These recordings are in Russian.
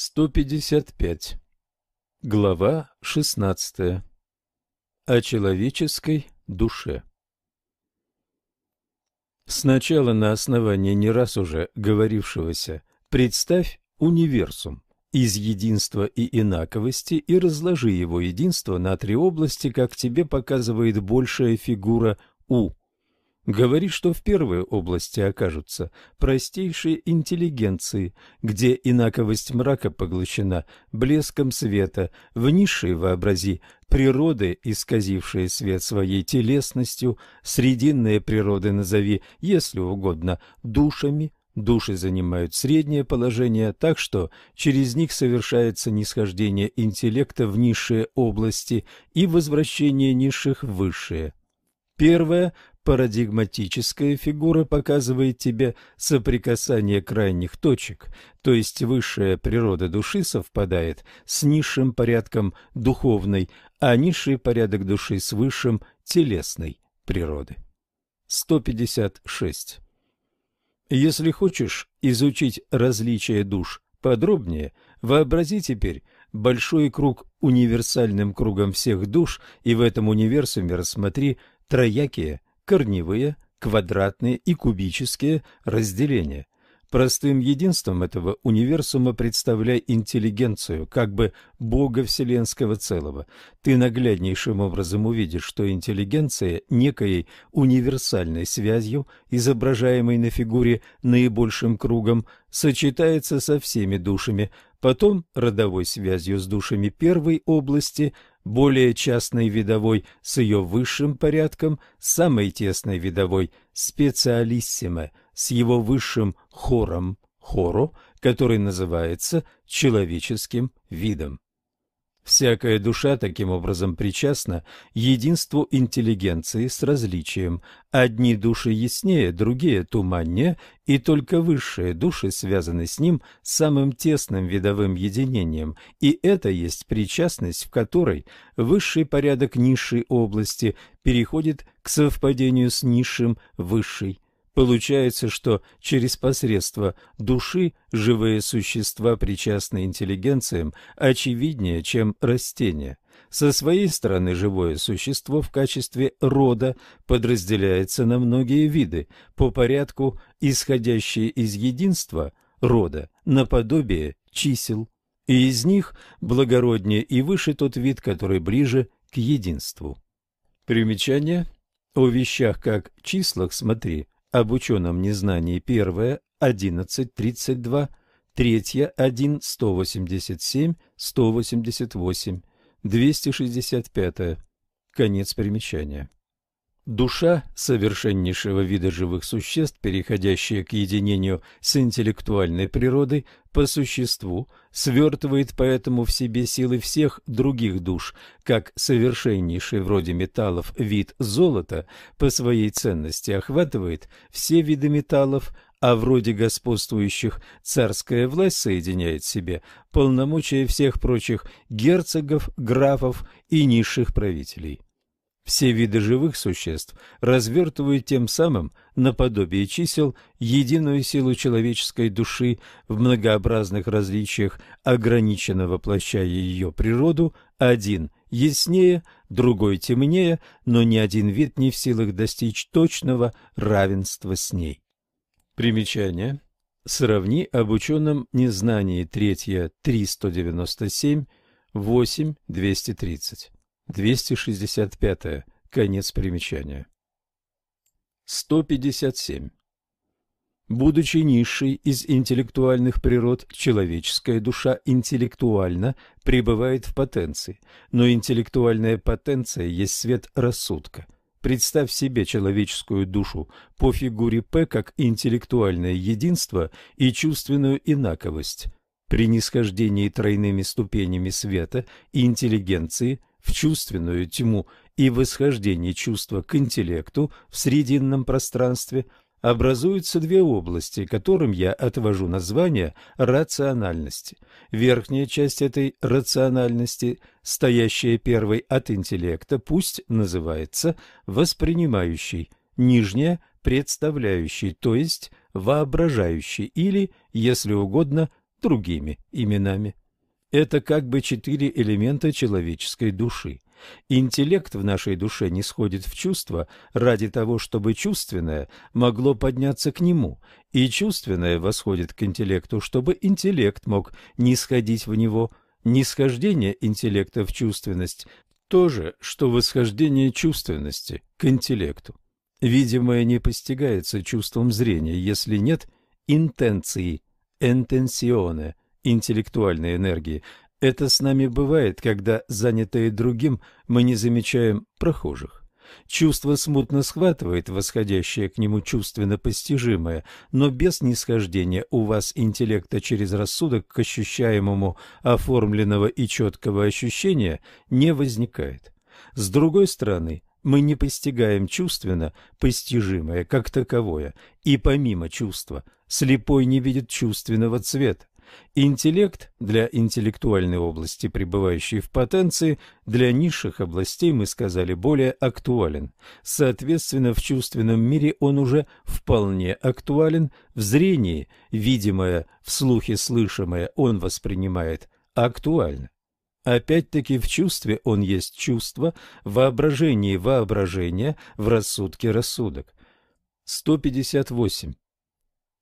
155. Глава 16. О человеческой душе. Сначала на основании не раз уже говорившегося представь универсум из единства и инаковости и разложи его единство на три области, как тебе показывает большая фигура У говорит, что в первой области окажутся простейшие интеллигенции, где инаковость мрака поглощена блеском света, в низшей вообрази природы, исказившие свет своей телесностью, срединные природы назови, если угодно, душами, Души занимают среднее положение, так что через них совершается нисхождение интеллекта в низшие области и возвращение низших в высшие. Первое Парадигматическая фигура показывает тебе соприкасание крайних точек, то есть высшая природа души совпадает с низшим порядком духовной, а низший порядок души с высшим телесной природы. 156. Если хочешь изучить различия душ подробнее, вообрази теперь большой круг универсальным кругом всех душ и в этом универсуме рассмотри троякие корневые, квадратные и кубические разделения. Простым единством этого универсума представляй интеллигенцию, как бы Бога Вселенского целого. Ты нагляднейшим образом увидишь, что интеллигенция некой универсальной связью, изображаемой на фигуре наибольшим кругом, сочетается со всеми душами, потом родовой связью с душами первой области, более частной видовой с ее высшим порядком, самой тесной видовой специалиссимо с его высшим хором, хоро, который называется человеческим видом. Всякая душа таким образом причастна единству интеллигенции с различием. Одни души яснее, другие туманнее, и только высшие души связаны с ним самым тесным видовым единением, и это есть причастность, в которой высший порядок низшей области переходит к совпадению с низшим высшей Получается, что через посредство души живые существа, причастные интеллигенциям, очевиднее, чем растения. Со своей стороны живое существо в качестве рода подразделяется на многие виды, по порядку исходящие из единства рода, наподобие чисел, и из них благороднее и выше тот вид, который ближе к единству. Примечание. О вещах как числах смотри – об ученом незнании первое 11.32, третье 1.187, 188, 265. Конец примечания. Душа совершеннейшего вида живых существ, переходящая к единению с интеллектуальной природой, по существу свертывает поэтому в себе силы всех других душ, как совершеннейший вроде металлов вид золота по своей ценности охватывает все виды металлов, а вроде господствующих царская власть соединяет в себе полномочия всех прочих герцогов, графов и низших правителей. Все виды живых существ развертывают тем самым наподобие чисел единую силу человеческой души в многообразных различиях, ограниченно воплощая ее природу, один яснее, другой темнее, но ни один вид не в силах достичь точного равенства с ней. Примечание. Сравни об ученом незнании третье 397, 8, 230. 265. Конец примечания. 157. Будучи низшей из интеллектуальных природ, человеческая душа интеллектуально пребывает в потенции, но интеллектуальная потенция есть свет рассудка. Представь себе человеческую душу по фигуре П как интеллектуальное единство и чувственную инаковость. При нисхождении тройными ступенями света и интеллигенции в чувственную тьму и восхождении чувства к интеллекту в срединном пространстве образуются две области, которым я отвожу название рациональности. Верхняя часть этой рациональности, стоящая первой от интеллекта, пусть называется воспринимающей, нижняя – представляющей, то есть воображающей или, если угодно, другими именами. Это как бы четыре элемента человеческой души. Интеллект в нашей душе не сходит в чувство ради того, чтобы чувственное могло подняться к нему, и чувственное восходит к интеллекту, чтобы интеллект мог не сходить в него. Нисхождение интеллекта в чувственность – то же, что восхождение чувственности к интеллекту. Видимое не постигается чувством зрения, если нет интенции, интенсионе, интеллектуальной энергии. Это с нами бывает, когда, занятые другим, мы не замечаем прохожих. Чувство смутно схватывает восходящее к нему чувственно постижимое, но без нисхождения у вас интеллекта через рассудок к ощущаемому оформленного и четкого ощущения не возникает. С другой стороны, мы не постигаем чувственно постижимое как таковое, и помимо чувства слепой не видит чувственного цвета. Интеллект для интеллектуальной области, пребывающей в потенции, для низших областей, мы сказали, более актуален. Соответственно, в чувственном мире он уже вполне актуален, в зрении, видимое, в слухе слышимое, он воспринимает актуально. Опять-таки в чувстве он есть чувство, в воображении воображение, в рассудке рассудок. 158.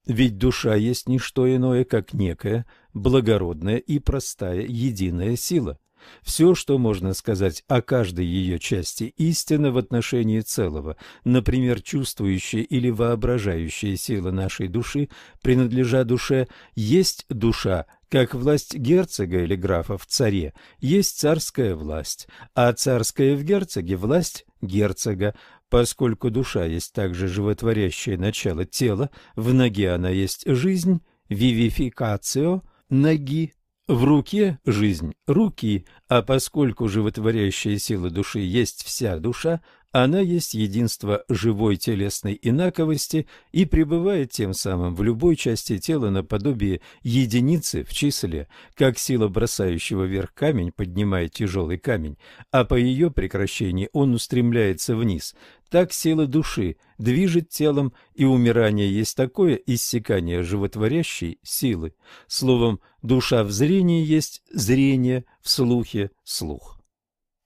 Ведь душа есть не что иное, как некая благородная и простая единая сила. Все, что можно сказать о каждой ее части, истина в отношении целого, например, чувствующая или воображающая сила нашей души, принадлежа душе, есть душа, как власть герцога или графа в царе, есть царская власть, а царская в герцоге власть герцога, Поскольку душа есть также животворящее начало тела, в ноге она есть жизнь, вивификацио, ноги, в руке жизнь руки, а поскольку животворящая сила души есть вся душа, она есть единство живой телесной инаковости и пребывает тем самым в любой части тела наподобие единицы в числе, как сила бросающего вверх камень поднимает тяжелый камень, а по ее прекращении он устремляется вниз. Так сила души движет телом, и умирание есть такое иссякание животворящей силы. Словом, душа в зрении есть зрение, в слухе – слух.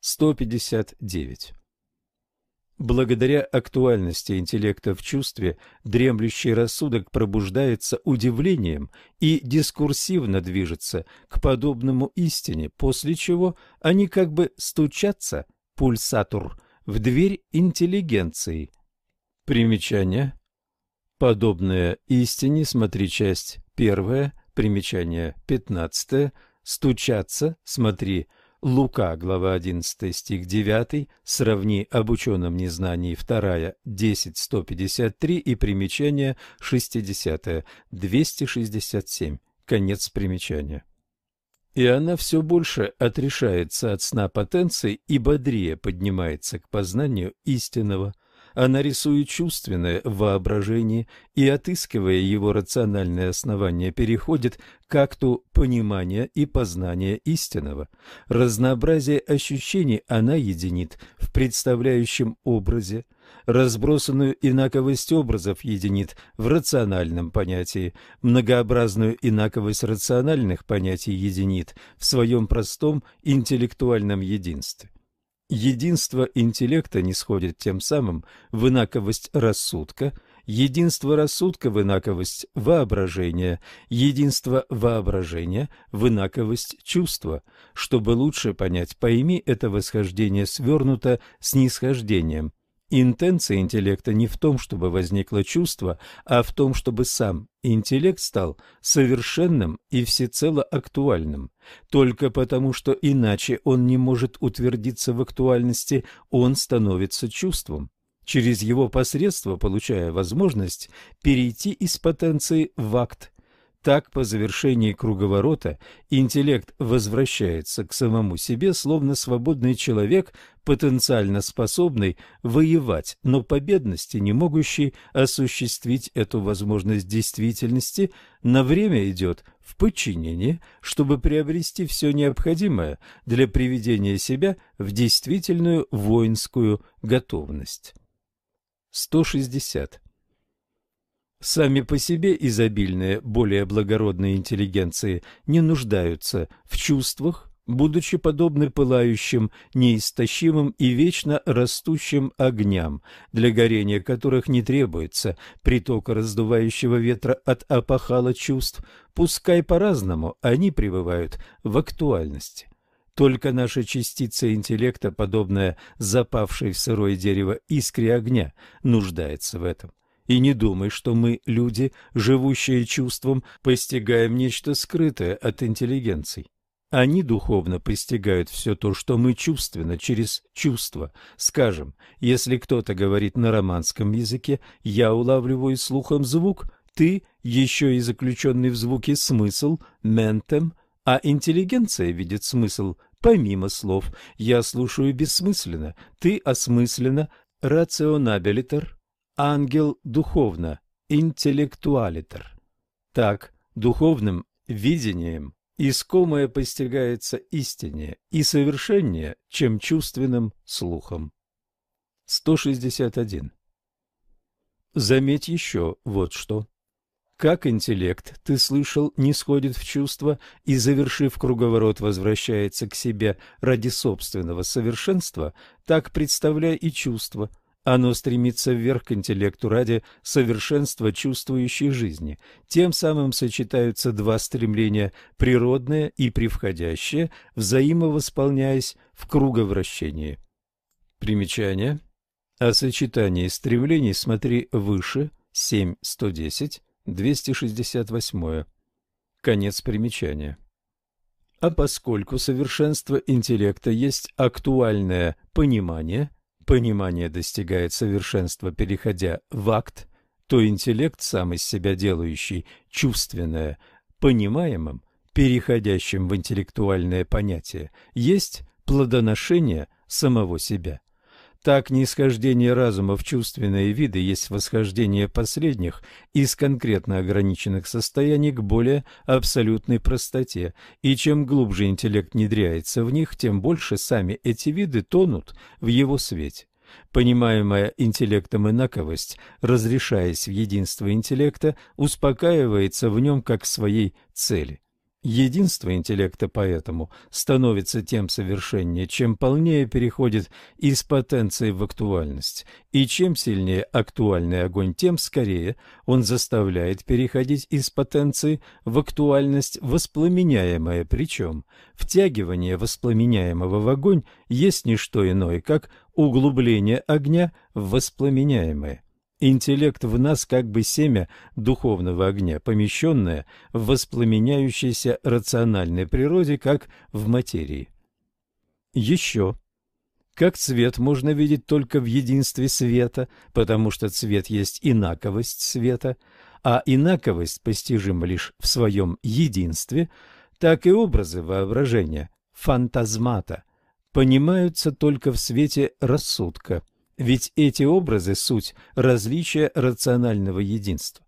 159. Благодаря актуальности интеллекта в чувстве, дремлющий рассудок пробуждается удивлением и дискурсивно движется к подобному истине, после чего они как бы стучатся, пульсатур, в дверь интеллигенции. Примечание. Подобное истине, смотри часть первая, примечание пятнадцатое, стучаться, смотри Лука, глава 11, стих 9, сравни об ученом незнании 2, 10, 153 и примечание 60, 267, конец примечания. И она все больше отрешается от сна потенции и бодрее поднимается к познанию истинного – она рисует чувственное в воображении и, отыскивая его рациональное основание, переходит к акту понимания и познания истинного. Разнообразие ощущений она единит в представляющем образе, разбросанную инаковость образов единит в рациональном понятии, многообразную инаковость рациональных понятий единит в своем простом интеллектуальном единстве. Единство интеллекта не сходит тем самым в инаковость рассудка, единство рассудка в инаковость воображения, единство воображения в инаковость чувства. Чтобы лучше понять, пойми это восхождение свернуто с нисхождением. Интенция интеллекта не в том, чтобы возникло чувство, а в том, чтобы сам интеллект стал совершенным и всецело актуальным. Только потому, что иначе он не может утвердиться в актуальности, он становится чувством. Через его посредство, получая возможность перейти из потенции в акт, так, по завершении круговорота, интеллект возвращается к самому себе, словно свободный человек, потенциально способный воевать, но по бедности не могущий осуществить эту возможность действительности, на время идет в подчинение, чтобы приобрести все необходимое для приведения себя в действительную воинскую готовность. 160. Сами по себе изобильные, более благородные интеллигенции не нуждаются в чувствах, будучи подобны пылающим, неистощимым и вечно растущим огням, для горения которых не требуется притока раздувающего ветра от опахала чувств, пускай по-разному они пребывают в актуальности. Только наша частица интеллекта, подобная запавшей в сырое дерево искре огня, нуждается в этом. И не думай, что мы, люди, живущие чувством, постигаем нечто скрытое от интеллигенций. Они духовно постигают все то, что мы чувственно, через чувство. Скажем, если кто-то говорит на романском языке, я улавливаю слухом звук, ты еще и заключенный в звуке смысл, ментем, а интеллигенция видит смысл помимо слов. Я слушаю бессмысленно, ты осмысленно, рационабилитер, ангел духовно, интеллектуалитер. Так, духовным видением искомое постигается истине и совершеннее, чем чувственным слухом. 161. Заметь еще вот что. Как интеллект, ты слышал, не сходит в чувство и, завершив круговорот, возвращается к себе ради собственного совершенства, так представляй и чувство – оно стремится вверх к интеллекту ради совершенства чувствующей жизни. Тем самым сочетаются два стремления, природное и превходящее, взаимовосполняясь в круговращении. Примечание. О сочетании стремлений смотри выше 7.110, 268. Конец примечания. А поскольку совершенство интеллекта есть актуальное понимание – понимание достигает совершенства, переходя в акт, то интеллект, сам из себя делающий чувственное понимаемым, переходящим в интеллектуальное понятие, есть плодоношение самого себя. Так нисхождение разума в чувственные виды есть восхождение последних из конкретно ограниченных состояний к более абсолютной простоте, и чем глубже интеллект внедряется в них, тем больше сами эти виды тонут в его свете. Понимаемая интеллектом инаковость, разрешаясь в единство интеллекта, успокаивается в нем как в своей цели – Единство интеллекта поэтому становится тем совершеннее, чем полнее переходит из потенции в актуальность, и чем сильнее актуальный огонь, тем скорее он заставляет переходить из потенции в актуальность воспламеняемое, причем втягивание воспламеняемого в огонь есть не что иное, как углубление огня в воспламеняемое. Интеллект в нас как бы семя духовного огня, помещенное в воспламеняющейся рациональной природе, как в материи. Еще. Как цвет можно видеть только в единстве света, потому что цвет есть инаковость света, а инаковость постижима лишь в своем единстве, так и образы воображения, фантазмата, понимаются только в свете рассудка – ведь эти образы – суть различия рационального единства.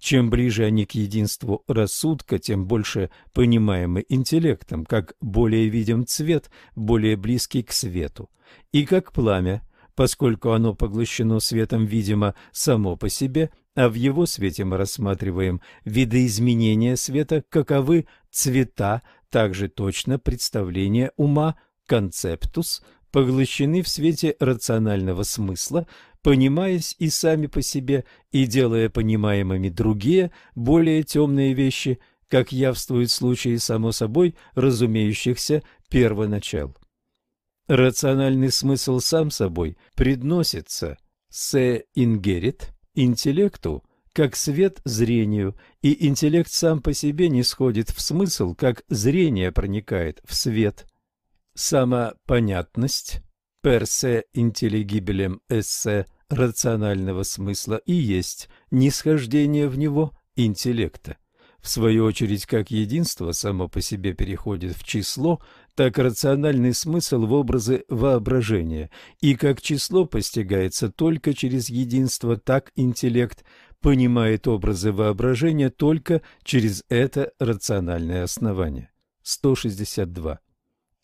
Чем ближе они к единству рассудка, тем больше понимаемы интеллектом, как более видим цвет, более близкий к свету. И как пламя, поскольку оно поглощено светом, видимо, само по себе, а в его свете мы рассматриваем видоизменения света, каковы цвета, также точно представление ума, концептус – поглощены в свете рационального смысла, понимаясь и сами по себе, и делая понимаемыми другие, более темные вещи, как явствует в случае само собой разумеющихся первоначал. Рациональный смысл сам собой предносится «се ингерит» интеллекту, как свет зрению, и интеллект сам по себе не сходит в смысл, как зрение проникает в свет – самопонятность, персе интеллигибелем эссе рационального смысла и есть нисхождение в него интеллекта. В свою очередь, как единство само по себе переходит в число, так рациональный смысл в образы воображения, и как число постигается только через единство, так интеллект понимает образы воображения только через это рациональное основание. 162.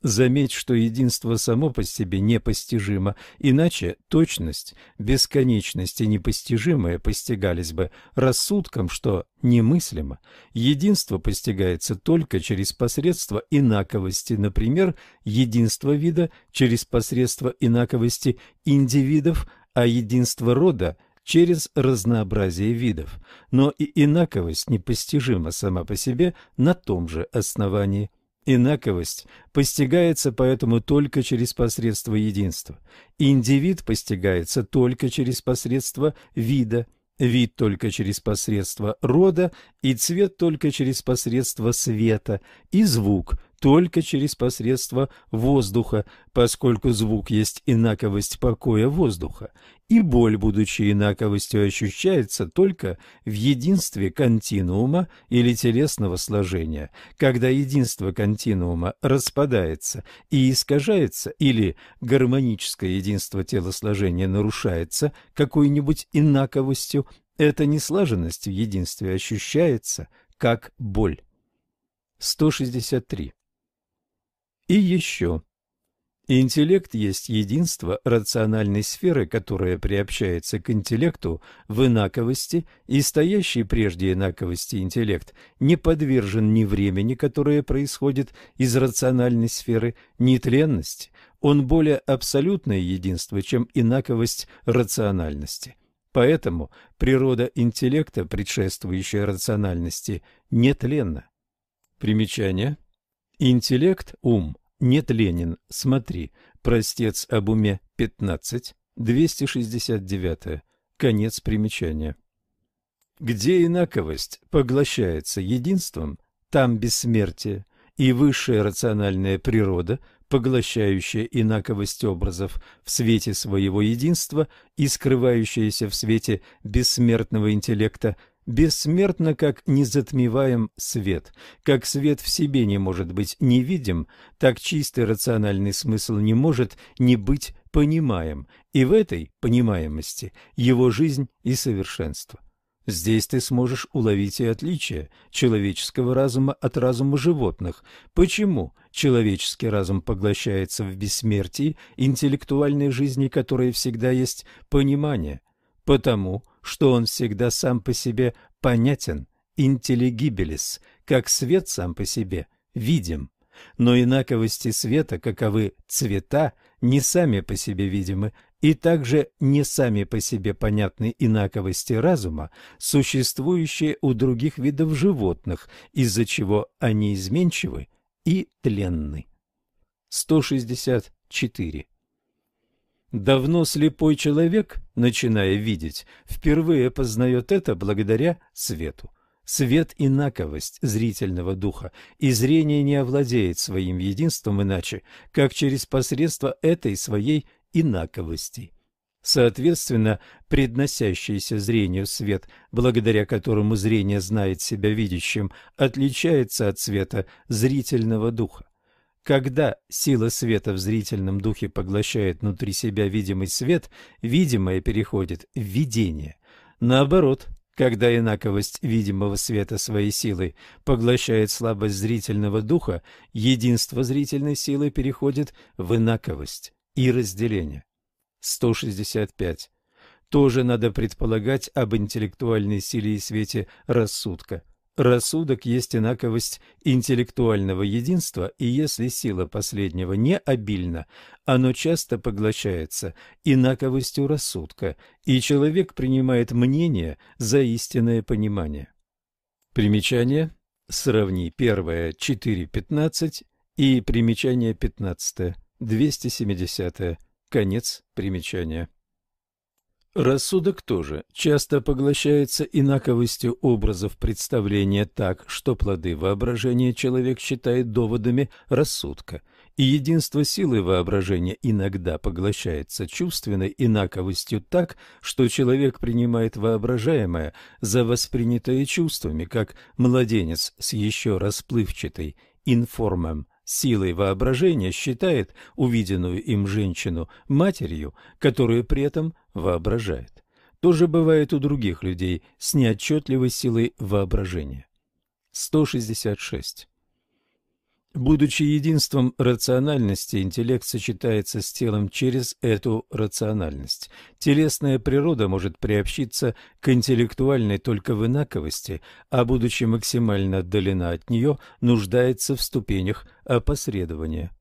Заметь, что единство само по себе непостижимо, иначе точность, бесконечность и непостижимое постигались бы рассудком, что немыслимо. Единство постигается только через посредство инаковости, например, единство вида через посредство инаковости индивидов, а единство рода через разнообразие видов. Но и инаковость непостижима сама по себе на том же основании. Инаковость постигается поэтому только через посредство единства. Индивид постигается только через посредство вида, вид только через посредство рода, и цвет только через посредство света, и звук только через посредство воздуха, поскольку звук есть инаковость покоя воздуха, и боль, будучи инаковостью, ощущается только в единстве континуума или телесного сложения. Когда единство континуума распадается и искажается, или гармоническое единство телосложения нарушается какой-нибудь инаковостью, эта неслаженность в единстве ощущается как боль. 163. И еще. Интеллект есть единство рациональной сферы, которая приобщается к интеллекту в инаковости, и стоящий прежде инаковости интеллект не подвержен ни времени, которое происходит из рациональной сферы, ни тленности. Он более абсолютное единство, чем инаковость рациональности. Поэтому природа интеллекта, предшествующая рациональности, нетленна. Примечание. Интеллект, ум, нет Ленин, смотри, простец об уме 15, 269, конец примечания. Где инаковость поглощается единством, там бессмертие, и высшая рациональная природа, поглощающая инаковость образов в свете своего единства и скрывающаяся в свете бессмертного интеллекта – Бессмертно, как не затмеваем свет. Как свет в себе не может быть невидим, так чистый рациональный смысл не может не быть понимаем, и в этой понимаемости его жизнь и совершенство. Здесь ты сможешь уловить и отличие человеческого разума от разума животных. Почему человеческий разум поглощается в бессмертии интеллектуальной жизни, которой всегда есть понимание? Потому что он всегда сам по себе понятен, интеллигибелис, как свет сам по себе видим. Но инаковости света, каковы цвета, не сами по себе видимы, и также не сами по себе понятны инаковости разума, существующие у других видов животных, из-за чего они изменчивы и тленны. 164. Давно слепой человек, начиная видеть, впервые познает это благодаря свету. Свет – инаковость зрительного духа, и зрение не овладеет своим единством иначе, как через посредство этой своей инаковости. Соответственно, предносящийся зрению свет, благодаря которому зрение знает себя видящим, отличается от света зрительного духа. Когда сила света в зрительном духе поглощает внутри себя видимый свет, видимое переходит в видение. Наоборот, когда инаковость видимого света своей силой поглощает слабость зрительного духа, единство зрительной силы переходит в инаковость и разделение. 165. Тоже надо предполагать об интеллектуальной силе и свете рассудка. Рассудок есть инаковость интеллектуального единства, и если сила последнего не обильна, оно часто поглощается инаковостью рассудка, и человек принимает мнение за истинное понимание. Примечание. Сравни первое 4.15 и примечание 15, 270, конец примечания. Рассудок тоже часто поглощается инаковостью образов представления так, что плоды воображения человек считает доводами рассудка, и единство силы воображения иногда поглощается чувственной инаковостью так, что человек принимает воображаемое за воспринятое чувствами, как младенец с еще расплывчатой информом силой воображения считает увиденную им женщину матерью, которую при этом воображает. То же бывает у других людей с неотчетливой силой воображения. 166. Будучи единством рациональности, интеллект сочетается с телом через эту рациональность. Телесная природа может приобщиться к интеллектуальной только в инаковости, а будучи максимально отдалена от нее, нуждается в ступенях опосредования.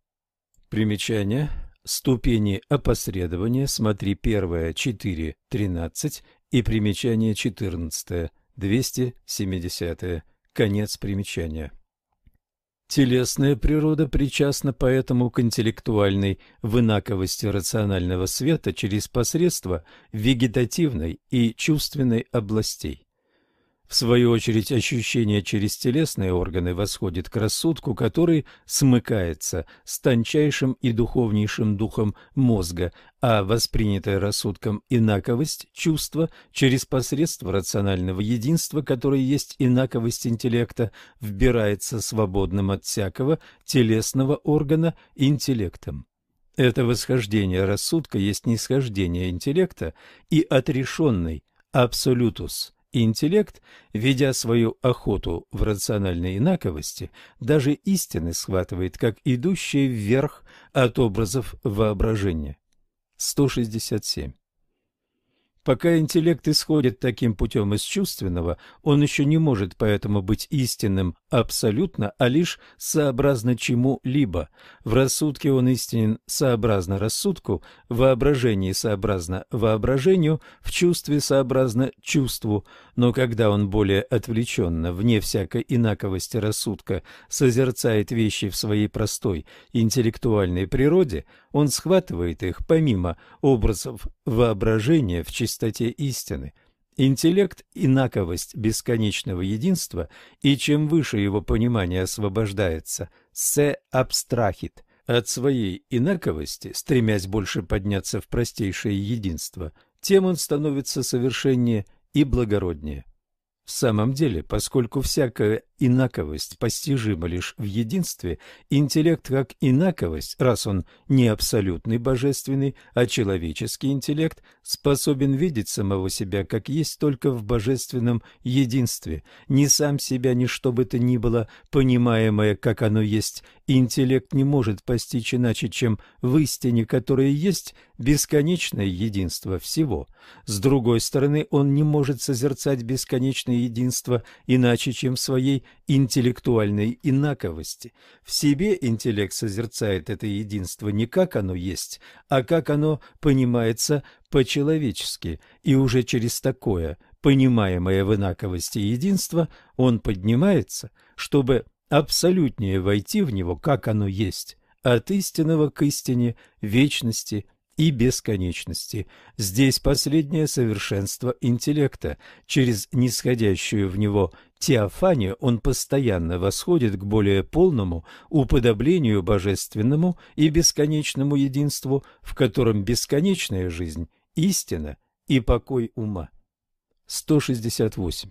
Примечание. Ступени опосредования, смотри первое 4.13 и примечание 14, 270, конец примечания. Телесная природа причастна поэтому к интеллектуальной в инаковости рационального света через посредство вегетативной и чувственной областей. В свою очередь, ощущение через телесные органы восходит к рассудку, который смыкается с тончайшим и духовнейшим духом мозга, а воспринятая рассудком инаковость чувства через посредство рационального единства, которое есть инаковость интеллекта, вбирается свободным от всякого телесного органа интеллектом. Это восхождение рассудка есть нисхождение интеллекта и отрешенный абсолютус Интеллект, ведя свою охоту в рациональной инаковости, даже истины схватывает как идущие вверх от образов воображения. 167. Пока интеллект исходит таким путем из чувственного, он еще не может поэтому быть истинным абсолютно, а лишь сообразно чему-либо. В рассудке он истинен сообразно рассудку, в воображении сообразно воображению, в чувстве сообразно чувству. Но когда он более отвлеченно, вне всякой инаковости рассудка, созерцает вещи в своей простой интеллектуальной природе, он схватывает их, помимо образов воображения, в чистоте истины. Интеллект – инаковость бесконечного единства, и чем выше его понимание освобождается, «се абстрахит» от своей инаковости, стремясь больше подняться в простейшее единство, тем он становится совершеннее и благороднее. В самом деле, поскольку всякая инаковость постижима лишь в единстве, интеллект как инаковость, раз он не абсолютный божественный, а человеческий интеллект, способен видеть самого себя как есть только в божественном единстве, не сам себя, ни что бы то ни было, понимаемое, как оно есть, интеллект не может постичь иначе, чем в истине, которая есть бесконечное единство всего. С другой стороны, он не может созерцать бесконечное единство иначе, чем в своей интеллектуальной инаковости. В себе интеллект созерцает это единство не как оно есть, а как оно понимается по-человечески, и уже через такое, понимаемое в инаковости единство, он поднимается, чтобы абсолютнее войти в него, как оно есть, от истинного к истине, вечности и бесконечности. Здесь последнее совершенство интеллекта. Через нисходящую в него теофанию он постоянно восходит к более полному уподоблению божественному и бесконечному единству, в котором бесконечная жизнь – истина и покой ума. 168.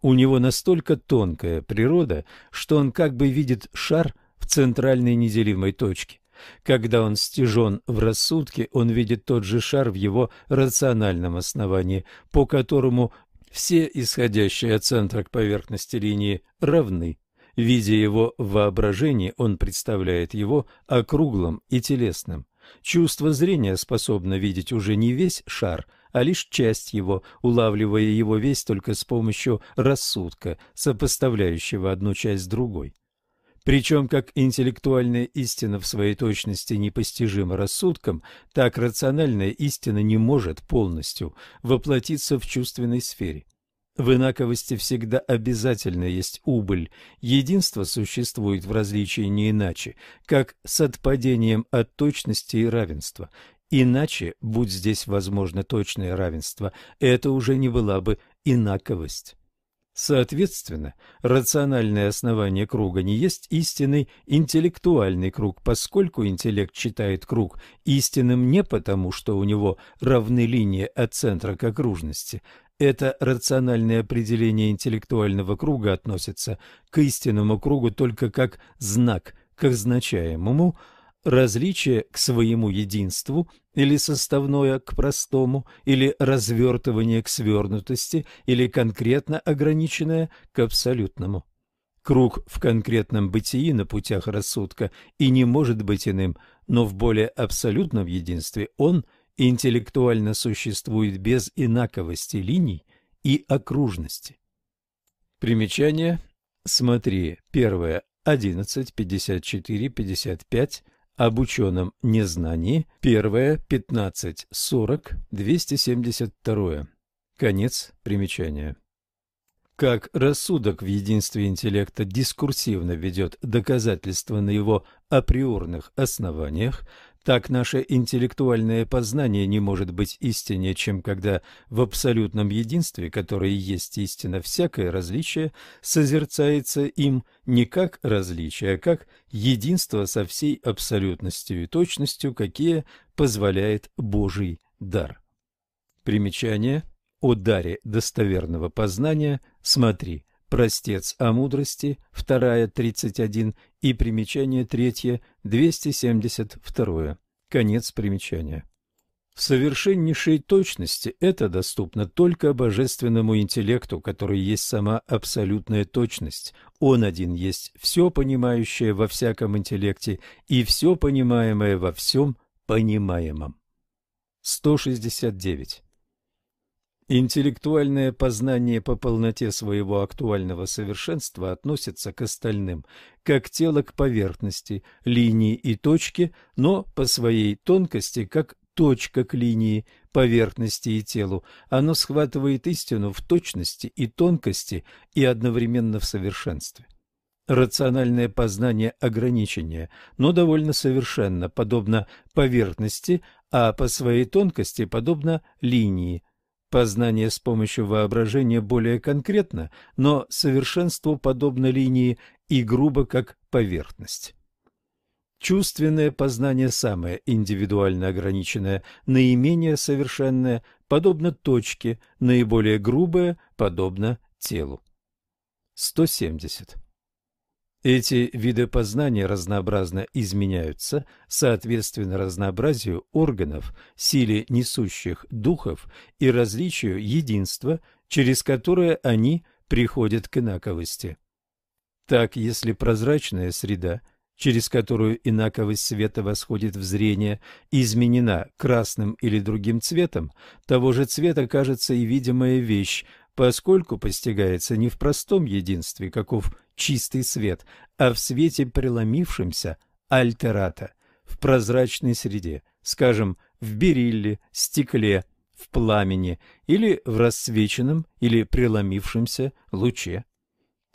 У него настолько тонкая природа, что он как бы видит шар в центральной неделимой точке. Когда он стяжен в рассудке, он видит тот же шар в его рациональном основании, по которому все исходящие от центра к поверхности линии равны. Видя его в воображении, он представляет его округлым и телесным. Чувство зрения способно видеть уже не весь шар, а лишь часть его, улавливая его весь только с помощью рассудка, сопоставляющего одну часть с другой. Причем как интеллектуальная истина в своей точности непостижима рассудком, так рациональная истина не может полностью воплотиться в чувственной сфере. В инаковости всегда обязательно есть убыль. Единство существует в различии не иначе, как с отпадением от точности и равенства. Иначе, будь здесь возможно точное равенство, это уже не была бы инаковость. Соответственно, рациональное основание круга не есть истинный интеллектуальный круг, поскольку интеллект считает круг истинным не потому, что у него равны линии от центра к окружности. Это рациональное определение интеллектуального круга относится к истинному кругу только как знак к означаемому, различие к своему единству или составное к простому, или развертывание к свернутости, или конкретно ограниченное к абсолютному. Круг в конкретном бытии на путях рассудка и не может быть иным, но в более абсолютном единстве он интеллектуально существует без инаковости линий и окружности. Примечание. Смотри, первое, 11, 54, 55, об ученом незнании, первое, 15, 40, 272. Конец примечания. Как рассудок в единстве интеллекта дискурсивно ведет доказательства на его априорных основаниях, так наше интеллектуальное познание не может быть истиннее, чем когда в абсолютном единстве, которое есть истина, всякое различие созерцается им не как различие, а как единство со всей абсолютностью и точностью, какие позволяет Божий дар. Примечание – о даре достоверного познания смотри «Простец о мудрости», вторая, 31, и примечание третье, 272. Конец примечания. В совершеннейшей точности это доступно только божественному интеллекту, который есть сама абсолютная точность. Он один есть все понимающее во всяком интеллекте и все понимаемое во всем понимаемом. 169. Интеллектуальное познание по полноте своего актуального совершенства относится к остальным, как тело к поверхности, линии и точке, но по своей тонкости, как точка к линии, поверхности и телу. Оно схватывает истину в точности и тонкости и одновременно в совершенстве. Рациональное познание ограничения, но довольно совершенно, подобно поверхности, а по своей тонкости подобно линии – Познание с помощью воображения более конкретно, но совершенству подобно линии и грубо как поверхность. Чувственное познание самое индивидуально ограниченное, наименее совершенное, подобно точке, наиболее грубое, подобно телу. 170. Эти виды познания разнообразно изменяются соответственно разнообразию органов, силе несущих духов и различию единства, через которое они приходят к инаковости. Так, если прозрачная среда, через которую инаковость света восходит в зрение, изменена красным или другим цветом, того же цвета кажется и видимая вещь, поскольку постигается не в простом единстве, каков чистый свет, а в свете преломившемся альтерата, в прозрачной среде, скажем, в берилле, стекле, в пламени или в рассвеченном или преломившемся луче.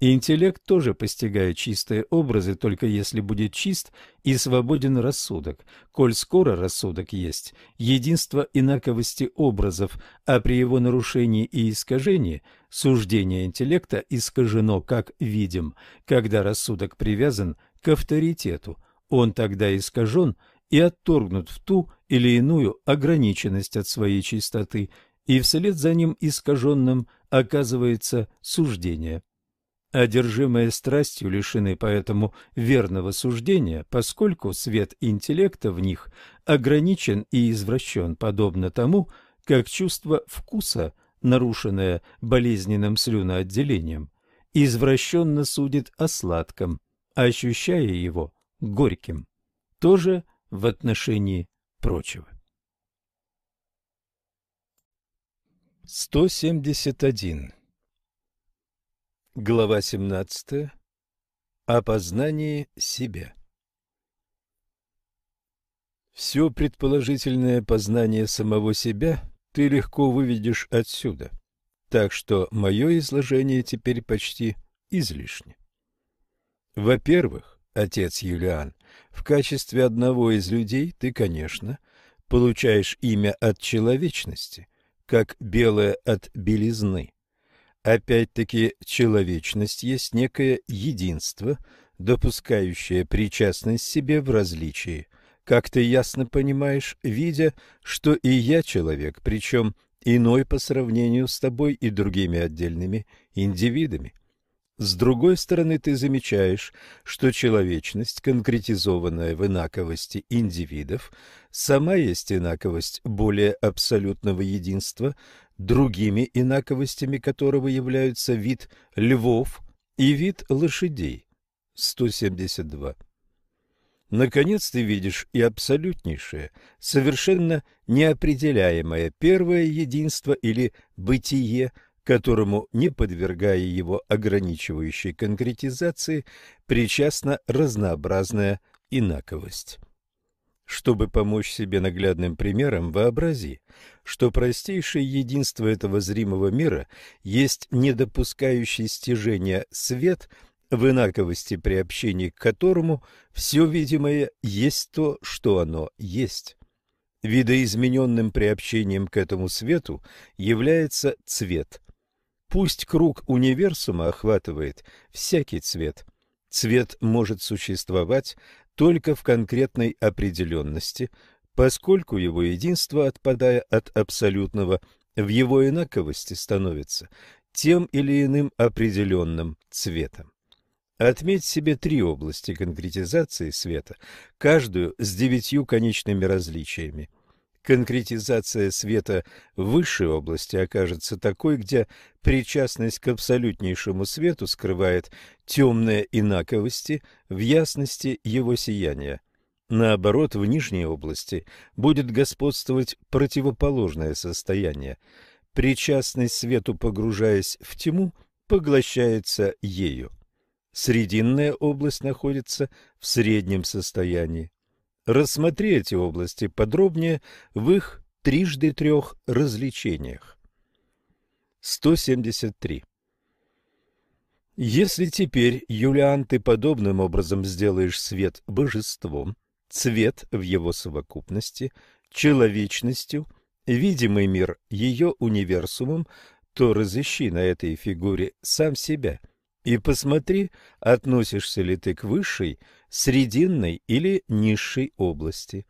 Интеллект тоже постигает чистые образы, только если будет чист и свободен рассудок. Коль скоро рассудок есть, единство инаковости образов, а при его нарушении и искажении суждение интеллекта искажено, как видим, когда рассудок привязан к авторитету. Он тогда искажен и отторгнут в ту или иную ограниченность от своей чистоты, и вслед за ним искаженным оказывается суждение. Одержимые страстью лишены поэтому верного суждения, поскольку свет интеллекта в них ограничен и извращен, подобно тому, как чувство вкуса, нарушенное болезненным слюноотделением, извращенно судит о сладком, ощущая его горьким. Тоже в отношении прочего. 171. Глава 17. О познании себя. Все предположительное познание самого себя ты легко выведешь отсюда, так что мое изложение теперь почти излишне. Во-первых, отец Юлиан, в качестве одного из людей ты, конечно, получаешь имя от человечности, как белое от белизны Опять-таки, человечность есть некое единство, допускающее причастность себе в различии. Как ты ясно понимаешь, видя, что и я человек, причем иной по сравнению с тобой и другими отдельными индивидами. С другой стороны, ты замечаешь, что человечность, конкретизованная в инаковости индивидов, сама есть инаковость более абсолютного единства, другими инаковостями которого являются вид львов и вид лошадей. 172. Наконец ты видишь и абсолютнейшее, совершенно неопределяемое первое единство или бытие, которому, не подвергая его ограничивающей конкретизации, причастна разнообразная инаковость. Чтобы помочь себе наглядным примером, вообрази, что простейшее единство этого зримого мира есть недопускающий стяжения свет – в инаковости при общении к которому все видимое есть то, что оно есть. Видоизмененным приобщением к этому свету является цвет. Пусть круг универсума охватывает всякий цвет. Цвет может существовать только в конкретной определенности, поскольку его единство, отпадая от абсолютного, в его инаковости становится тем или иным определенным цветом. Отметь себе три области конкретизации света, каждую с девятью конечными различиями. Конкретизация света в высшей области окажется такой, где причастность к абсолютнейшему свету скрывает темные инаковости в ясности его сияния. Наоборот, в нижней области будет господствовать противоположное состояние. Причастность свету, погружаясь в тьму, поглощается ею. Срединная область находится в среднем состоянии. Рассмотри эти области подробнее в их трижды трех развлечениях. 173. Если теперь, Юлиан, ты подобным образом сделаешь свет божеством, цвет в его совокупности, человечностью, видимый мир ее универсумом, то разыщи на этой фигуре сам себя – и посмотри, относишься ли ты к высшей, срединной или низшей области.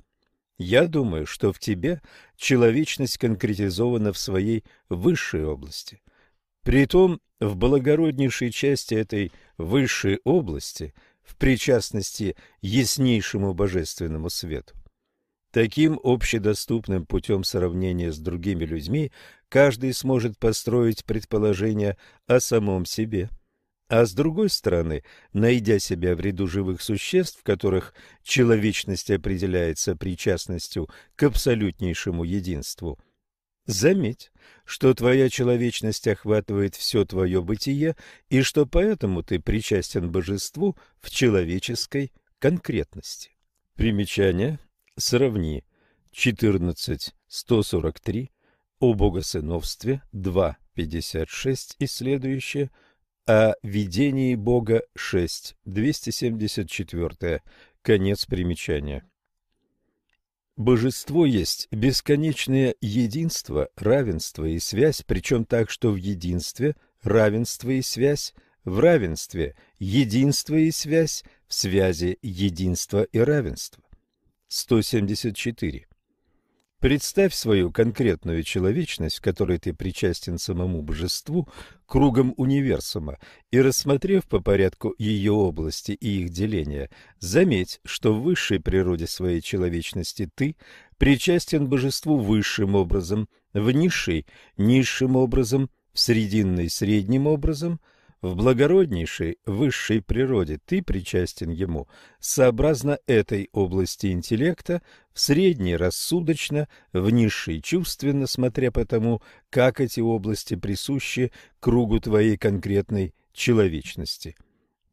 Я думаю, что в тебе человечность конкретизована в своей высшей области. Притом в благороднейшей части этой высшей области, в причастности яснейшему божественному свету. Таким общедоступным путем сравнения с другими людьми каждый сможет построить предположение о самом себе – а с другой стороны, найдя себя в ряду живых существ, в которых человечность определяется причастностью к абсолютнейшему единству, заметь, что твоя человечность охватывает все твое бытие и что поэтому ты причастен божеству в человеческой конкретности. Примечание. Сравни 14.143 о богосыновстве 2.56 и следующее – о видении Бога 6, 274, конец примечания. Божество есть бесконечное единство, равенство и связь, причем так, что в единстве равенство и связь, в равенстве единство и связь, в связи единство и равенство. 174. Представь свою конкретную человечность, в которой ты причастен самому божеству, кругом универсума, и, рассмотрев по порядку ее области и их деления, заметь, что в высшей природе своей человечности ты причастен божеству высшим образом, в низшей – низшим образом, в срединной – средним образом – в благороднейшей, высшей природе ты причастен ему. Сообразно этой области интеллекта, в средней рассудочно, в низшей чувственно, смотря по тому, как эти области присущи кругу твоей конкретной человечности.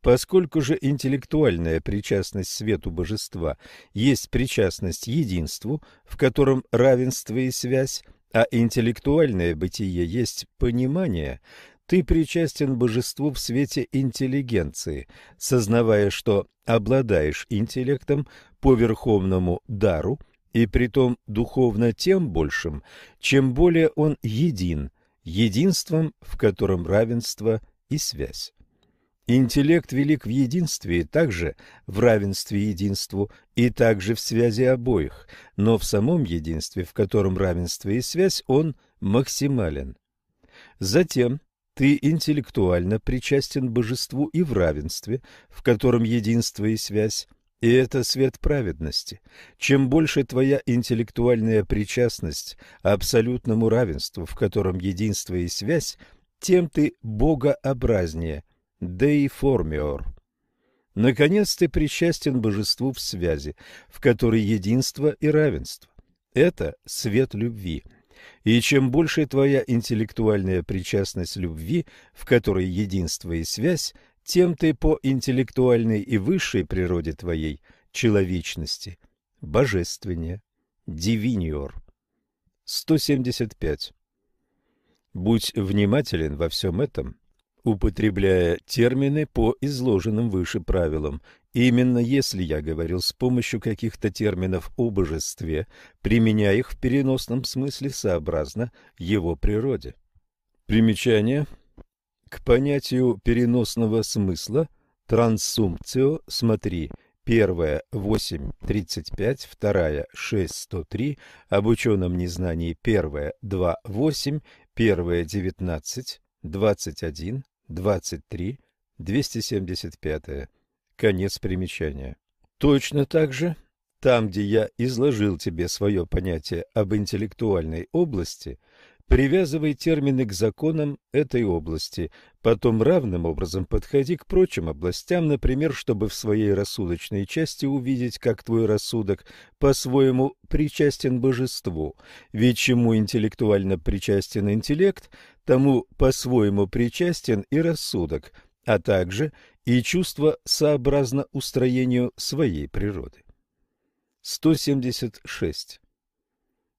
Поскольку же интеллектуальная причастность свету божества есть причастность единству, в котором равенство и связь, а интеллектуальное бытие есть понимание, ты причастен божеству в свете интеллигенции, сознавая, что обладаешь интеллектом по верховному дару, и притом духовно тем большим, чем более он един, единством, в котором равенство и связь. Интеллект велик в единстве и также в равенстве единству, и также в связи обоих, но в самом единстве, в котором равенство и связь, он максимален. Затем ты интеллектуально причастен божеству и в равенстве, в котором единство и связь, и это свет праведности. Чем больше твоя интеллектуальная причастность абсолютному равенству, в котором единство и связь, тем ты богообразнее, Formior. Наконец ты причастен божеству в связи, в которой единство и равенство. Это свет любви. И чем больше твоя интеллектуальная причастность любви, в которой единство и связь, тем ты по интеллектуальной и высшей природе твоей человечности божественнее. Дивиниор. 175. Будь внимателен во всем этом, употребляя термины по изложенным выше правилам. Именно если я говорил с помощью каких-то терминов о божестве, применяя их в переносном смысле сообразно его природе. Примечание. К понятию переносного смысла трансумпцио смотри – Первая – 8.35, вторая – 6.103, об ученом незнании первая – 2.8, первая – 19, 21, 23, 275. Конец примечания. Точно так же, там, где я изложил тебе свое понятие об интеллектуальной области, Привязывай термины к законам этой области, потом равным образом подходи к прочим областям, например, чтобы в своей рассудочной части увидеть, как твой рассудок по-своему причастен божеству, ведь чему интеллектуально причастен интеллект, тому по-своему причастен и рассудок, а также и чувство сообразно устроению своей природы. 176.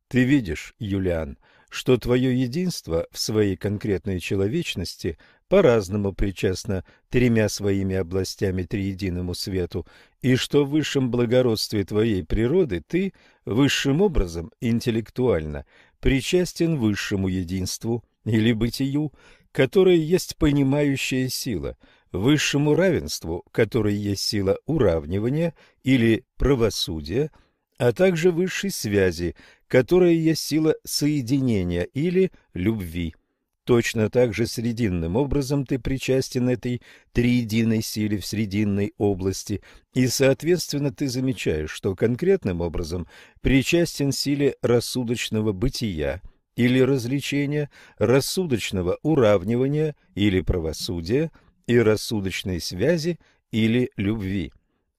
Ты видишь, Юлиан, что твое единство в своей конкретной человечности по-разному причастно тремя своими областями триединому свету, и что в высшем благородстве твоей природы ты высшим образом интеллектуально причастен высшему единству или бытию, которое есть понимающая сила, высшему равенству, которое есть сила уравнивания или правосудия, а также высшей связи, которая есть сила соединения или любви. Точно так же срединным образом ты причастен этой триединой силе в срединной области, и, соответственно, ты замечаешь, что конкретным образом причастен силе рассудочного бытия или развлечения, рассудочного уравнивания или правосудия и рассудочной связи или любви.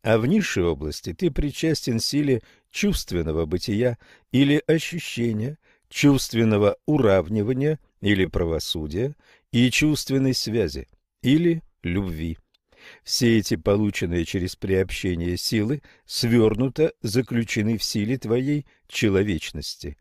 А в низшей области ты причастен силе чувственного бытия или ощущения, чувственного уравнивания или правосудия и чувственной связи или любви. Все эти полученные через приобщение силы свернуто заключены в силе твоей человечности.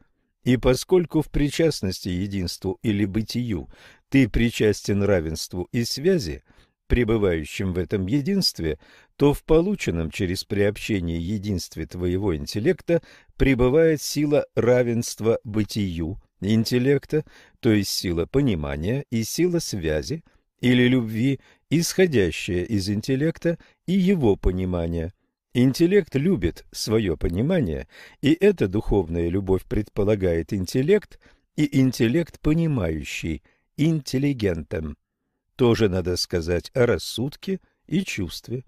И поскольку в причастности единству или бытию ты причастен равенству и связи, пребывающим в этом единстве, то в полученном через приобщение единстве твоего интеллекта пребывает сила равенства бытию интеллекта, то есть сила понимания и сила связи или любви, исходящая из интеллекта и его понимания. Интеллект любит свое понимание, и эта духовная любовь предполагает интеллект и интеллект понимающий, интеллигентом. Тоже надо сказать о рассудке и чувстве.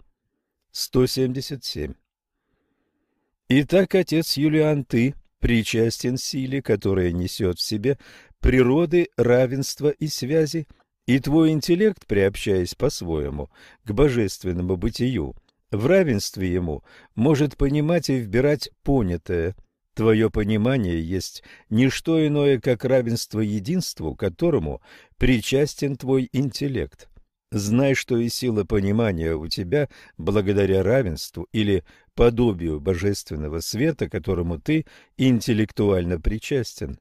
177. Итак, отец Юлиан, ты причастен силе, которая несет в себе природы равенства и связи, и твой интеллект, приобщаясь по-своему к божественному бытию, в равенстве ему может понимать и вбирать понятое – Твое понимание есть не что иное, как равенство единству, которому причастен твой интеллект. Знай, что и сила понимания у тебя благодаря равенству или подобию божественного света, которому ты интеллектуально причастен.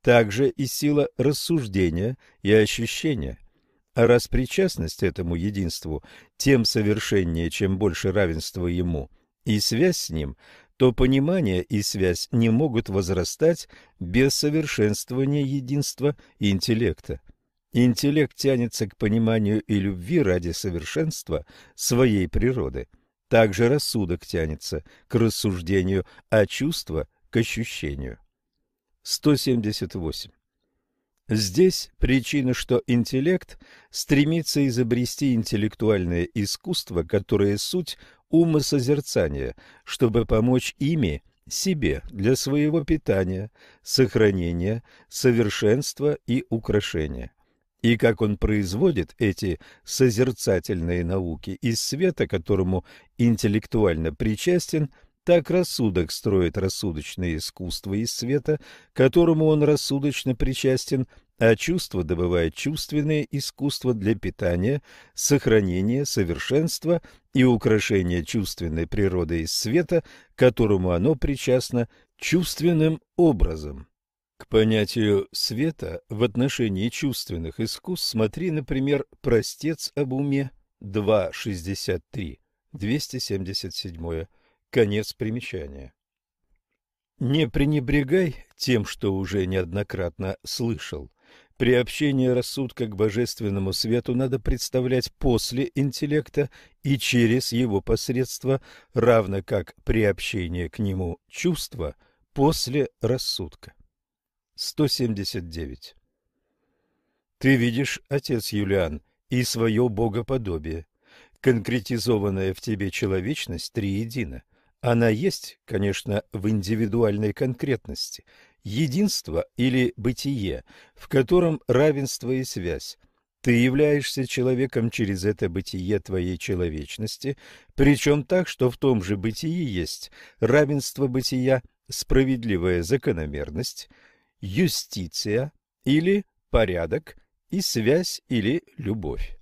Также и сила рассуждения и ощущения. А раз причастность этому единству тем совершеннее, чем больше равенства ему, и связь с ним – то понимание и связь не могут возрастать без совершенствования единства интеллекта. Интеллект тянется к пониманию и любви ради совершенства своей природы. Также рассудок тянется к рассуждению, а чувство – к ощущению. 178. Здесь причина, что интеллект стремится изобрести интеллектуальное искусство, которое суть умосозерцания, чтобы помочь ими себе для своего питания, сохранения, совершенства и украшения. и как он производит эти созерцательные науки из света, которому интеллектуально причастен, так рассудок строит рассудочное искусство из света, которому он рассудочно причастен, а чувство добывает чувственное искусство для питания, сохранения, совершенства и украшения чувственной природы из света, которому оно причастно чувственным образом. К понятию света в отношении чувственных искусств смотри, например, «Простец об уме» 2.63, 277 Конец примечания. Не пренебрегай тем, что уже неоднократно слышал. Приобщение рассудка к божественному свету надо представлять после интеллекта и через его посредство, равно как приобщение к нему чувства после рассудка. 179. Ты видишь, отец Юлиан, и свое богоподобие. Конкретизованная в тебе человечность триедина. Она есть, конечно, в индивидуальной конкретности, единство или бытие, в котором равенство и связь. Ты являешься человеком через это бытие твоей человечности, причем так, что в том же бытии есть равенство бытия, справедливая закономерность, юстиция или порядок и связь или любовь.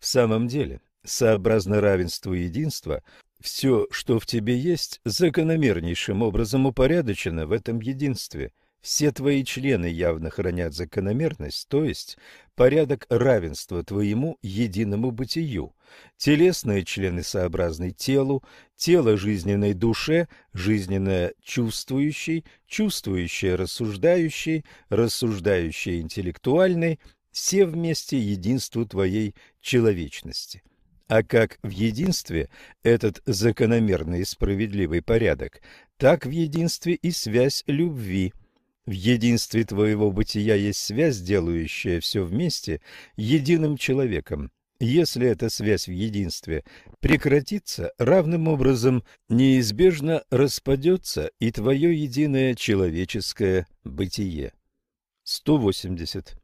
В самом деле, сообразно равенству и единства, все, что в тебе есть, закономернейшим образом упорядочено в этом единстве. Все твои члены явно хранят закономерность, то есть порядок равенства твоему единому бытию. Телесные члены сообразны телу, тело жизненной душе, жизненное чувствующей, чувствующее рассуждающей, рассуждающее интеллектуальной, все вместе единству твоей человечности а как в единстве этот закономерный и справедливый порядок, так в единстве и связь любви. В единстве твоего бытия есть связь, делающая все вместе единым человеком. Если эта связь в единстве прекратится, равным образом неизбежно распадется и твое единое человеческое бытие. 180.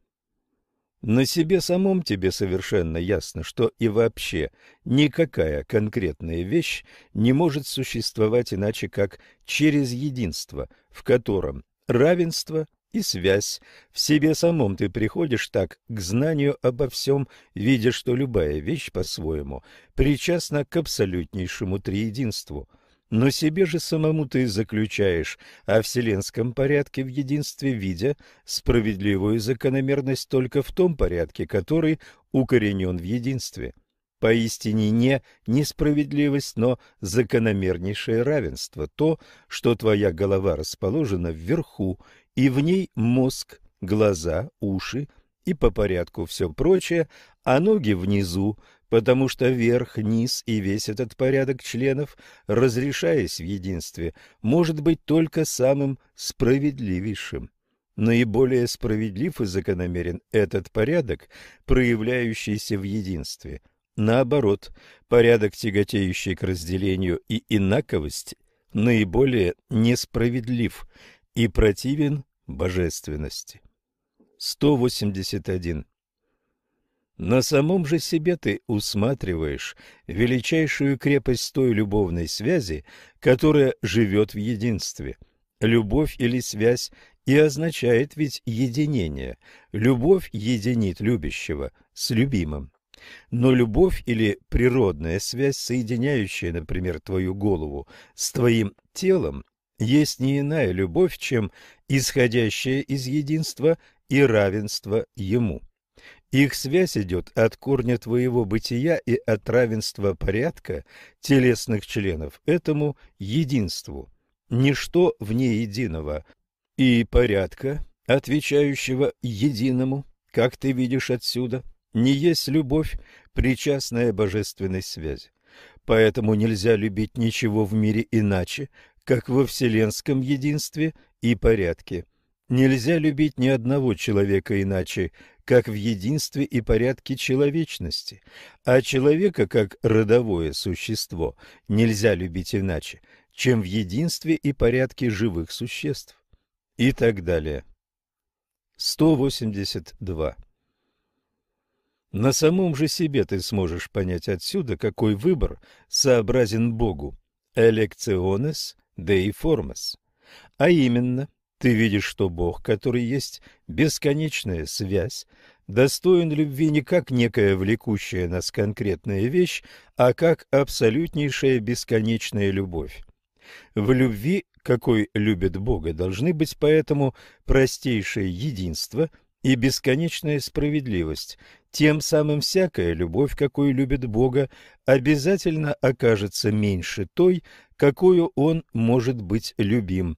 На себе самом тебе совершенно ясно, что и вообще никакая конкретная вещь не может существовать иначе, как через единство, в котором равенство и связь. В себе самом ты приходишь так к знанию обо всем, видя, что любая вещь по-своему причастна к абсолютнейшему триединству – но себе же самому ты заключаешь о вселенском порядке в единстве, видя справедливую закономерность только в том порядке, который укоренен в единстве. Поистине не несправедливость, но закономернейшее равенство, то, что твоя голова расположена вверху, и в ней мозг, глаза, уши и по порядку все прочее, а ноги внизу, потому что верх, низ и весь этот порядок членов, разрешаясь в единстве, может быть только самым справедливейшим. Наиболее справедлив и закономерен этот порядок, проявляющийся в единстве. Наоборот, порядок, тяготеющий к разделению и инаковости, наиболее несправедлив и противен божественности. 181. На самом же себе ты усматриваешь величайшую крепость той любовной связи, которая живет в единстве. Любовь или связь и означает ведь единение. Любовь единит любящего с любимым. Но любовь или природная связь, соединяющая, например, твою голову с твоим телом, есть не иная любовь, чем исходящая из единства и равенства ему. Их связь идет от корня твоего бытия и от равенства порядка телесных членов этому единству. Ничто вне единого и порядка, отвечающего единому, как ты видишь отсюда, не есть любовь, причастная божественной связи. Поэтому нельзя любить ничего в мире иначе, как во вселенском единстве и порядке. Нельзя любить ни одного человека иначе, как в единстве и порядке человечности, а человека как родовое существо нельзя любить иначе, чем в единстве и порядке живых существ. И так далее. 182. На самом же себе ты сможешь понять отсюда, какой выбор сообразен Богу. Элекционес Dei Formas. А именно, ты видишь, что Бог, который есть бесконечная связь, достоин любви не как некая влекущая нас конкретная вещь, а как абсолютнейшая бесконечная любовь. В любви, какой любит Бога, должны быть поэтому простейшее единство и бесконечная справедливость. Тем самым всякая любовь, какой любит Бога, обязательно окажется меньше той, какую он может быть любим.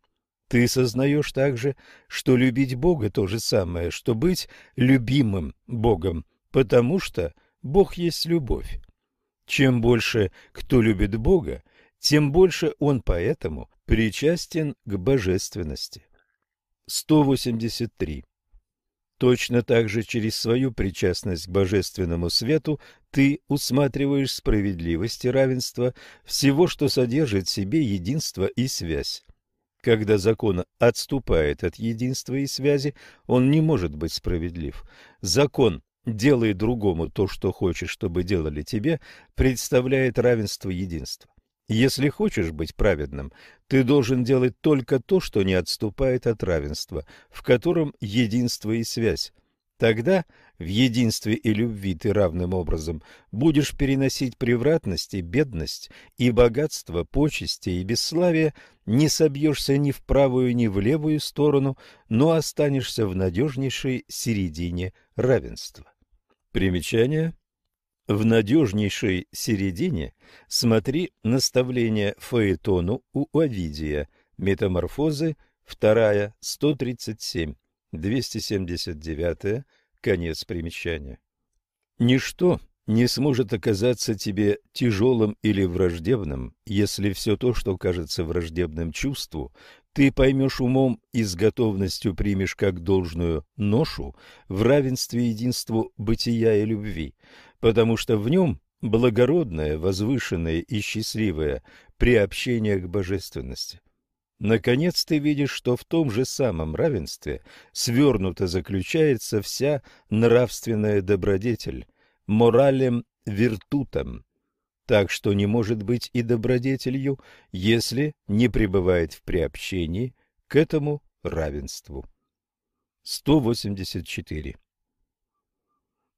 Ты сознаешь также, что любить Бога то же самое, что быть любимым Богом, потому что Бог есть любовь. Чем больше кто любит Бога, тем больше он поэтому причастен к божественности. 183. Точно так же через свою причастность к божественному свету ты усматриваешь справедливость и равенство всего, что содержит в себе единство и связь. Когда закон отступает от единства и связи, он не может быть справедлив. Закон «делай другому то, что хочешь, чтобы делали тебе» представляет равенство единства. Если хочешь быть праведным, ты должен делать только то, что не отступает от равенства, в котором единство и связь. Тогда в единстве и любви ты равным образом будешь переносить превратность и бедность, и богатство, почести и бесславие, не собьешься ни в правую, ни в левую сторону, но останешься в надежнейшей середине равенства. Примечание. В надежнейшей середине смотри наставление Фаэтону у Овидия, Метаморфозы, 2, 137, 279, конец примечания. Ничто не сможет оказаться тебе тяжелым или враждебным, если все то, что кажется враждебным чувству, ты поймешь умом и с готовностью примешь как должную ношу в равенстве единству бытия и любви, потому что в нем благородное, возвышенное и счастливое приобщение к божественности. Наконец ты видишь, что в том же самом равенстве свернуто заключается вся нравственная добродетель, моралем виртутом, так что не может быть и добродетелью, если не пребывает в приобщении к этому равенству. 184.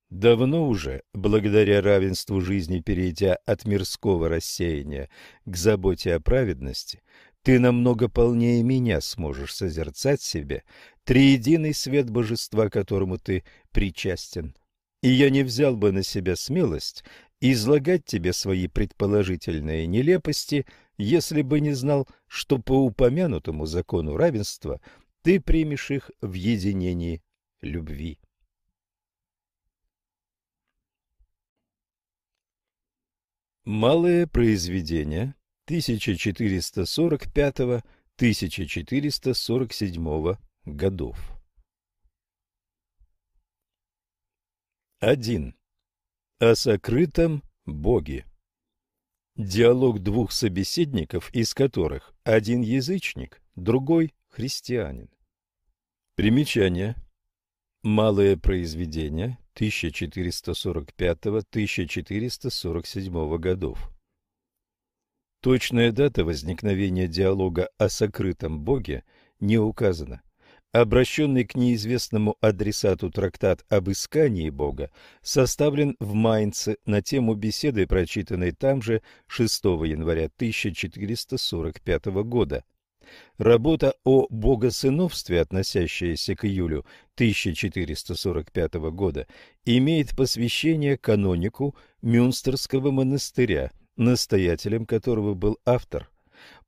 Давно уже, благодаря равенству жизни, перейдя от мирского рассеяния к заботе о праведности, ты намного полнее меня сможешь созерцать себе триединый свет божества, которому ты причастен. И я не взял бы на себя смелость излагать тебе свои предположительные нелепости, если бы не знал, что по упомянутому закону равенства ты примешь их в единении любви. Малые произведения 1445-1447 годов. 1. О сокрытом Боге. Диалог двух собеседников, из которых один язычник, другой христианин. Примечание. Малое произведение 1445-1447 годов. Точная дата возникновения диалога о сокрытом Боге не указана. Обращенный к неизвестному адресату трактат об искании Бога составлен в Майнце на тему беседы, прочитанной там же 6 января 1445 года. Работа о богосыновстве, относящаяся к июлю 1445 года, имеет посвящение канонику Мюнстерского монастыря – настоятелем которого был автор.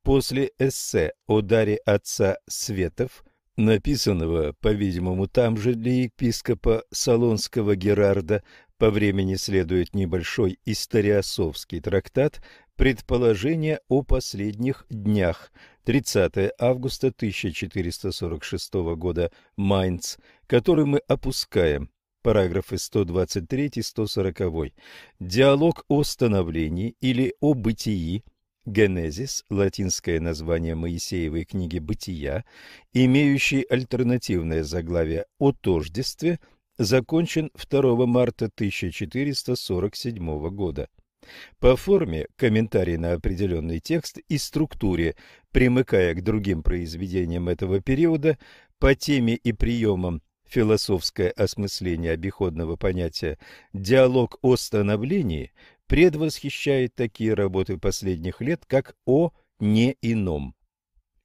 После эссе о даре отца Светов, написанного, по-видимому, там же для епископа Солонского Герарда, по времени следует небольшой историосовский трактат «Предположение о последних днях» 30 августа 1446 года, Майнц, который мы опускаем параграфы 123-140. Диалог о становлении или о бытии, Генезис, латинское название Моисеевой книги «Бытия», имеющий альтернативное заглавие о тождестве, закончен 2 марта 1447 года. По форме комментарий на определенный текст и структуре, примыкая к другим произведениям этого периода, по теме и приемам философское осмысление обиходного понятия «диалог о становлении» предвосхищает такие работы последних лет, как «О не ином».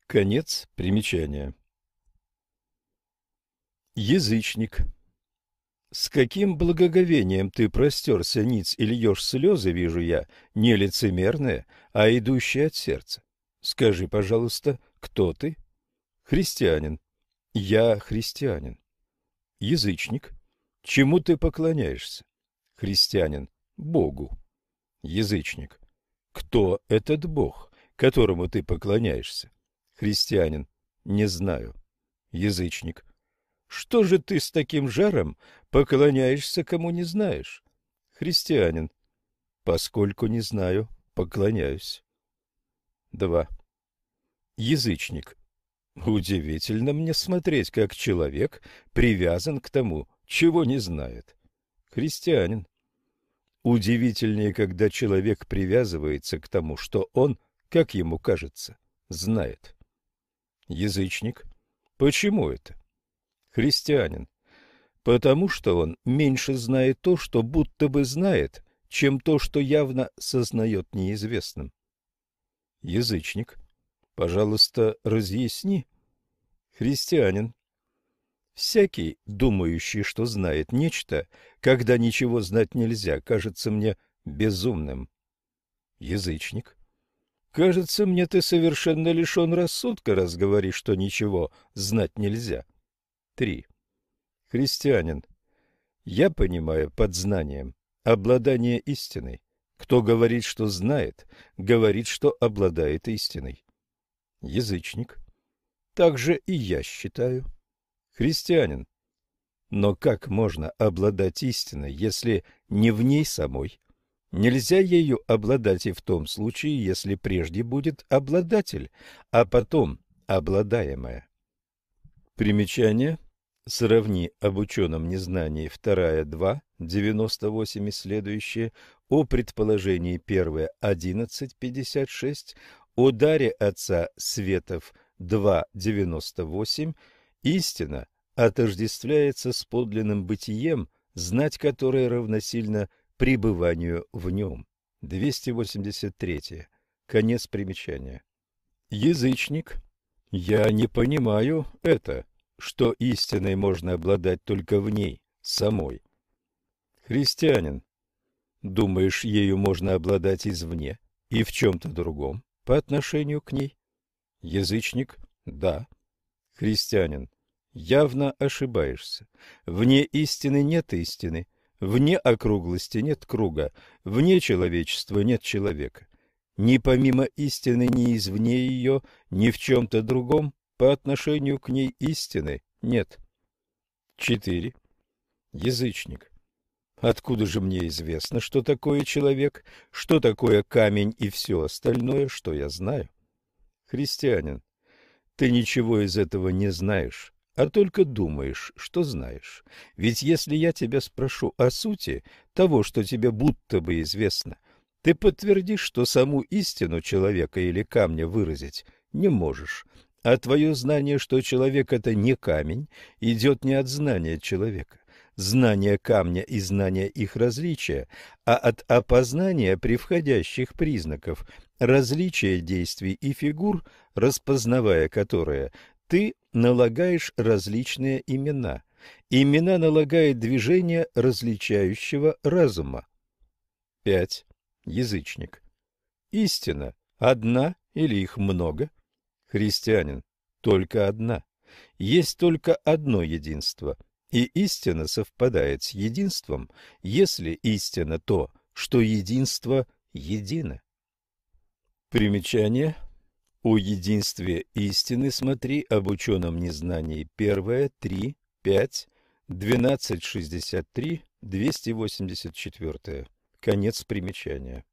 Конец примечания. Язычник с каким благоговением ты простерся ниц и льешь слезы, вижу я, не лицемерные, а идущие от сердца. Скажи, пожалуйста, кто ты? Христианин. Я христианин. Язычник. Чему ты поклоняешься? Христианин. Богу. Язычник. Кто этот Бог, которому ты поклоняешься? Христианин. Не знаю. Язычник. Что же ты с таким жаром поклоняешься, кому не знаешь? Христианин. Поскольку не знаю, поклоняюсь. 2. Язычник. Удивительно мне смотреть, как человек привязан к тому, чего не знает. Христианин. Удивительнее, когда человек привязывается к тому, что он, как ему кажется, знает. Язычник. Почему это? Христианин. Потому что он меньше знает то, что будто бы знает, чем то, что явно сознает неизвестным. Язычник. Пожалуйста, разъясни. Христианин. Всякий, думающий, что знает нечто, когда ничего знать нельзя, кажется мне безумным. Язычник. Кажется мне, ты совершенно лишен рассудка, раз говоришь, что ничего знать нельзя. 3. Христианин. Я понимаю под знанием обладание истиной. Кто говорит, что знает, говорит, что обладает истиной. Язычник. Так же и я считаю. Христианин. Но как можно обладать истиной, если не в ней самой? Нельзя ею обладать и в том случае, если прежде будет обладатель, а потом обладаемое. Примечание. Сравни об ученом незнании вторая 2, 98 и следующее, о предположении первое 11, 56, о даре отца Светов 2, 98, истина отождествляется с подлинным бытием, знать которое равносильно пребыванию в нем. 283. Конец примечания. Язычник я не понимаю это, что истиной можно обладать только в ней, самой. Христианин, думаешь, ею можно обладать извне и в чем-то другом по отношению к ней? Язычник, да. Христианин, явно ошибаешься. Вне истины нет истины, вне округлости нет круга, вне человечества нет человека ни помимо истины, ни извне ее, ни в чем-то другом по отношению к ней истины нет. 4. Язычник. Откуда же мне известно, что такое человек, что такое камень и все остальное, что я знаю? Христианин. Ты ничего из этого не знаешь, а только думаешь, что знаешь. Ведь если я тебя спрошу о сути того, что тебе будто бы известно, ты подтвердишь, что саму истину человека или камня выразить не можешь, а твое знание, что человек — это не камень, идет не от знания человека, знания камня и знания их различия, а от опознания превходящих признаков, различия действий и фигур, распознавая которые, ты налагаешь различные имена. Имена налагает движение различающего разума. 5 язычник. Истина одна или их много? Христианин только одна. Есть только одно единство, и истина совпадает с единством, если истина то, что единство едино. Примечание. О единстве истины смотри об ученом незнании. Первое, 3, 5, 1263, 284. Конец примечания.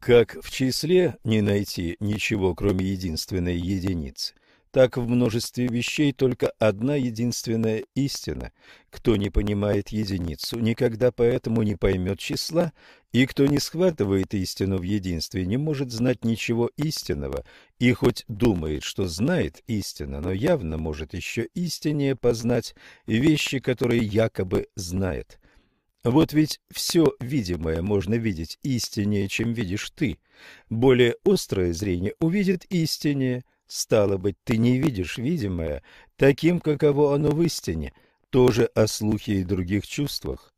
Как в числе не найти ничего, кроме единственной единицы, так в множестве вещей только одна единственная истина. Кто не понимает единицу, никогда поэтому не поймет числа, и кто не схватывает истину в единстве, не может знать ничего истинного, и хоть думает, что знает истину, но явно может еще истиннее познать вещи, которые якобы знает. Вот ведь все видимое можно видеть истиннее, чем видишь ты. Более острое зрение увидит истиннее. Стало быть, ты не видишь видимое таким, каково оно в истине, тоже о слухе и других чувствах.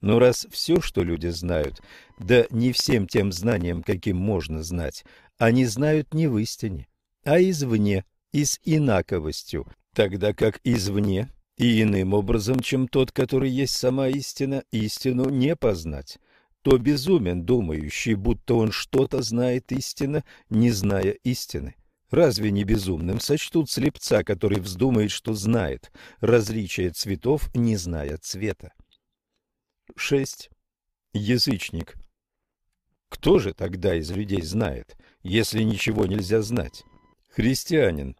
Но раз все, что люди знают, да не всем тем знанием, каким можно знать, они знают не в истине, а извне, и с инаковостью, тогда как извне и иным образом, чем тот, который есть сама истина, истину не познать, то безумен, думающий, будто он что-то знает истинно, не зная истины. Разве не безумным сочтут слепца, который вздумает, что знает различие цветов, не зная цвета? 6. Язычник. Кто же тогда из людей знает, если ничего нельзя знать? Христианин.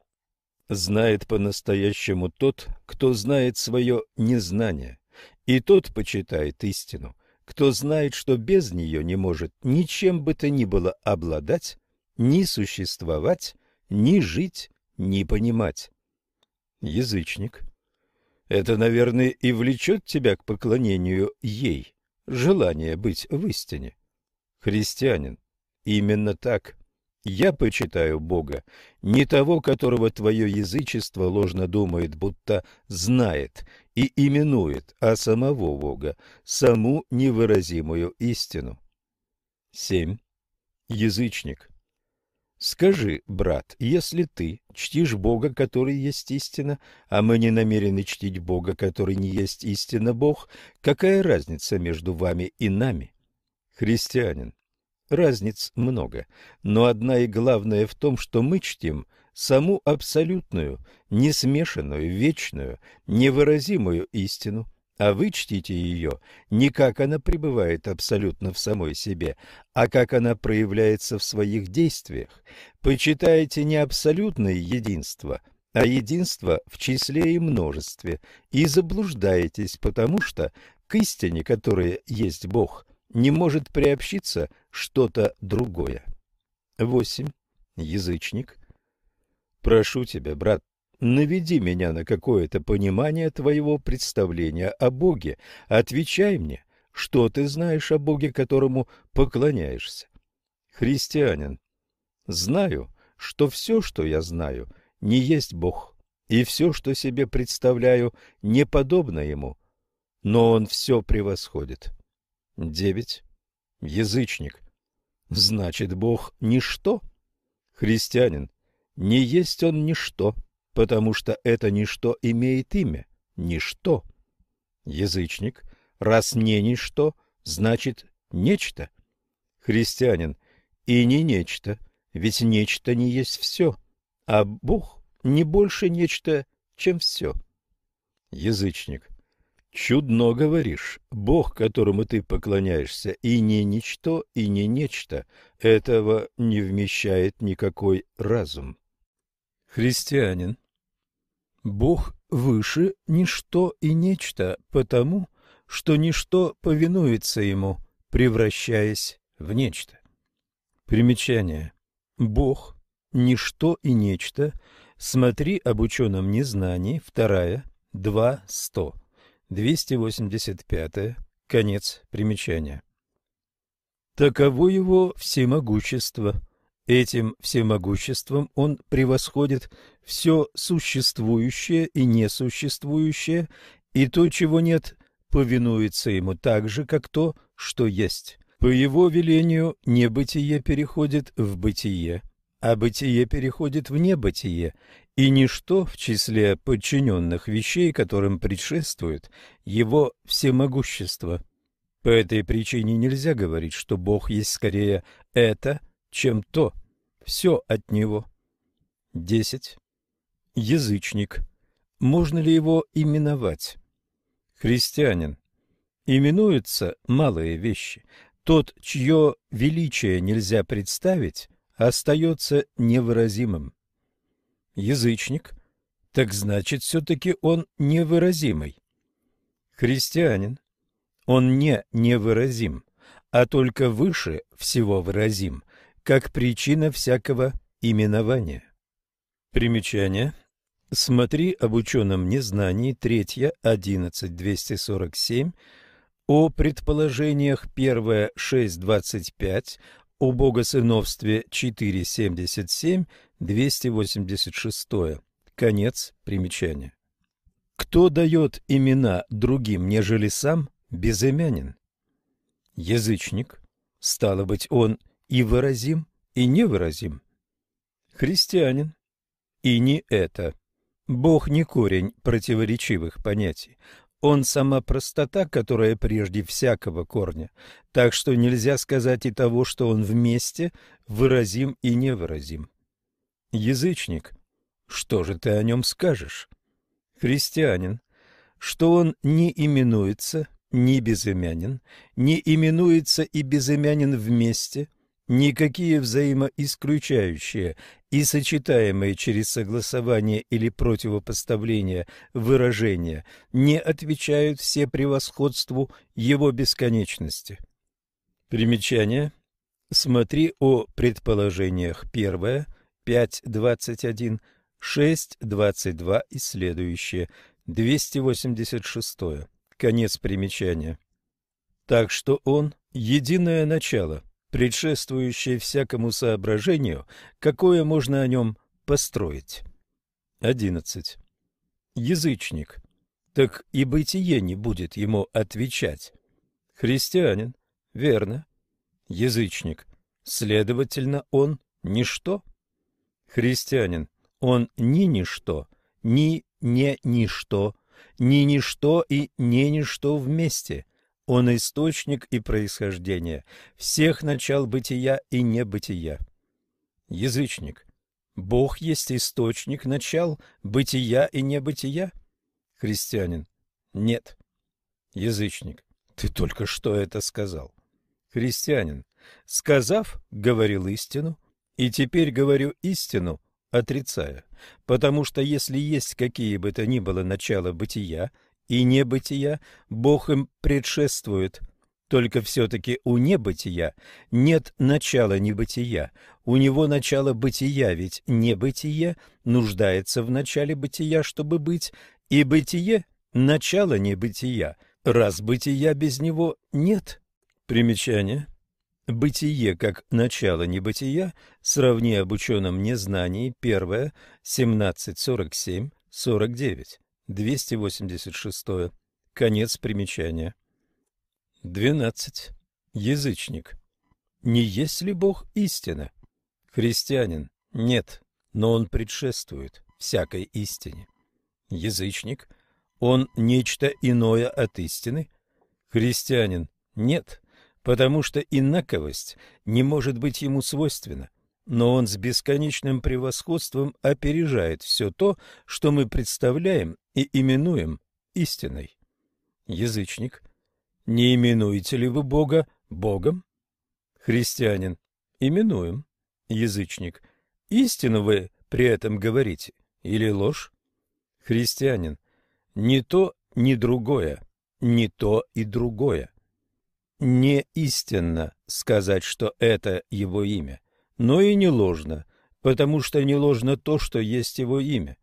Знает по-настоящему тот, кто знает свое незнание, и тот почитает истину, кто знает, что без нее не может ничем бы то ни было обладать, ни существовать, ни жить, ни понимать. Язычник. Это, наверное, и влечет тебя к поклонению ей, желание быть в истине. Христианин. Именно так. Я почитаю Бога, не того, которого твое язычество ложно думает, будто знает и именует, а самого Бога, саму невыразимую истину. 7. Язычник. Скажи, брат, если ты чтишь Бога, который есть истина, а мы не намерены чтить Бога, который не есть истина Бог, какая разница между вами и нами? Христианин. Разниц много, но одна и главная в том, что мы чтим саму абсолютную, несмешанную, вечную, невыразимую истину, а вы чтите ее не как она пребывает абсолютно в самой себе, а как она проявляется в своих действиях. Почитаете не абсолютное единство, а единство в числе и множестве, и заблуждаетесь, потому что к истине, которая есть Бог – не может приобщиться что-то другое. 8. Язычник. Прошу тебя, брат, наведи меня на какое-то понимание твоего представления о Боге. Отвечай мне, что ты знаешь о Боге, которому поклоняешься. Христианин. Знаю, что все, что я знаю, не есть Бог, и все, что себе представляю, не подобно Ему, но Он все превосходит. Девять. Язычник. Значит, Бог – ничто? Христианин. Не есть он ничто, потому что это ничто имеет имя. Ничто. Язычник. Раз не ничто, значит нечто. Христианин. И не нечто, ведь нечто не есть все, а Бог не больше нечто, чем все. Язычник. Чудно говоришь, Бог, которому ты поклоняешься, и не ничто, и не нечто, этого не вмещает никакой разум. Христианин. Бог выше ничто и нечто, потому что ничто повинуется ему, превращаясь в нечто. Примечание. Бог, ничто и нечто, смотри об ученом незнании, вторая, два, сто. 285. Конец примечания. Таково его всемогущество. Этим всемогуществом он превосходит все существующее и несуществующее, и то, чего нет, повинуется ему так же, как то, что есть. По его велению небытие переходит в бытие, а бытие переходит в небытие, и ничто в числе подчиненных вещей, которым предшествует его всемогущество. По этой причине нельзя говорить, что Бог есть скорее это, чем то, все от Него. 10. Язычник. Можно ли его именовать? Христианин. Именуются малые вещи. Тот, чье величие нельзя представить, остается невыразимым. Язычник. Так значит, все-таки он невыразимый. Христианин. Он не невыразим, а только выше всего выразим, как причина всякого именования. Примечание. Смотри об ученом незнании, 3, 11, 247, о предположениях 1, 6, 25, о богосыновстве 4, 77, 286. Конец примечания. Кто дает имена другим, нежели сам, безымянен? Язычник. Стало быть, он и выразим, и невыразим. Христианин. И не это. Бог не корень противоречивых понятий. Он сама простота, которая прежде всякого корня, так что нельзя сказать и того, что он вместе выразим и невыразим. Язычник. Что же ты о нем скажешь? Христианин. Что он не именуется, не безымянен, не именуется и безымянен вместе – Никакие взаимоисключающие и сочетаемые через согласование или противопоставление выражения не отвечают все превосходству его бесконечности. Примечание. Смотри о предположениях 1, 5.21, 6.22 и следующее, 286. Конец примечания. Так что он – единое начало – предшествующее всякому соображению, какое можно о нем построить. 11. Язычник. Так и бытие не будет ему отвечать. Христианин. Верно. Язычник. Следовательно, он ничто. Христианин. Он ни ничто, ни не ничто, ни ничто и не ничто вместе. Он источник и происхождение всех начал бытия и небытия. Язычник. Бог есть источник начал бытия и небытия? Христианин. Нет. Язычник. Ты только что это сказал. Христианин. Сказав, говорил истину, и теперь говорю истину, отрицая, потому что если есть какие бы то ни было начала бытия и небытия, Бог им предшествует. Только все-таки у небытия нет начала небытия, у него начало бытия, ведь небытие нуждается в начале бытия, чтобы быть, и бытие – начало небытия, раз бытия без него нет. Примечание. Бытие как начало небытия, сравни об ученом незнании, первое, 17.47, 49. 286. Конец примечания. 12. Язычник. Не есть ли Бог истина? Христианин. Нет, но он предшествует всякой истине. Язычник. Он нечто иное от истины? Христианин. Нет, потому что инаковость не может быть ему свойственна но он с бесконечным превосходством опережает все то, что мы представляем и именуем истиной. Язычник. Не именуете ли вы Бога Богом? Христианин. Именуем. Язычник. Истину вы при этом говорите или ложь? Христианин. Не то, ни другое, не то и другое. Не истинно сказать, что это его имя но и не ложно, потому что не ложно то, что есть его имя.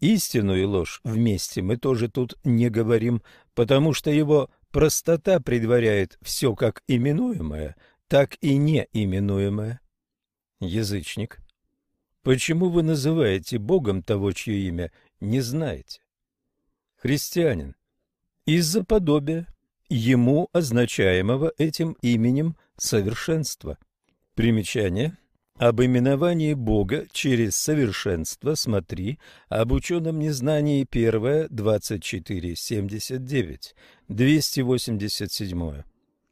Истину и ложь вместе мы тоже тут не говорим, потому что его простота предваряет все как именуемое, так и неименуемое. Язычник. Почему вы называете Богом того, чье имя не знаете? Христианин. Из-за подобия, ему означаемого этим именем совершенства. Примечание. Об именовании Бога через совершенство смотри об ученом незнании 1, 24, 79, 287.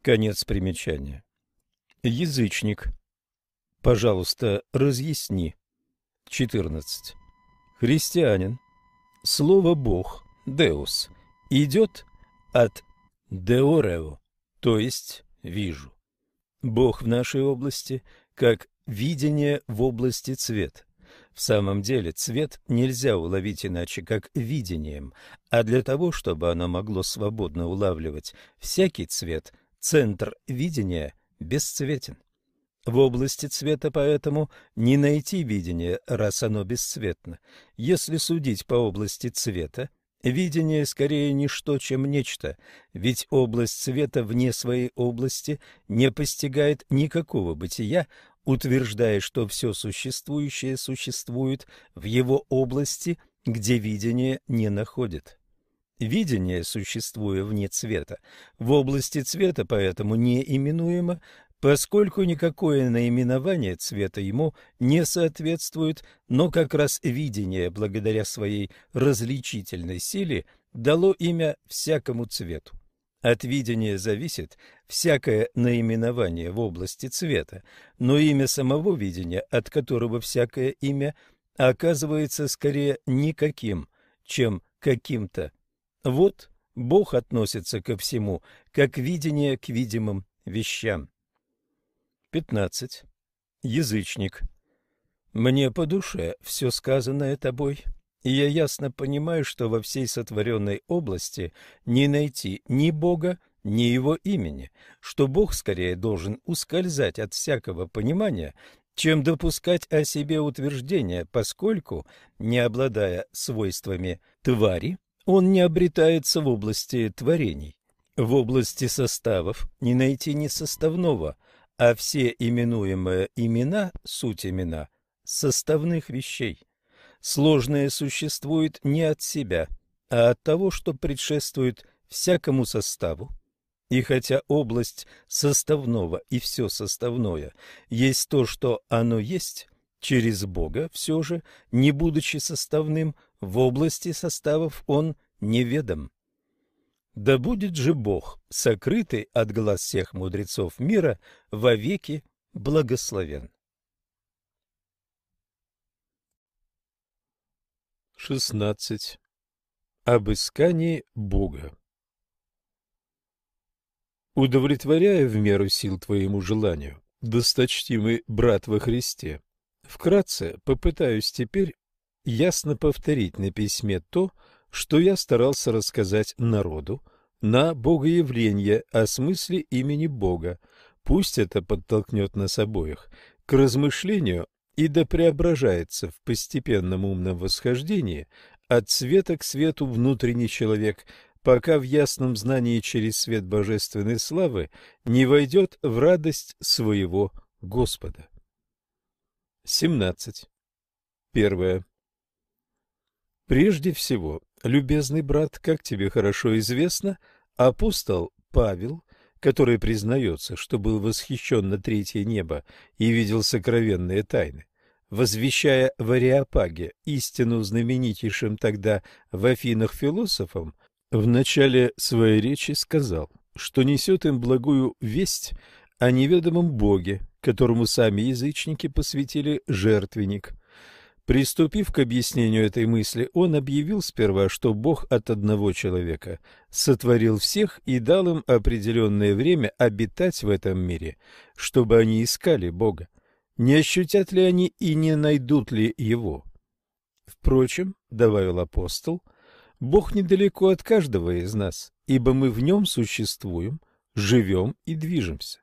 Конец примечания. Язычник. Пожалуйста, разъясни. 14. Христианин. Слово «Бог» «деус» идет от «деорео», то есть «вижу». Бог в нашей области, как видение в области цвета. В самом деле цвет нельзя уловить иначе, как видением, а для того, чтобы оно могло свободно улавливать всякий цвет, центр видения бесцветен. В области цвета поэтому не найти видение, раз оно бесцветно. Если судить по области цвета, видение скорее ничто, чем нечто, ведь область цвета вне своей области не постигает никакого бытия, утверждая, что все существующее существует в его области, где видение не находит. Видение, существуя вне цвета, в области цвета поэтому не именуемо, поскольку никакое наименование цвета ему не соответствует, но как раз видение, благодаря своей различительной силе, дало имя всякому цвету. От видения зависит всякое наименование в области цвета, но имя самого видения, от которого всякое имя оказывается скорее никаким, чем каким-то. Вот Бог относится ко всему, как видение к видимым вещам. 15. Язычник. Мне по душе все сказанное тобой, и я ясно понимаю, что во всей сотворенной области не найти ни Бога, ни Его имени, что Бог скорее должен ускользать от всякого понимания, чем допускать о себе утверждения, поскольку, не обладая свойствами твари, он не обретается в области творений. В области составов не найти ни составного, а все именуемые имена – суть имена составных вещей. Сложное существует не от себя, а от того, что предшествует всякому составу. И хотя область составного и все составное есть то, что оно есть, через Бога все же, не будучи составным, в области составов он неведом. Да будет же Бог, сокрытый от глаз всех мудрецов мира, вовеки благословен. 16. Об искании Бога Удовлетворяя в меру сил твоему желанию, досточтимый брат во Христе, вкратце попытаюсь теперь ясно повторить на письме то, что я старался рассказать народу на богоявление о смысле имени Бога. Пусть это подтолкнет нас обоих к размышлению и да преображается в постепенном умном восхождении от света к свету внутренний человек, пока в ясном знании через свет божественной славы не войдет в радость своего Господа. 17. Первое. Прежде всего, любезный брат, как тебе хорошо известно, апостол Павел который признается, что был восхищен на третье небо и видел сокровенные тайны, возвещая в Ариапаге истину знаменитейшим тогда в Афинах философам, в начале своей речи сказал, что несет им благую весть о неведомом Боге, которому сами язычники посвятили жертвенник – Приступив к объяснению этой мысли, он объявил сперва, что Бог от одного человека сотворил всех и дал им определенное время обитать в этом мире, чтобы они искали Бога. Не ощутят ли они и не найдут ли Его? Впрочем, — добавил апостол, — Бог недалеко от каждого из нас, ибо мы в нем существуем, живем и движемся.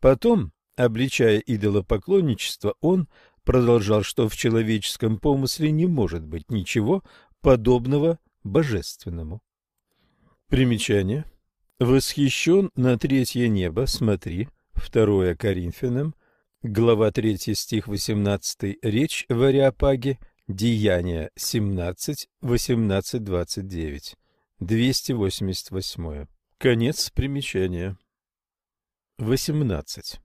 Потом, обличая идолопоклонничество, он продолжал, что в человеческом помысле не может быть ничего подобного божественному. Примечание. Восхищен на третье небо, смотри, 2 Коринфянам, глава 3, стих 18, речь в Ариапаге, Деяния 17, 18, 29, 288. Конец примечания. 18.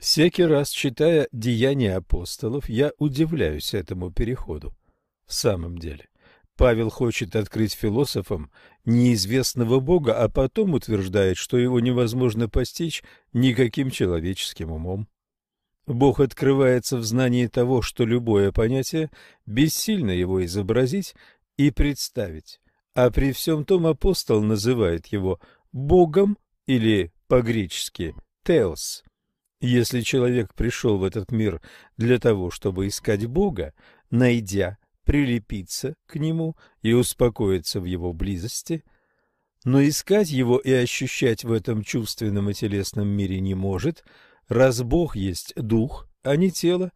Всякий раз, читая «Деяния апостолов», я удивляюсь этому переходу. В самом деле, Павел хочет открыть философам неизвестного Бога, а потом утверждает, что его невозможно постичь никаким человеческим умом. Бог открывается в знании того, что любое понятие бессильно его изобразить и представить, а при всем том апостол называет его Богом или по-гречески «теос». Если человек пришел в этот мир для того, чтобы искать Бога, найдя, прилепиться к Нему и успокоиться в Его близости, но искать Его и ощущать в этом чувственном и телесном мире не может, раз Бог есть Дух, а не тело,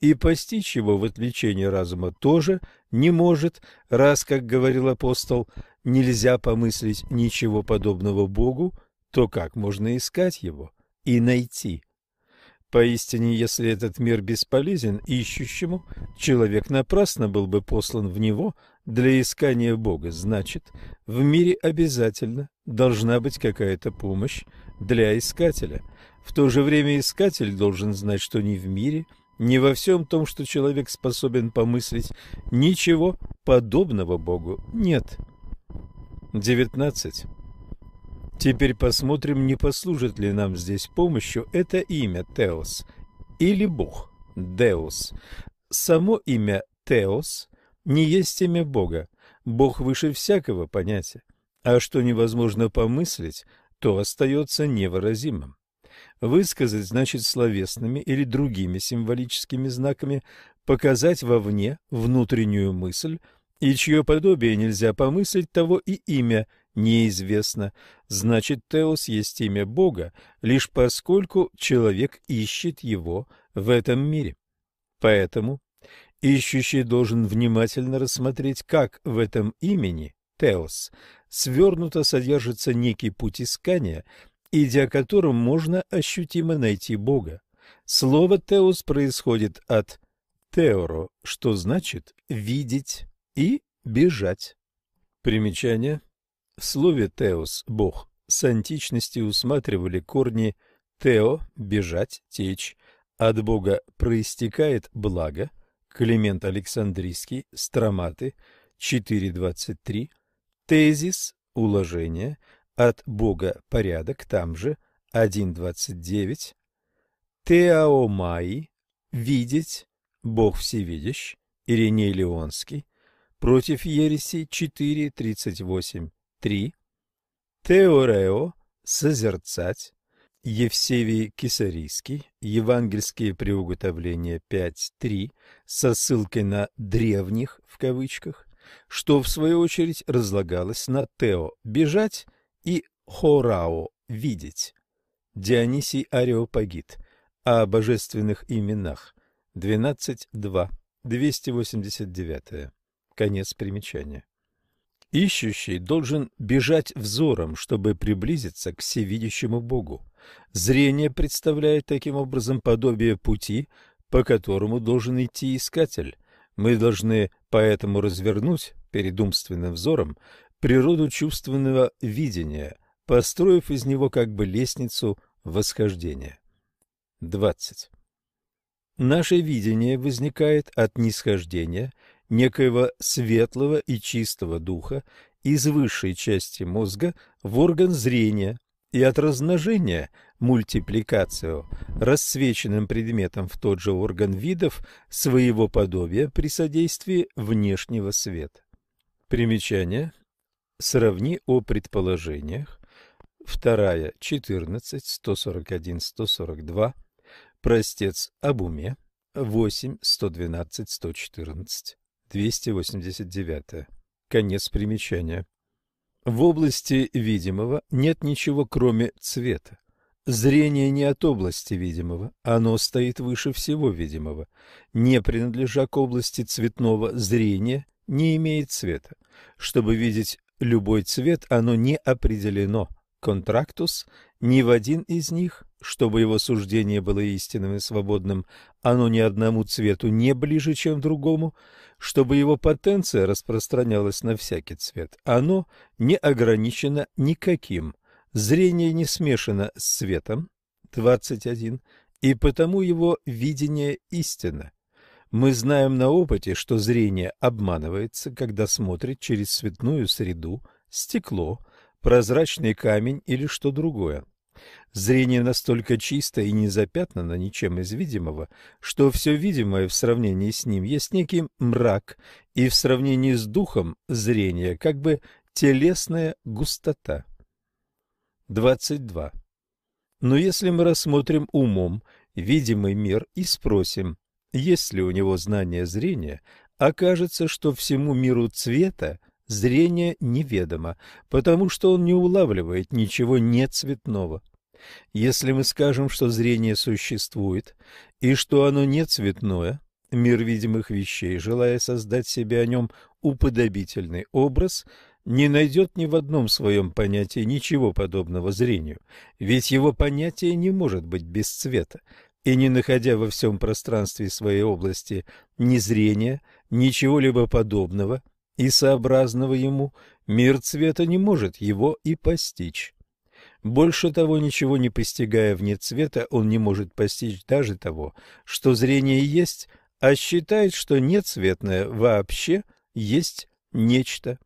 и постичь его в отвлечении разума тоже не может, раз, как говорил апостол, нельзя помыслить ничего подобного Богу, то как можно искать его и найти? Поистине, если этот мир бесполезен ищущему, человек напрасно был бы послан в него для искания Бога. Значит, в мире обязательно должна быть какая-то помощь для искателя. В то же время искатель должен знать, что ни в мире, ни во всем том, что человек способен помыслить, ничего подобного Богу нет. 19. Теперь посмотрим, не послужит ли нам здесь помощью это имя Теос или Бог Деус. Само имя Теос не есть имя Бога. Бог выше всякого понятия. А что невозможно помыслить, то остается невыразимым. Высказать значит словесными или другими символическими знаками показать вовне внутреннюю мысль, и чье подобие нельзя помыслить, того и имя неизвестно. Значит, Теос есть имя Бога, лишь поскольку человек ищет его в этом мире. Поэтому ищущий должен внимательно рассмотреть, как в этом имени Теос свернуто содержится некий путь искания, идя которым можно ощутимо найти Бога. Слово «теос» происходит от «теоро», что значит «видеть» и «бежать». Примечание. В слове «теос» – «бог» с античности усматривали корни «тео» – «бежать», «течь», от Бога проистекает благо, Климент Александрийский, Строматы, 4.23, тезис, уложение, от Бога порядок, там же, 1.29, теаомаи, видеть, Бог всевидящ, Ириней Леонский, против ереси 4.38, 3. Теорео – созерцать. Евсевий Кисарийский, Евангельские приуготовления 5.3, со ссылкой на «древних» в кавычках, что в свою очередь разлагалось на «тео» – бежать и «хорао» – видеть. Дионисий Ареопагит о божественных именах 12.2, 289. Конец примечания. Ищущий должен бежать взором, чтобы приблизиться к всевидящему Богу. Зрение представляет таким образом подобие пути, по которому должен идти искатель. Мы должны поэтому развернуть перед умственным взором природу чувственного видения, построив из него как бы лестницу восхождения. 20. Наше видение возникает от нисхождения некоего светлого и чистого духа из высшей части мозга в орган зрения и от размножения мультипликацию рассвеченным предметом в тот же орган видов своего подобия при содействии внешнего света. Примечание. Сравни о предположениях. Вторая, 14, 141, 142. Простец об уме. 8, 112, 114. 289. Конец примечания. В области видимого нет ничего, кроме цвета. Зрение не от области видимого, оно стоит выше всего видимого. Не принадлежа к области цветного, зрение не имеет цвета. Чтобы видеть любой цвет, оно не определено. Контрактус ни в один из них, чтобы его суждение было истинным и свободным, оно ни одному цвету не ближе, чем другому, чтобы его потенция распространялась на всякий цвет. Оно не ограничено никаким. Зрение не смешано с светом. 21. И потому его видение истинно. Мы знаем на опыте, что зрение обманывается, когда смотрит через цветную среду, стекло, прозрачный камень или что другое. Зрение настолько чисто и не запятнано ничем из видимого, что все видимое в сравнении с ним есть некий мрак, и в сравнении с духом зрения как бы телесная густота. 22. Но если мы рассмотрим умом видимый мир и спросим, есть ли у него знание зрения, окажется, что всему миру цвета зрение неведомо, потому что он не улавливает ничего нецветного. Если мы скажем, что зрение существует и что оно не цветное, мир видимых вещей, желая создать себе о нем уподобительный образ, не найдет ни в одном своем понятии ничего подобного зрению, ведь его понятие не может быть без цвета, и не находя во всем пространстве своей области ни зрения, ничего-либо подобного и сообразного ему, мир цвета не может его и постичь. Больше того, ничего не постигая вне цвета, он не может постичь даже того, что зрение есть, а считает, что нецветное вообще есть нечто.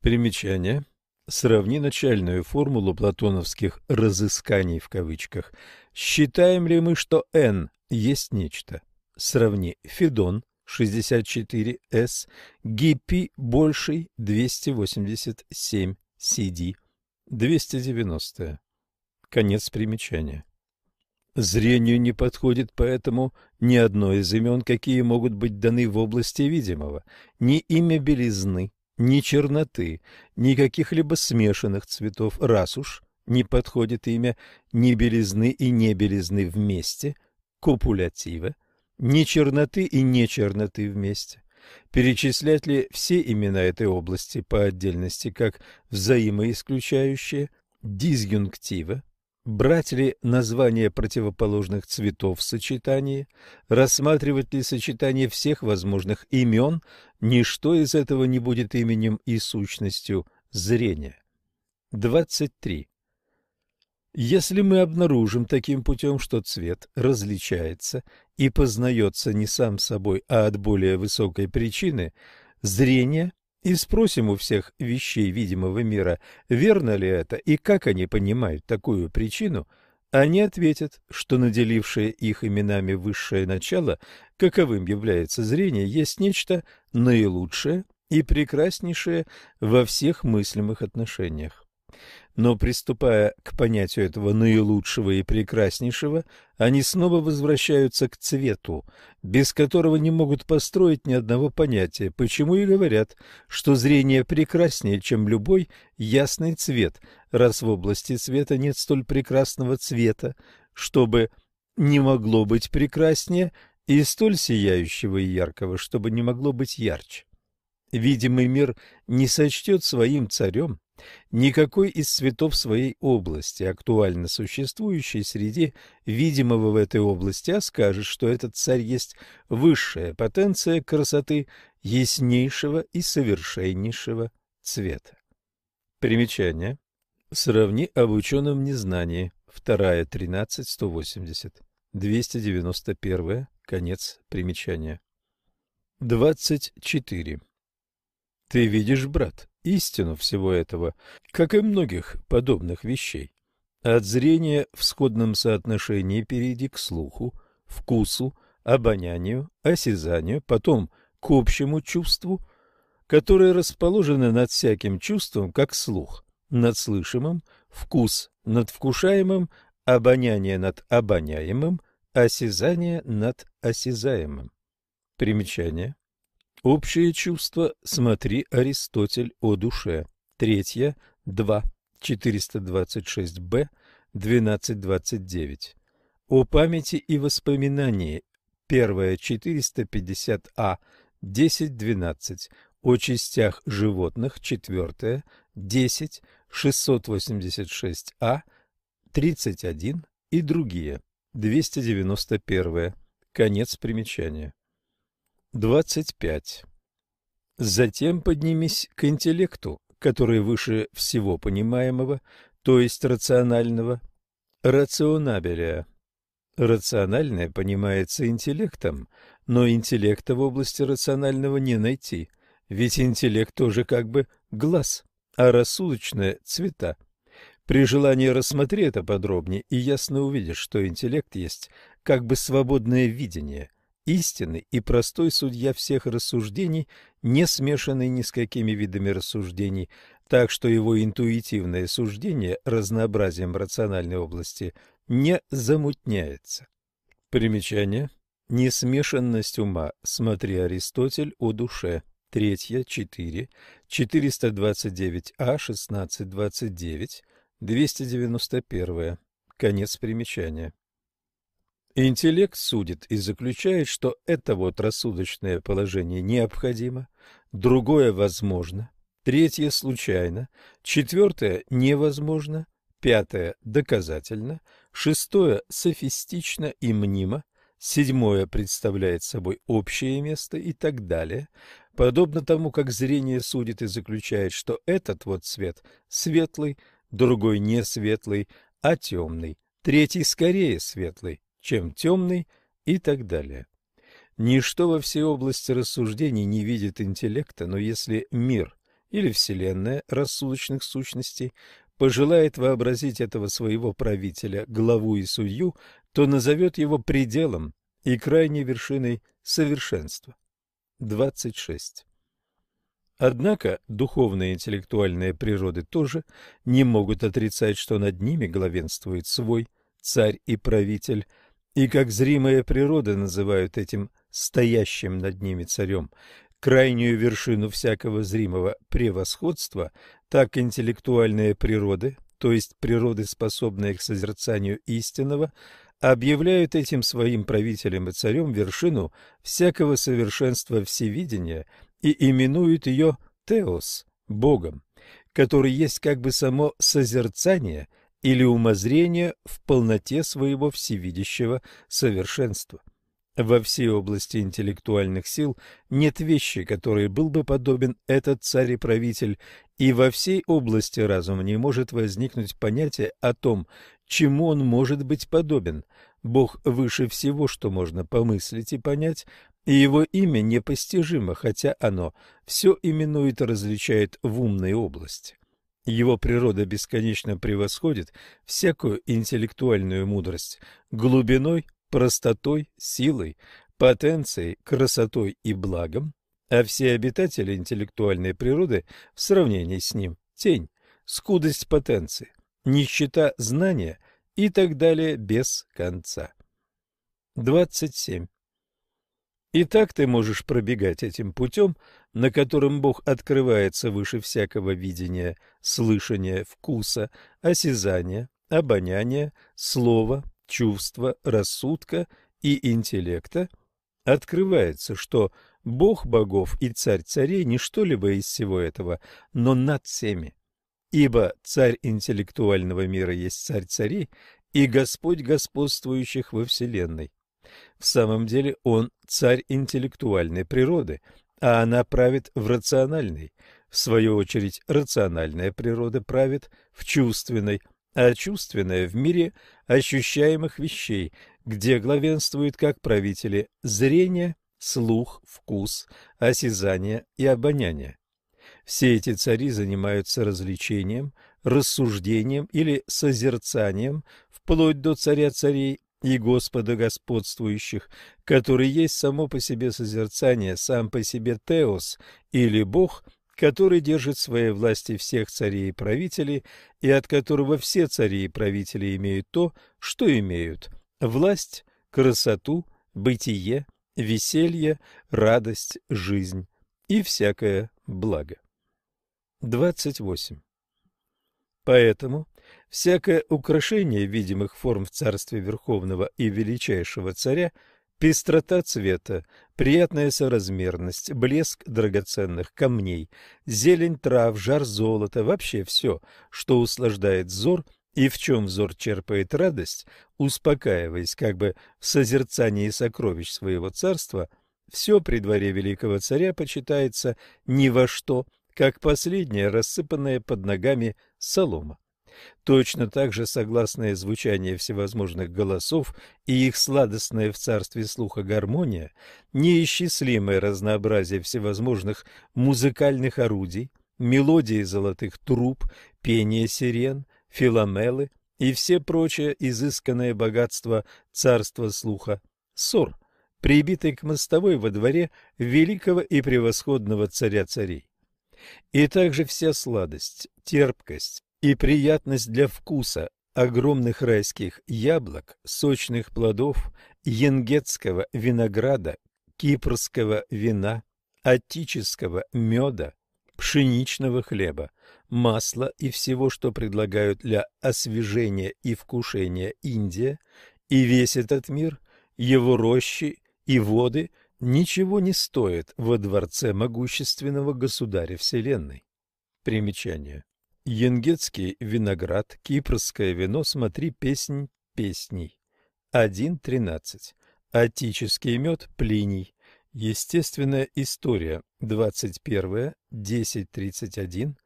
Примечание. Сравни начальную формулу платоновских «разысканий» в кавычках. Считаем ли мы, что n есть нечто? Сравни Федон 64s, ГП больший 287 CD 290. Конец примечания. Зрению не подходит поэтому ни одно из имен, какие могут быть даны в области видимого, ни имя белизны, ни черноты, ни каких-либо смешанных цветов, раз уж не подходит имя ни белизны и не белизны вместе, копулятива, ни черноты и не черноты вместе. Перечислять ли все имена этой области по отдельности как взаимоисключающие, дизъюнктивы, брать ли названия противоположных цветов в сочетании, рассматривать ли сочетание всех возможных имен, ничто из этого не будет именем и сущностью зрения. 23. Если мы обнаружим таким путем, что цвет различается и познается не сам собой, а от более высокой причины, зрение, и спросим у всех вещей видимого мира, верно ли это и как они понимают такую причину, они ответят, что наделившее их именами высшее начало, каковым является зрение, есть нечто наилучшее и прекраснейшее во всех мыслимых отношениях. Но приступая к понятию этого наилучшего и прекраснейшего, они снова возвращаются к цвету, без которого не могут построить ни одного понятия, почему и говорят, что зрение прекраснее, чем любой ясный цвет, раз в области цвета нет столь прекрасного цвета, чтобы не могло быть прекраснее, и столь сияющего и яркого, чтобы не могло быть ярче. Видимый мир не сочтет своим царем Никакой из цветов своей области, актуально существующей среди видимого в этой области, а скажет, что этот царь есть высшая потенция красоты яснейшего и совершеннейшего цвета. Примечание. Сравни об ученом незнании. Вторая, 13, 180. 291. Конец примечания. 24. Ты видишь, брат, истину всего этого, как и многих подобных вещей. От зрения в сходном соотношении перейди к слуху, вкусу, обонянию, осязанию, потом к общему чувству, которое расположено над всяким чувством, как слух, над слышимым, вкус над вкушаемым, обоняние над обоняемым, осязание над осязаемым. Примечание. Общее чувство смотри Аристотель о душе. Третье, 2, 426б, 1229. О памяти и воспоминании. Первое, 450а, 10-12. О частях животных. Четвертое, 10, 686а, 31 и другие. 291. Конец примечания. 25. Затем поднимись к интеллекту, который выше всего понимаемого, то есть рационального. Рационабелия. Рациональное понимается интеллектом, но интеллекта в области рационального не найти, ведь интеллект тоже как бы глаз, а рассудочное – цвета. При желании рассмотри это подробнее, и ясно увидишь, что интеллект есть как бы свободное видение – истинный и простой судья всех рассуждений, не смешанный ни с какими видами рассуждений, так что его интуитивное суждение разнообразием рациональной области не замутняется. Примечание. Несмешанность ума. Смотри Аристотель о душе. Третья, 4, 429а, 1629, 291. Конец примечания. Интеллект судит и заключает, что это вот рассудочное положение необходимо, другое возможно, третье случайно, четвертое невозможно, пятое доказательно, шестое софистично и мнимо, седьмое представляет собой общее место и так далее, подобно тому, как зрение судит и заключает, что этот вот цвет светлый, другой не светлый, а темный, третий скорее светлый, чем темный и так далее. Ничто во всей области рассуждений не видит интеллекта, но если мир или Вселенная рассудочных сущностей пожелает вообразить этого своего правителя, главу и судью, то назовет его пределом и крайней вершиной совершенства. 26. Однако духовные и интеллектуальные природы тоже не могут отрицать, что над ними главенствует свой царь и правитель, и как зримая природа называют этим стоящим над ними царем крайнюю вершину всякого зримого превосходства, так интеллектуальные природы, то есть природы, способные к созерцанию истинного, объявляют этим своим правителем и царем вершину всякого совершенства всевидения и именуют ее Теос, Богом, который есть как бы само созерцание или умозрение в полноте своего всевидящего совершенства. Во всей области интеллектуальных сил нет вещи, которой был бы подобен этот царь и правитель, и во всей области разума не может возникнуть понятие о том, чему он может быть подобен. Бог выше всего, что можно помыслить и понять, и его имя непостижимо, хотя оно все именует и различает в умной области. Его природа бесконечно превосходит всякую интеллектуальную мудрость глубиной, простотой, силой, потенцией, красотой и благом, а все обитатели интеллектуальной природы в сравнении с ним – тень, скудость потенции, нищета знания и так далее без конца. 27. И так ты можешь пробегать этим путем, на котором Бог открывается выше всякого видения, слышания, вкуса, осязания, обоняния, слова, чувства, рассудка и интеллекта, открывается, что Бог богов и царь царей не что-либо из всего этого, но над всеми. Ибо царь интеллектуального мира есть царь царей и Господь господствующих во Вселенной. В самом деле он царь интеллектуальной природы, а она правит в рациональной. В свою очередь, рациональная природа правит в чувственной, а чувственное в мире ощущаемых вещей, где главенствуют как правители зрение, слух, вкус, осязание и обоняние. Все эти цари занимаются развлечением, рассуждением или созерцанием, вплоть до царя царей и Господа господствующих, который есть само по себе созерцание, сам по себе Теос или Бог – который держит в своей власти всех царей и правителей, и от которого все цари и правители имеют то, что имеют – власть, красоту, бытие, веселье, радость, жизнь и всякое благо. 28. Поэтому всякое украшение видимых форм в царстве Верховного и Величайшего Царя – Пестрота цвета, приятная соразмерность, блеск драгоценных камней, зелень трав, жар золота, вообще все, что услаждает взор и в чем взор черпает радость, успокаиваясь как бы в созерцании сокровищ своего царства, все при дворе великого царя почитается ни во что, как последнее рассыпанное под ногами солома. Точно так же согласное звучание всевозможных голосов и их сладостное в царстве слуха гармония, неисчислимое разнообразие всевозможных музыкальных орудий, мелодии золотых труб, пение сирен, филомелы и все прочее изысканное богатство царства слуха, ссор, прибитый к мостовой во дворе великого и превосходного царя царей. И также вся сладость, терпкость, и приятность для вкуса, огромных райских яблок, сочных плодов, янгетского винограда, кипрского вина, аттического меда, пшеничного хлеба, масла и всего, что предлагают для освежения и вкушения Индия, и весь этот мир, его рощи и воды ничего не стоят во дворце могущественного государя Вселенной. Примечание. Янгетский виноград, кипрское вино, смотри песнь песней. 1.13. Атический мед, Плиний. Естественная история, 21, 10.31.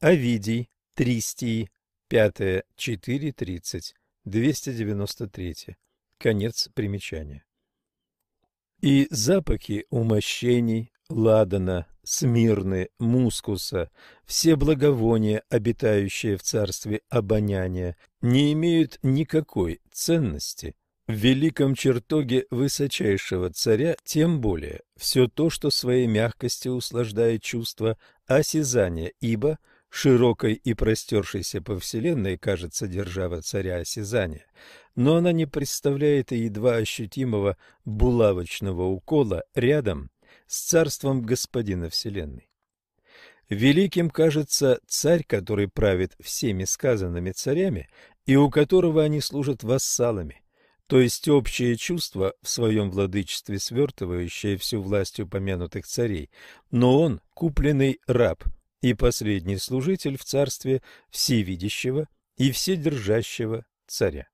Овидий, Тристии, 5, 4.30, 293. Конец примечания. И запахи умощений, ладана, смирны, мускуса, все благовония, обитающие в царстве обоняния, не имеют никакой ценности – в великом чертоге высочайшего царя тем более все то, что своей мягкостью услаждает чувство осязания, ибо широкой и простершейся по вселенной кажется держава царя осязания, но она не представляет и едва ощутимого булавочного укола рядом с царством господина вселенной. Великим кажется царь, который правит всеми сказанными царями и у которого они служат вассалами – то есть общее чувство в своем владычестве, свертывающее всю власть упомянутых царей, но он купленный раб и последний служитель в царстве всевидящего и вседержащего царя.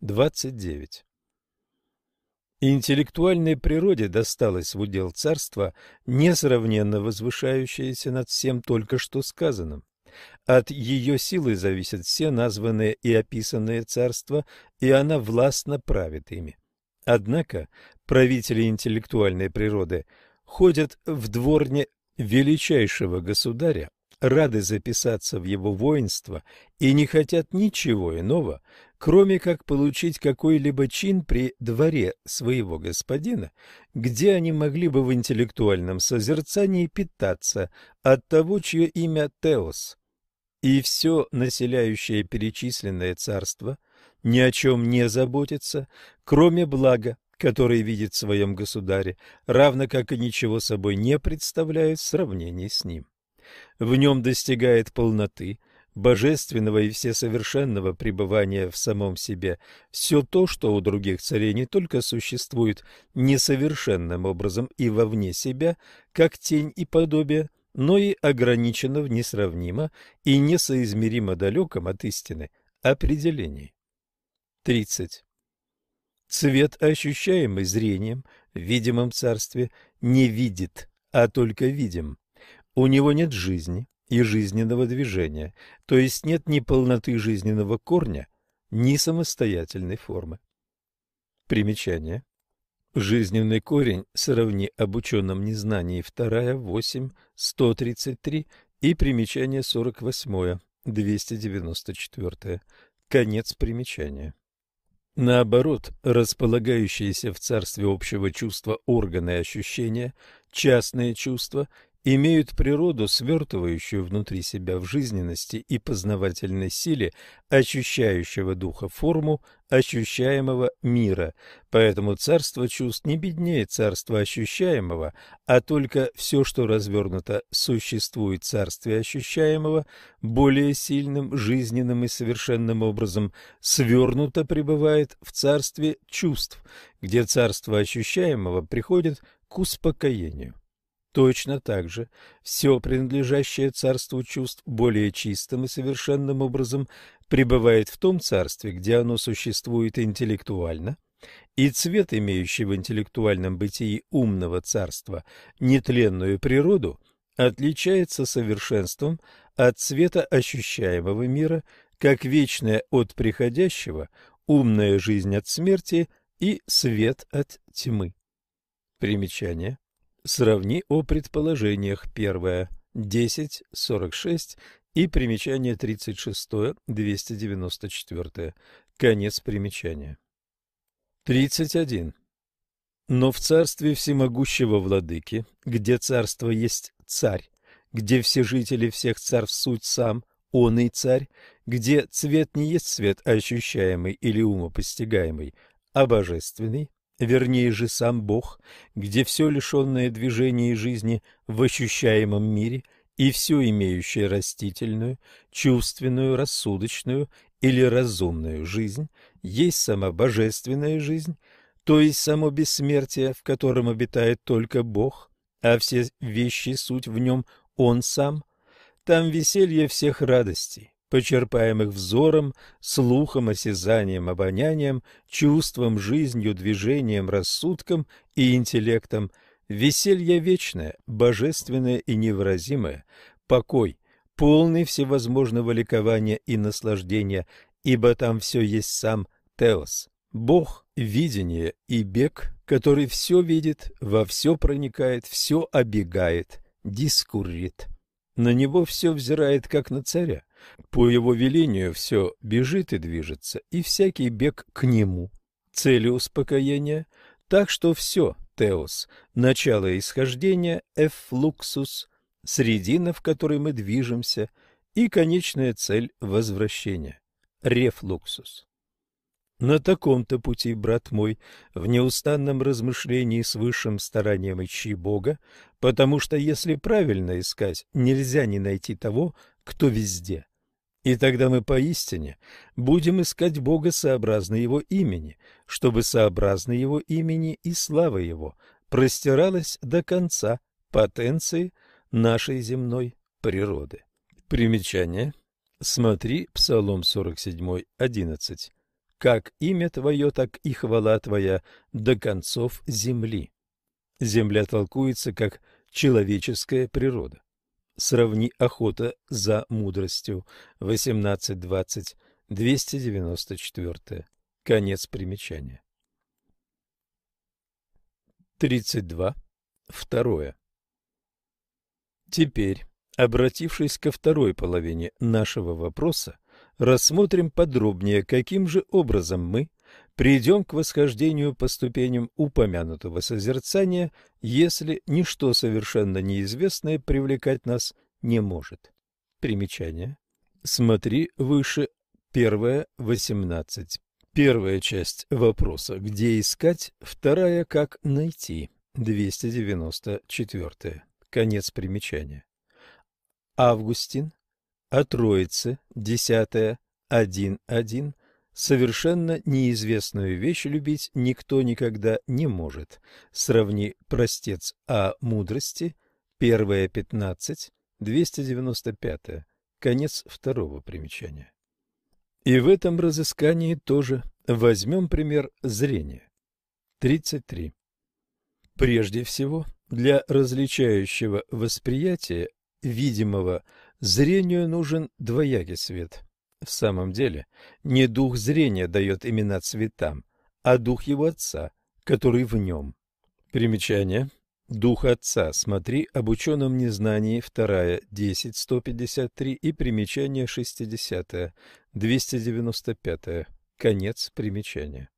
29. Интеллектуальной природе досталось в удел царства, несравненно возвышающееся над всем только что сказанным. От ее силы зависят все названные и описанные царства, и она властно правит ими. Однако правители интеллектуальной природы ходят в дворне величайшего государя, рады записаться в его воинство и не хотят ничего иного, кроме как получить какой-либо чин при дворе своего господина, где они могли бы в интеллектуальном созерцании питаться от того, чье имя Теос, и все населяющее перечисленное царство ни о чем не заботится, кроме блага, которое видит в своем государе, равно как и ничего собой не представляет в сравнении с ним. В нем достигает полноты, божественного и всесовершенного пребывания в самом себе все то, что у других царей не только существует несовершенным образом и вовне себя, как тень и подобие, но и ограничено в несравнимо и несоизмеримо далеком от истины определении. 30. Цвет, ощущаемый зрением в видимом царстве, не видит, а только видим. У него нет жизни и жизненного движения, то есть нет ни полноты жизненного корня, ни самостоятельной формы. Примечание. Жизненный корень сравни об ученом незнании, вторая, восемь, сто тридцать три и примечание сорок восьмое, двести девяносто четвертое. Конец примечания. Наоборот, располагающиеся в царстве общего чувства органы ощущения, частные чувства имеют природу, свертывающую внутри себя в жизненности и познавательной силе ощущающего духа форму ощущаемого мира, поэтому царство чувств не беднее царства ощущаемого, а только все, что развернуто, существует в царстве ощущаемого, более сильным, жизненным и совершенным образом свернуто пребывает в царстве чувств, где царство ощущаемого приходит к успокоению. Точно так же все принадлежащее царству чувств более чистым и совершенным образом пребывает в том царстве, где оно существует интеллектуально, и цвет, имеющий в интеллектуальном бытии умного царства нетленную природу, отличается совершенством от цвета ощущаемого мира, как вечное от приходящего, умная жизнь от смерти и свет от тьмы. Примечание. Сравни о предположениях. Первое. 10.46 и примечание 36, 294. Конец примечания. 31. Но в царстве всемогущего владыки, где царство есть царь, где все жители всех царств суть сам, он и царь, где цвет не есть цвет ощущаемый или умопостигаемый, а божественный, вернее же сам Бог, где все лишенное движения и жизни в ощущаемом мире и все имеющее растительную, чувственную, рассудочную или разумную жизнь, есть сама божественная жизнь, то есть само бессмертие, в котором обитает только Бог, а все вещи суть в нем Он сам, там веселье всех радостей, почерпаемых взором, слухом, осязанием, обонянием, чувством, жизнью, движением, рассудком и интеллектом, веселье вечное, божественное и невыразимое, покой, полный всевозможного ликования и наслаждения, ибо там все есть сам Теос, Бог, видение и бег, который все видит, во все проникает, все обегает, дискуррит. На него все взирает, как на царя. По его велению все бежит и движется, и всякий бег к нему. Цели успокоения, так что все, теос, начало исхождения, эффлуксус, средина, в которой мы движемся, и конечная цель возвращения, рефлуксус. На таком-то пути, брат мой, в неустанном размышлении с высшим старанием ищи Бога, потому что если правильно искать, нельзя не найти того, кто везде. И тогда мы поистине будем искать Бога сообразно Его имени, чтобы сообразно Его имени и слава Его простиралась до конца потенции нашей земной природы. Примечание. Смотри Псалом 47, 11 как имя Твое, так и хвала Твоя до концов земли. Земля толкуется как человеческая природа. Сравни охота за мудростью. 18.20, 294. Конец примечания. 32. Второе. Теперь, обратившись ко второй половине нашего вопроса, рассмотрим подробнее, каким же образом мы придем к восхождению по ступеням упомянутого созерцания, если ничто совершенно неизвестное привлекать нас не может. Примечание. Смотри выше, первое, восемнадцать. Первая часть вопроса «Где искать?», вторая «Как найти?», 294. Конец примечания. Августин о Троице, десятое, один, один, совершенно неизвестную вещь любить никто никогда не может. Сравни простец о мудрости, первое, пятнадцать, двести девяносто пятое, конец второго примечания. И в этом разыскании тоже возьмем пример зрения. 33. Прежде всего, для различающего восприятия видимого Зрению нужен двоякий свет. В самом деле, не дух зрения дает имена цветам, а дух его отца, который в нем. Примечание. Дух отца. Смотри об ученом незнании, вторая, 10, 153 и примечание 60, 295. Конец примечания.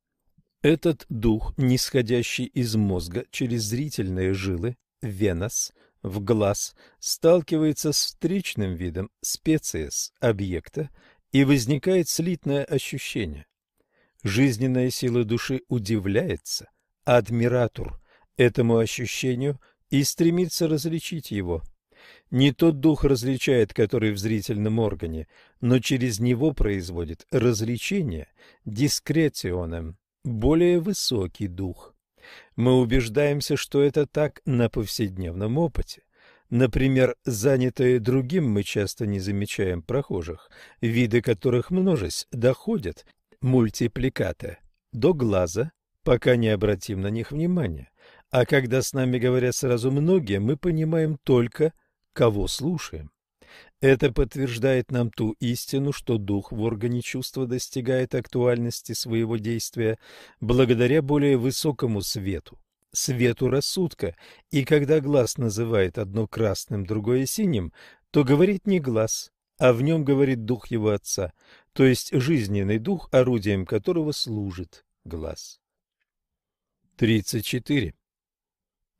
Этот дух, нисходящий из мозга через зрительные жилы, венос, в глаз сталкивается с встречным видом специес объекта и возникает слитное ощущение. Жизненная сила души удивляется, адмиратур, этому ощущению и стремится различить его. Не тот дух различает, который в зрительном органе, но через него производит различение дискреционем, более высокий дух. Мы убеждаемся, что это так на повседневном опыте. Например, занятые другим мы часто не замечаем прохожих, виды которых множесть доходят, мультипликата, до глаза, пока не обратим на них внимания. А когда с нами говорят сразу многие, мы понимаем только, кого слушаем. Это подтверждает нам ту истину, что дух в органе чувства достигает актуальности своего действия благодаря более высокому свету, свету рассудка, и когда глаз называет одно красным, другое синим, то говорит не глаз, а в нем говорит дух его отца, то есть жизненный дух, орудием которого служит глаз. 34.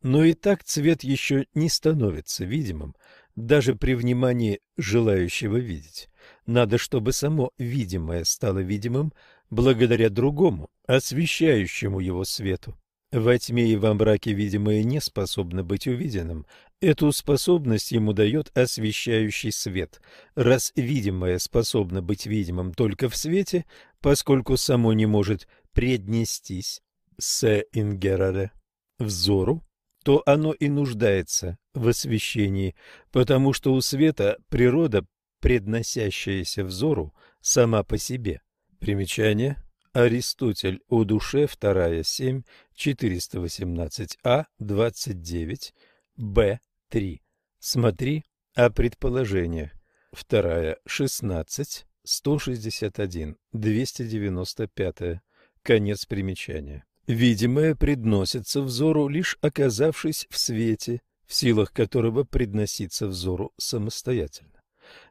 Но и так цвет еще не становится видимым, даже при внимании желающего видеть. Надо, чтобы само видимое стало видимым благодаря другому, освещающему его свету. Во тьме и во мраке видимое не способно быть увиденным. Эту способность ему дает освещающий свет. Раз видимое способно быть видимым только в свете, поскольку само не может преднестись се ингераре взору, то оно и нуждается в освещении, потому что у света природа, предносящаяся взору, сама по себе. Примечание Аристотель о душе, вторая 7, 418а, 29, б, 3. Смотри о предположениях. Вторая 16, 161, 295. Конец примечания. Видимое предносится взору, лишь оказавшись в свете, в силах которого предноситься взору самостоятельно.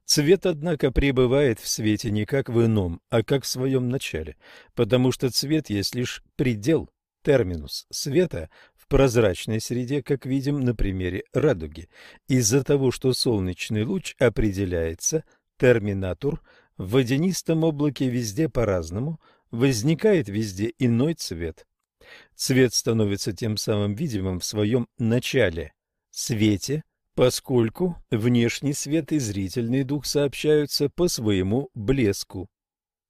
Цвет, однако, пребывает в свете не как в ином, а как в своем начале, потому что цвет есть лишь предел, терминус света в прозрачной среде, как видим на примере радуги. Из-за того, что солнечный луч определяется, терминатур, в водянистом облаке везде по-разному, возникает везде иной цвет. Цвет становится тем самым видимым в своем начале, свете – поскольку внешний свет и зрительный дух сообщаются по своему блеску.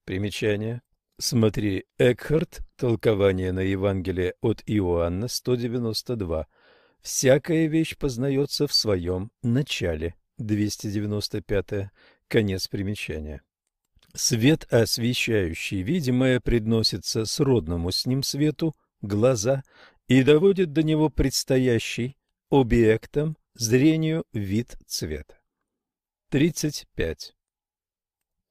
Примечание. Смотри Экхарт, толкование на Евангелие от Иоанна, 192. «Всякая вещь познается в своем начале». 295. Конец примечания. Свет, освещающий видимое, предносится сродному с ним свету, глаза, и доводит до него предстоящий объектом Зрению вид цвета. 35.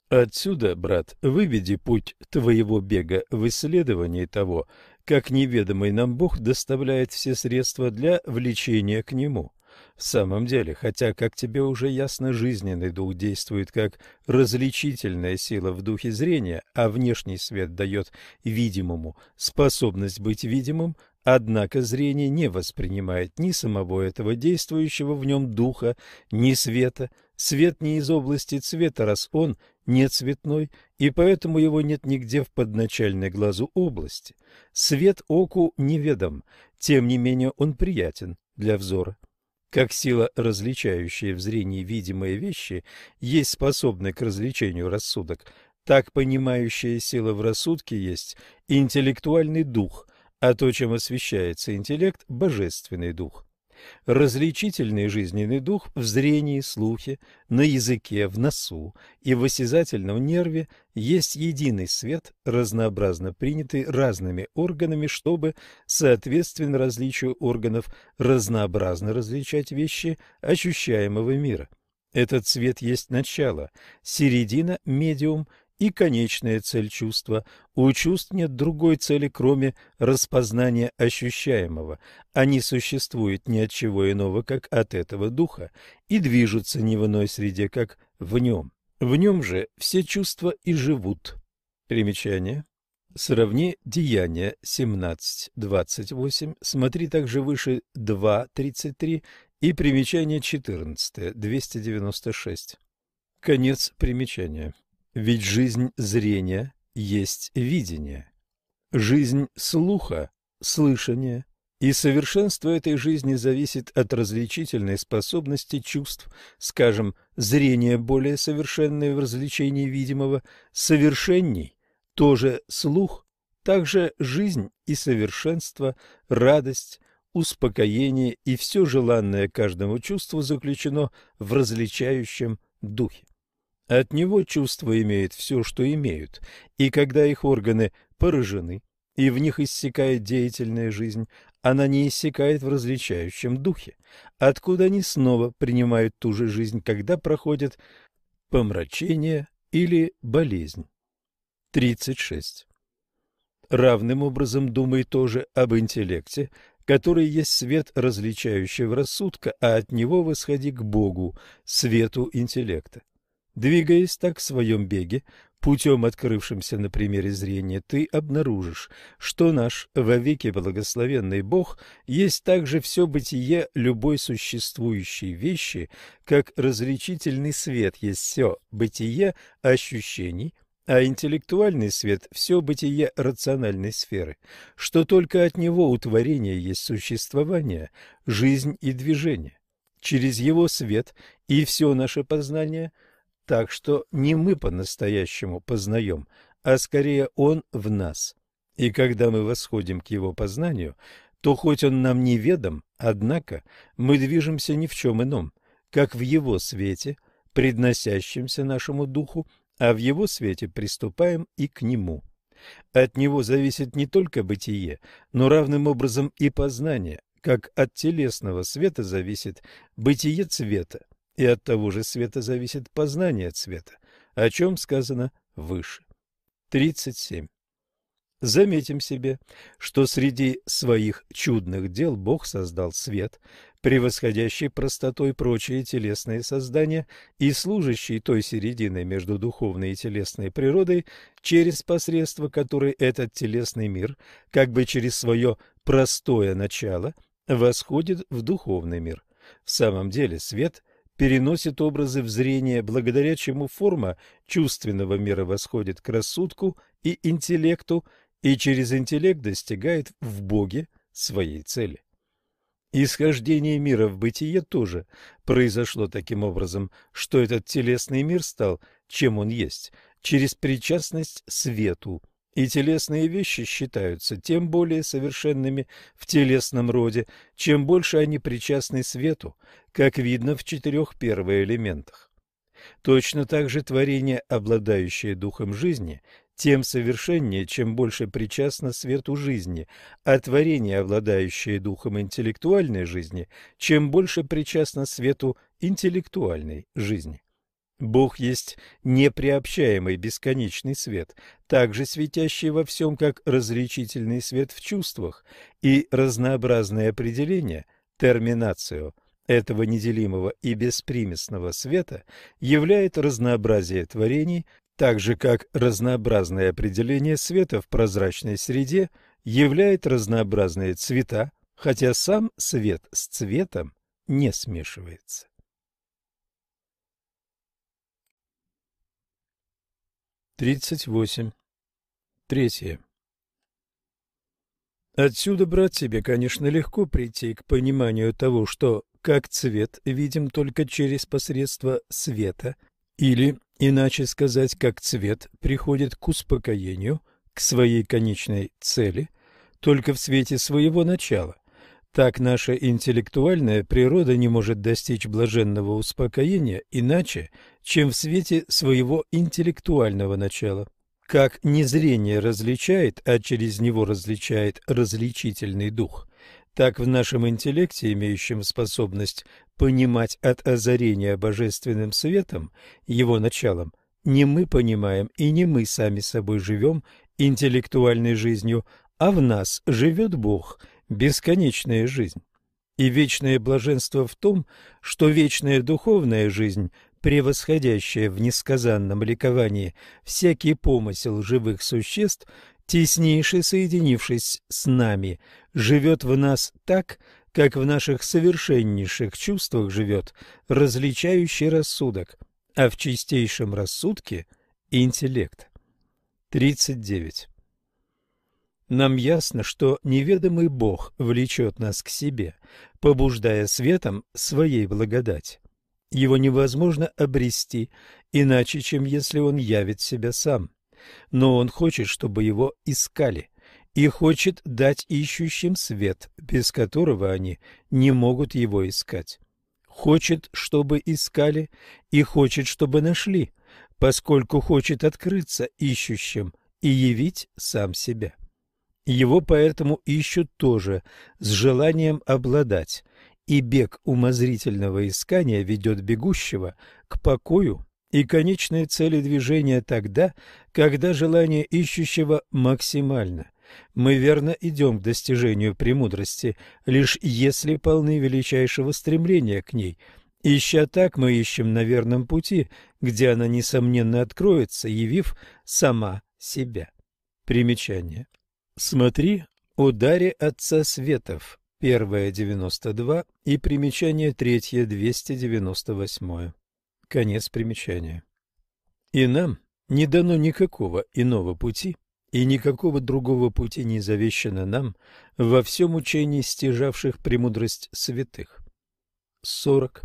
Отсюда, брат, выведи путь твоего бега в исследовании того, как неведомый нам Бог доставляет все средства для влечения к Нему. В самом деле, хотя, как тебе уже ясно, жизненный дух действует как различительная сила в духе зрения, а внешний свет дает видимому способность быть видимым, Однако зрение не воспринимает ни самого этого действующего в нем духа, ни света. Свет не из области цвета, раз он не цветной, и поэтому его нет нигде в подначальной глазу области. Свет оку неведом, тем не менее он приятен для взора. Как сила, различающая в зрении видимые вещи, есть способный к развлечению рассудок, так понимающая сила в рассудке есть интеллектуальный дух – а то, чем освещается интеллект – божественный дух. Различительный жизненный дух в зрении, слухе, на языке, в носу и в осязательном нерве есть единый свет, разнообразно принятый разными органами, чтобы, соответственно различию органов, разнообразно различать вещи ощущаемого мира. Этот свет есть начало, середина, медиум – и конечная цель чувства. У чувств нет другой цели, кроме распознания ощущаемого. Они существуют ни от чего иного, как от этого духа, и движутся не в иной среде, как в нем. В нем же все чувства и живут. Примечание. Сравни Деяния 17.28, смотри также выше 2.33 и примечание 14, 296. Конец примечания. Ведь жизнь зрения есть видение, жизнь слуха – слышание, и совершенство этой жизни зависит от различительной способности чувств, скажем, зрение более совершенное в развлечении видимого, совершенней, тоже слух, также жизнь и совершенство, радость, успокоение и все желанное каждому чувству заключено в различающем духе. От него чувства имеют все, что имеют, и когда их органы поражены, и в них иссякает деятельная жизнь, она не иссякает в различающем духе, откуда они снова принимают ту же жизнь, когда проходят помрачение или болезнь. 36. Равным образом думай тоже об интеллекте, который есть свет различающего рассудка, а от него восходи к Богу, свету интеллекта. Двигаясь так в своем беге, путем, открывшимся на примере зрения, ты обнаружишь, что наш вовеки благословенный Бог есть также все бытие любой существующей вещи, как различительный свет есть все бытие ощущений, а интеллектуальный свет – все бытие рациональной сферы, что только от него у творения есть существование, жизнь и движение. Через его свет и все наше познание – так что не мы по-настоящему познаем, а скорее он в нас. И когда мы восходим к его познанию, то хоть он нам неведом, однако мы движемся ни в чем ином, как в его свете, предносящемся нашему духу, а в его свете приступаем и к нему. От него зависит не только бытие, но равным образом и познание, как от телесного света зависит бытие цвета, и от того же света зависит познание цвета, о чем сказано выше. 37. Заметим себе, что среди своих чудных дел Бог создал свет, превосходящий простотой прочие телесные создания и служащий той серединой между духовной и телесной природой, через посредство которой этот телесный мир, как бы через свое простое начало, восходит в духовный мир. В самом деле свет – переносит образы в зрение, благодаря чему форма чувственного мира восходит к рассудку и интеллекту, и через интеллект достигает в Боге своей цели. Исхождение мира в бытие тоже произошло таким образом, что этот телесный мир стал, чем он есть, через причастность свету – и телесные вещи считаются тем более совершенными в телесном роде, чем больше они причастны свету, как видно в четырех первоэлементах. Точно так же творение, обладающее духом жизни, тем совершеннее, чем больше причастно свету жизни, а творение, обладающее духом интеллектуальной жизни, чем больше причастно свету интеллектуальной жизни. Бог есть неприобщаемый бесконечный свет, также светящий во всем, как различительный свет в чувствах, и разнообразное определение, терминацию, этого неделимого и беспримесного света являет разнообразие творений, так же как разнообразное определение света в прозрачной среде являет разнообразные цвета, хотя сам свет с цветом не смешивается. Тридцать восемь. Третье. Отсюда, брат, тебе, конечно, легко прийти к пониманию того, что как цвет видим только через посредство света, или, иначе сказать, как цвет приходит к успокоению, к своей конечной цели, только в свете своего начала. Так наша интеллектуальная природа не может достичь блаженного успокоения иначе, чем в свете своего интеллектуального начала. Как незрение различает, а через него различает различительный дух, так в нашем интеллекте, имеющем способность понимать от озарения божественным светом, его началом, не мы понимаем и не мы сами собой живем интеллектуальной жизнью, а в нас живет Бог – бесконечная жизнь. И вечное блаженство в том, что вечная духовная жизнь, превосходящая в несказанном ликовании всякий помысел живых существ, теснейше соединившись с нами, живет в нас так, как в наших совершеннейших чувствах живет различающий рассудок, а в чистейшем рассудке – интеллект. 39. Нам ясно, что неведомый Бог влечет нас к себе, побуждая светом своей благодати. Его невозможно обрести, иначе, чем если он явит себя сам. Но он хочет, чтобы его искали, и хочет дать ищущим свет, без которого они не могут его искать. Хочет, чтобы искали, и хочет, чтобы нашли, поскольку хочет открыться ищущим и явить сам себя. Его поэтому ищут тоже с желанием обладать, и бег умозрительного искания ведет бегущего к покою и конечной цели движения тогда, когда желание ищущего максимально. Мы верно идем к достижению премудрости, лишь если полны величайшего стремления к ней, Ища так, мы ищем на верном пути, где она, несомненно, откроется, явив сама себя. Примечание. Смотри о даре Отца Светов, первое 92 и примечание третье 298. Конец примечания. И нам не дано никакого иного пути, и никакого другого пути не завещано нам во всем учении стяжавших премудрость святых. 40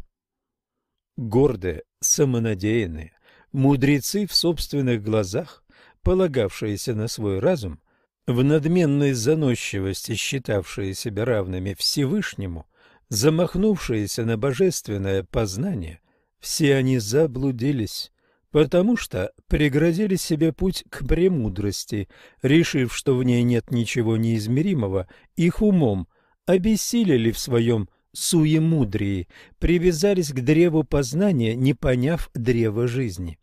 гордые, самонадеянные, мудрецы в собственных глазах, полагавшиеся на свой разум, в надменной заносчивости считавшие себя равными Всевышнему, замахнувшиеся на божественное познание, все они заблудились, потому что преградили себе путь к премудрости, решив, что в ней нет ничего неизмеримого, их умом, обессилели в своем суемудрии, привязались к древу познания, не поняв древа жизни.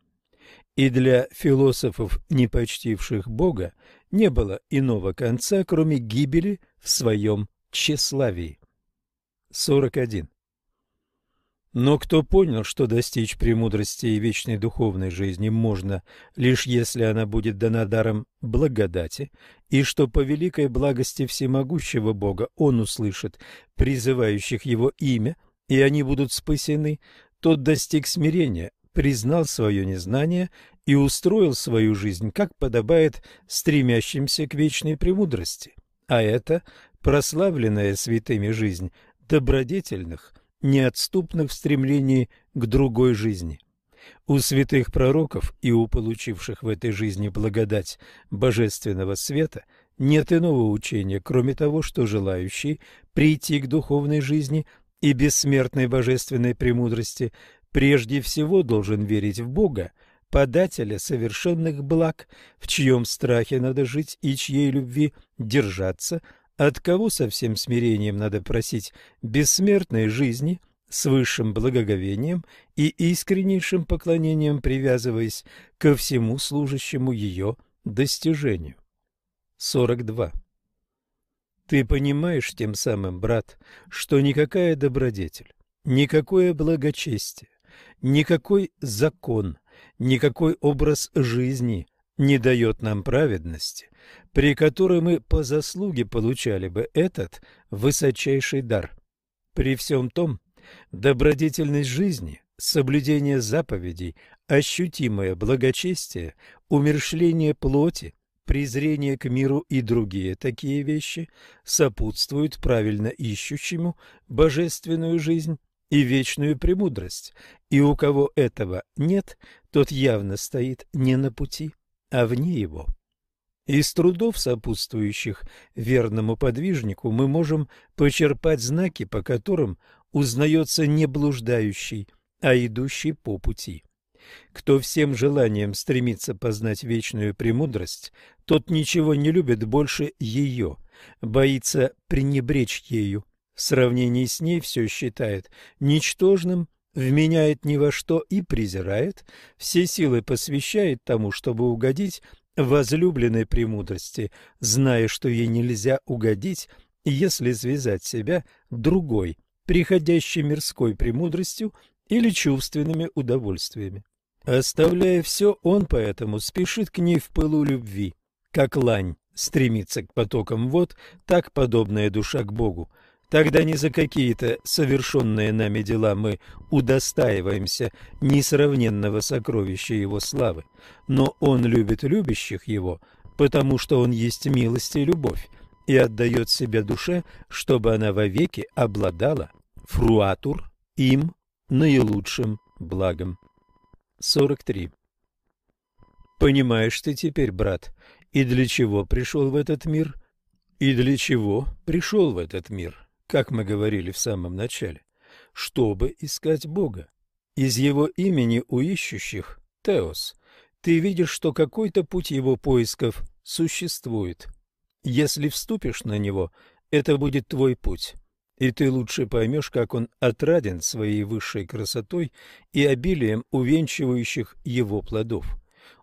И для философов, не почтивших Бога, не было иного конца, кроме гибели в своем тщеславии. 41. Но кто понял, что достичь премудрости и вечной духовной жизни можно, лишь если она будет дана даром благодати, и что по великой благости всемогущего Бога он услышит призывающих его имя, и они будут спасены, тот достиг смирения, признал свое незнание и устроил свою жизнь, как подобает стремящимся к вечной премудрости. А это прославленная святыми жизнь добродетельных – неотступных в стремлении к другой жизни. У святых пророков и у получивших в этой жизни благодать божественного света нет иного учения, кроме того, что желающий прийти к духовной жизни и бессмертной божественной премудрости прежде всего должен верить в Бога, подателя совершенных благ, в чьем страхе надо жить и чьей любви держаться, от кого со всем смирением надо просить бессмертной жизни с высшим благоговением и искреннейшим поклонением привязываясь ко всему служащему ее достижению. 42. Ты понимаешь тем самым, брат, что никакая добродетель, никакое благочестие, никакой закон, никакой образ жизни не дает нам праведности, при которой мы по заслуге получали бы этот высочайший дар. При всем том, добродетельность жизни, соблюдение заповедей, ощутимое благочестие, умершление плоти, презрение к миру и другие такие вещи сопутствуют правильно ищущему божественную жизнь и вечную премудрость, и у кого этого нет, тот явно стоит не на пути, а вне его. Из трудов, сопутствующих верному подвижнику, мы можем почерпать знаки, по которым узнается не блуждающий, а идущий по пути. Кто всем желанием стремится познать вечную премудрость, тот ничего не любит больше ее, боится пренебречь ею. В сравнении с ней все считает ничтожным, вменяет ни во что и презирает, все силы посвящает тому, чтобы угодить возлюбленной премудрости, зная, что ей нельзя угодить, если связать себя другой, приходящей мирской премудростью или чувственными удовольствиями. Оставляя все, он поэтому спешит к ней в пылу любви, как лань стремится к потокам вод, так подобная душа к Богу. Тогда ни за какие-то совершенные нами дела мы удостаиваемся несравненного сокровища Его славы, но Он любит любящих Его, потому что Он есть милость и любовь, и отдает себя душе, чтобы она вовеки обладала фруатур им наилучшим благом. 43. Понимаешь ты теперь, брат, и для чего пришел в этот мир, и для чего пришел в этот мир? Как мы говорили в самом начале, чтобы искать Бога. Из его имени у ищущих – Теос. Ты видишь, что какой-то путь его поисков существует. Если вступишь на него, это будет твой путь, и ты лучше поймешь, как он отраден своей высшей красотой и обилием увенчивающих его плодов.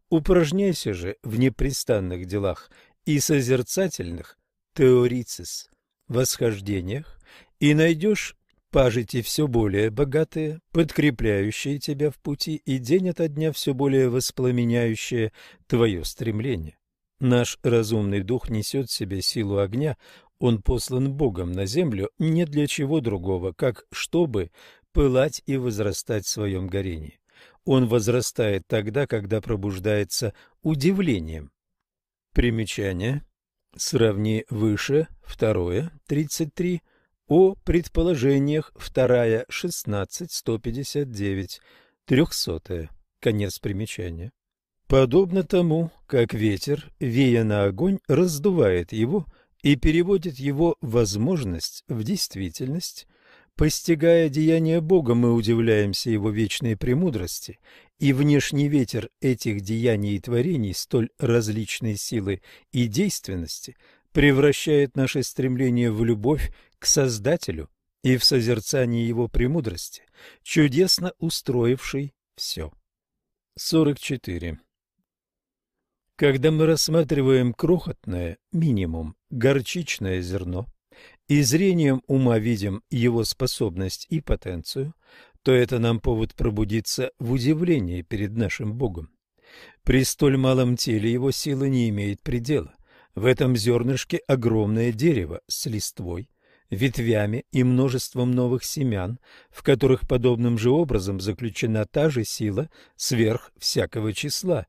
Упражняйся же в непрестанных делах и созерцательных теорицис восхождениях и найдешь пажити все более богатые, подкрепляющие тебя в пути и день ото дня все более воспламеняющие твое стремление. Наш разумный дух несет в себе силу огня, он послан Богом на землю не для чего другого, как чтобы пылать и возрастать в своем горении. Он возрастает тогда, когда пробуждается удивлением. Примечание. Сравни выше, второе, 33, о предположениях, вторая, 16, 159, трехсотая. Конец примечания. Подобно тому, как ветер, вея на огонь, раздувает его и переводит его возможность в действительность, Постигая деяния Бога, мы удивляемся Его вечной премудрости, и внешний ветер этих деяний и творений столь различной силы и действенности превращает наше стремление в любовь к Создателю и в созерцание Его премудрости, чудесно устроившей все. 44. Когда мы рассматриваем крохотное, минимум, горчичное зерно, и зрением ума видим его способность и потенцию, то это нам повод пробудиться в удивлении перед нашим Богом. При столь малом теле его сила не имеет предела. В этом зернышке огромное дерево с листвой, ветвями и множеством новых семян, в которых подобным же образом заключена та же сила сверх всякого числа,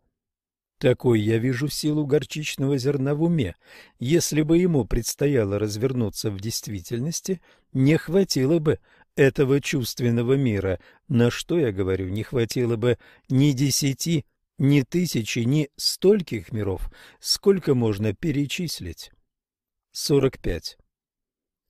такой я вижу силу горчичного зерна в уме. Если бы ему предстояло развернуться в действительности, не хватило бы этого чувственного мира. На что, я говорю, не хватило бы ни десяти, ни тысячи, ни стольких миров, сколько можно перечислить. 45.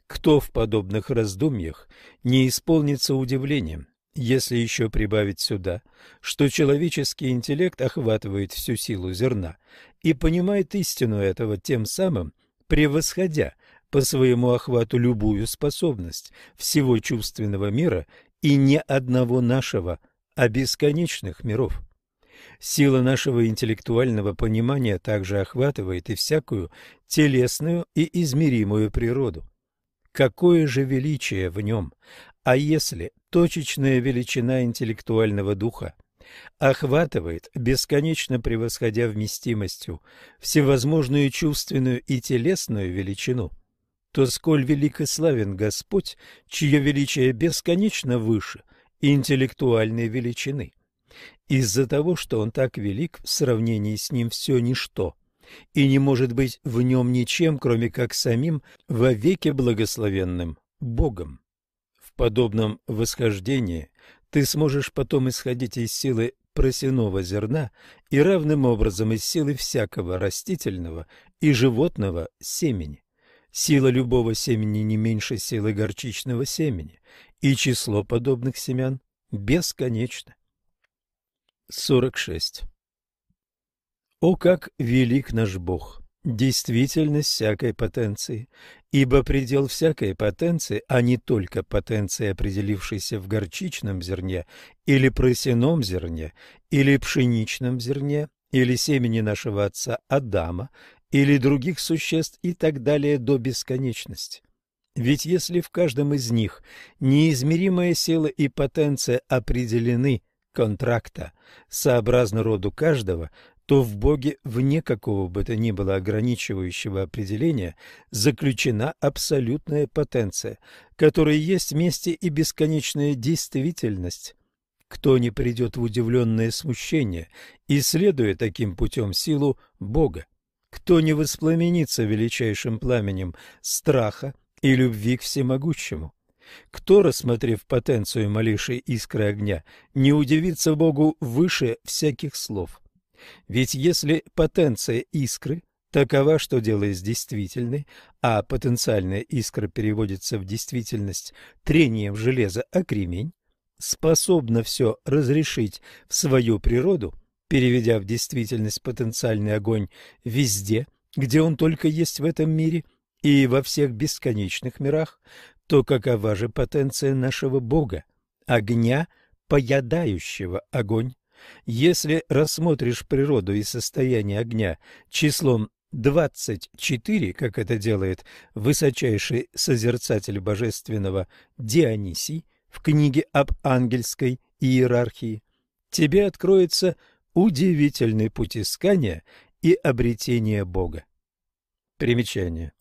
Кто в подобных раздумьях не исполнится удивлением? Если еще прибавить сюда, что человеческий интеллект охватывает всю силу зерна и понимает истину этого тем самым, превосходя по своему охвату любую способность всего чувственного мира и не одного нашего, а бесконечных миров. Сила нашего интеллектуального понимания также охватывает и всякую телесную и измеримую природу. Какое же величие в нем! А если точечная величина интеллектуального духа охватывает, бесконечно превосходя вместимостью, всевозможную чувственную и телесную величину, то сколь велик и славен Господь, чье величие бесконечно выше интеллектуальной величины. Из-за того, что Он так велик, в сравнении с Ним все ничто, и не может быть в Нем ничем, кроме как самим вовеки благословенным Богом подобном восхождении ты сможешь потом исходить из силы просяного зерна и равным образом из силы всякого растительного и животного семени. Сила любого семени не меньше силы горчичного семени, и число подобных семян бесконечно. 46. О, как велик наш Бог! действительность всякой потенции, ибо предел всякой потенции, а не только потенции, определившейся в горчичном зерне или просяном зерне, или пшеничном зерне, или семени нашего отца Адама, или других существ и так далее до бесконечности. Ведь если в каждом из них неизмеримая сила и потенция определены контракта, сообразно роду каждого, то в Боге вне какого бы то ни было ограничивающего определения заключена абсолютная потенция, которая есть вместе и бесконечная действительность. Кто не придет в удивленное смущение, исследуя таким путем силу Бога? Кто не воспламенится величайшим пламенем страха и любви к всемогущему? Кто, рассмотрев потенцию малейшей искры огня, не удивится Богу выше всяких слов? Ведь если потенция искры такова, что делает действительной, а потенциальная искра переводится в действительность трением железа о кремень, способна все разрешить в свою природу, переведя в действительность потенциальный огонь везде, где он только есть в этом мире и во всех бесконечных мирах, то какова же потенция нашего Бога, огня, поедающего огонь? Если рассмотришь природу и состояние огня числом 24, как это делает высочайший созерцатель божественного Дионисий в книге об ангельской иерархии, тебе откроется удивительный путь искания и обретения Бога. Примечание.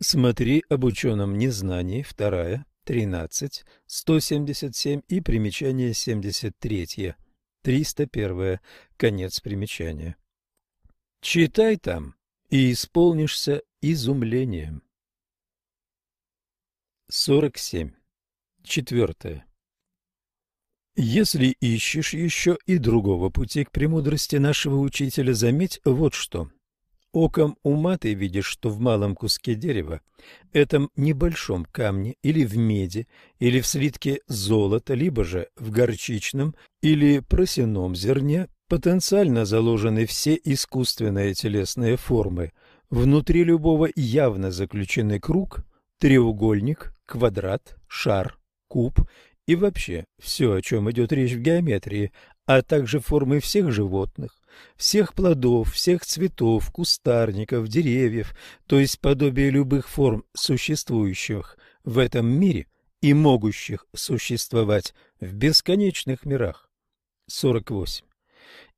Смотри об ученом незнании, вторая, 13, 177 и примечание 73, 301, конец примечания. Читай там и исполнишься изумлением. 47. Четвертое. Если ищешь еще и другого пути к премудрости нашего учителя, заметь вот что. Оком ума ты видишь, что в малом куске дерева, этом небольшом камне или в меди, или в слитке золота, либо же в горчичном или просяном зерне потенциально заложены все искусственные телесные формы. Внутри любого явно заключены круг, треугольник, квадрат, шар, куб и вообще все, о чем идет речь в геометрии, а также формы всех животных, всех плодов, всех цветов, кустарников, деревьев, то есть подобие любых форм существующих в этом мире и могущих существовать в бесконечных мирах. 48.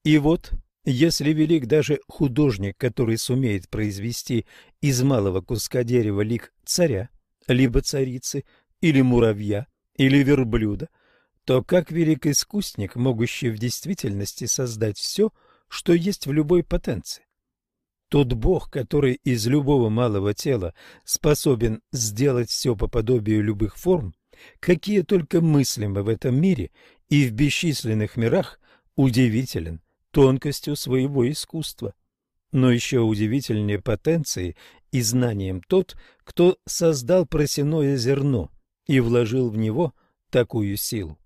И вот, если велик даже художник, который сумеет произвести из малого куска дерева лик царя, либо царицы, или муравья, или верблюда, то как велик искусник, могущий в действительности создать все – что есть в любой потенции. Тот Бог, который из любого малого тела способен сделать все по подобию любых форм, какие только мыслимы в этом мире и в бесчисленных мирах, удивителен тонкостью своего искусства. Но еще удивительнее потенцией и знанием тот, кто создал просяное зерно и вложил в него такую силу.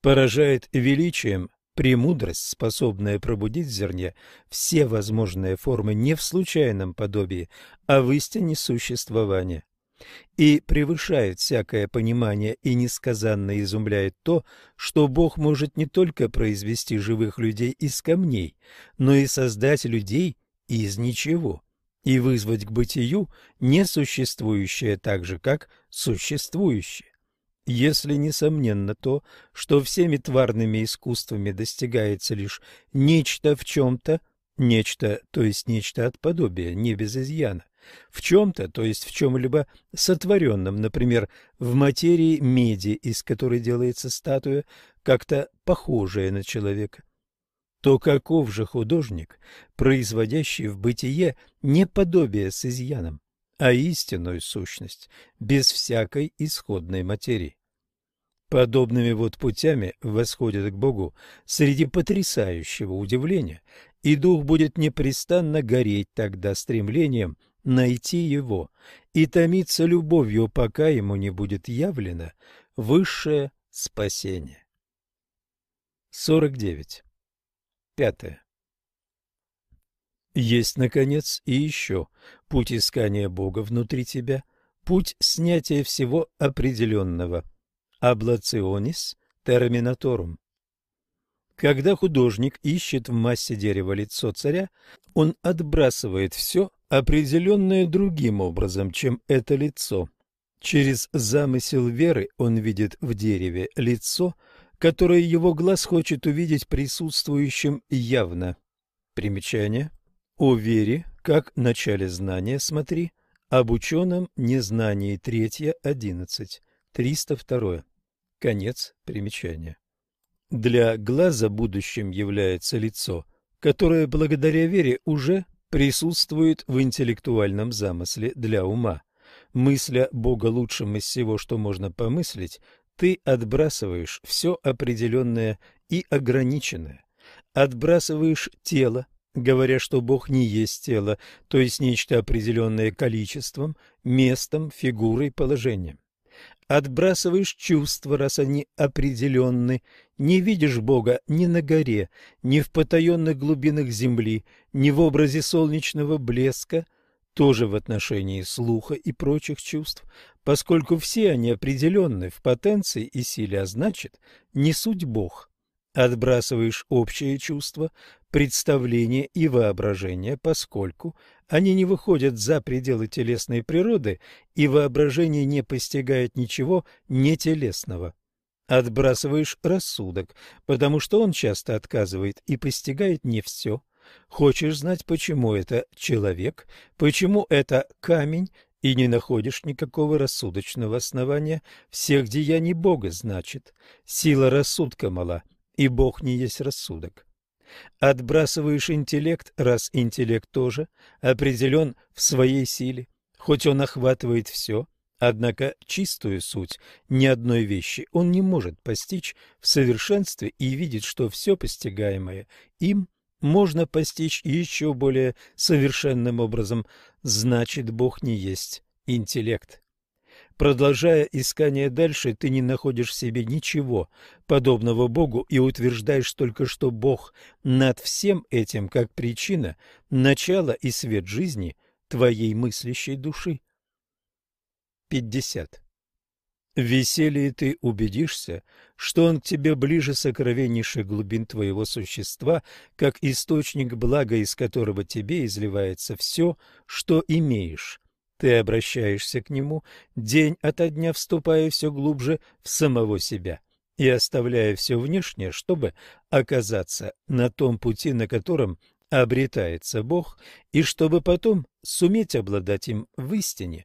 Поражает величием Премудрость, способная пробудить в зерне все возможные формы не в случайном подобии, а в истине существования. И превышает всякое понимание и несказанно изумляет то, что Бог может не только произвести живых людей из камней, но и создать людей из ничего и вызвать к бытию несуществующее так же, как существующее. Если несомненно то, что всеми тварными искусствами достигается лишь нечто в чем-то, нечто, то есть нечто от подобия, не без изъяна, в чем-то, то есть в чем-либо сотворенном, например, в материи меди, из которой делается статуя, как-то похожая на человека, то каков же художник, производящий в бытие не подобие с изъяном, а истинную сущность, без всякой исходной материи. Подобными вот путями восходят к Богу среди потрясающего удивления, и дух будет непрестанно гореть тогда стремлением найти его и томиться любовью, пока ему не будет явлено высшее спасение. 49. Пятое. Есть, наконец, и еще путь искания Бога внутри тебя, путь снятия всего определенного – Аблационис терминаторум. Когда художник ищет в массе дерева лицо царя, он отбрасывает все определенное другим образом, чем это лицо. Через замысел веры он видит в дереве лицо, которое его глаз хочет увидеть присутствующим явно. Примечание. О вере, как начале знания, смотри, об ученом незнании, третье, одиннадцать, триста второе. Конец примечания. Для глаза будущим является лицо, которое благодаря вере уже присутствует в интеллектуальном замысле для ума. Мысля Бога лучшим из всего, что можно помыслить, ты отбрасываешь все определенное и ограниченное. Отбрасываешь тело, говоря, что Бог не есть тело, то есть нечто определенное количеством, местом, фигурой, положением. Отбрасываешь чувства, раз они определенны, не видишь Бога ни на горе, ни в потаенных глубинах земли, ни в образе солнечного блеска, тоже в отношении слуха и прочих чувств, поскольку все они определенны в потенции и силе, а значит, не суть Бог. Отбрасываешь общее чувство, представление и воображение, поскольку Они не выходят за пределы телесной природы, и воображение не постигает ничего нетелесного. Отбрасываешь рассудок, потому что он часто отказывает и постигает не все. Хочешь знать, почему это человек, почему это камень, и не находишь никакого рассудочного основания всех деяний Бога, значит, сила рассудка мала, и Бог не есть рассудок. Отбрасываешь интеллект, раз интеллект тоже определен в своей силе, хоть он охватывает все, однако чистую суть ни одной вещи он не может постичь в совершенстве и видит, что все постигаемое им можно постичь еще более совершенным образом, значит, Бог не есть интеллект. Продолжая искание дальше, ты не находишь в себе ничего подобного Богу и утверждаешь только, что Бог над всем этим как причина, начало и свет жизни твоей мыслящей души. 50. В веселье ты убедишься, что он к тебе ближе сокровеннейших глубин твоего существа, как источник блага, из которого тебе изливается все, что имеешь. Ты обращаешься к нему, день ото дня вступая все глубже в самого себя и оставляя все внешнее, чтобы оказаться на том пути, на котором обретается Бог, и чтобы потом суметь обладать им в истине,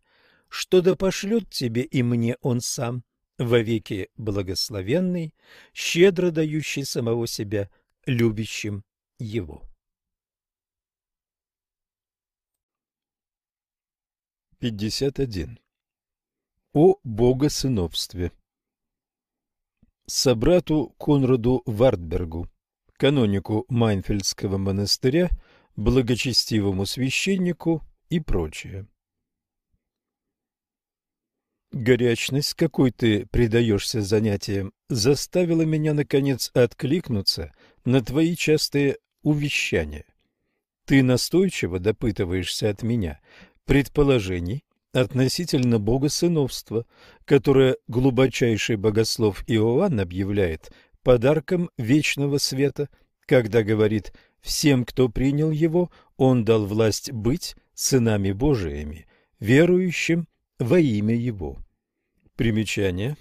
что да пошлет тебе и мне Он сам, вовеки благословенный, щедро дающий самого себя любящим Его. 51. О богосыновстве Собрату Конраду Вартбергу, канонику Майнфельдского монастыря, благочестивому священнику и прочее. Горячность, какой ты предаешься занятиям, заставила меня, наконец, откликнуться на твои частые увещания. Ты настойчиво допытываешься от меня, предположений относительно богосыновства, которое глубочайший богослов Иоанн объявляет подарком вечного света, когда говорит «всем, кто принял его, он дал власть быть сынами Божиими, верующим во имя его». Примечание.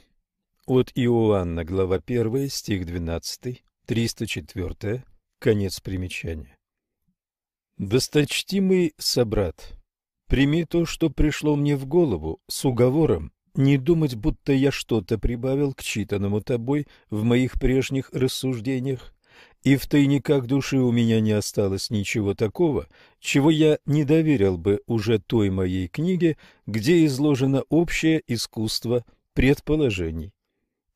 От Иоанна, глава 1, стих 12, 304, конец примечания. Досточтимый собрат, Прими то, что пришло мне в голову, с уговором не думать, будто я что-то прибавил к читанному тобой в моих прежних рассуждениях, и в тайниках души у меня не осталось ничего такого, чего я не доверил бы уже той моей книге, где изложено общее искусство предположений.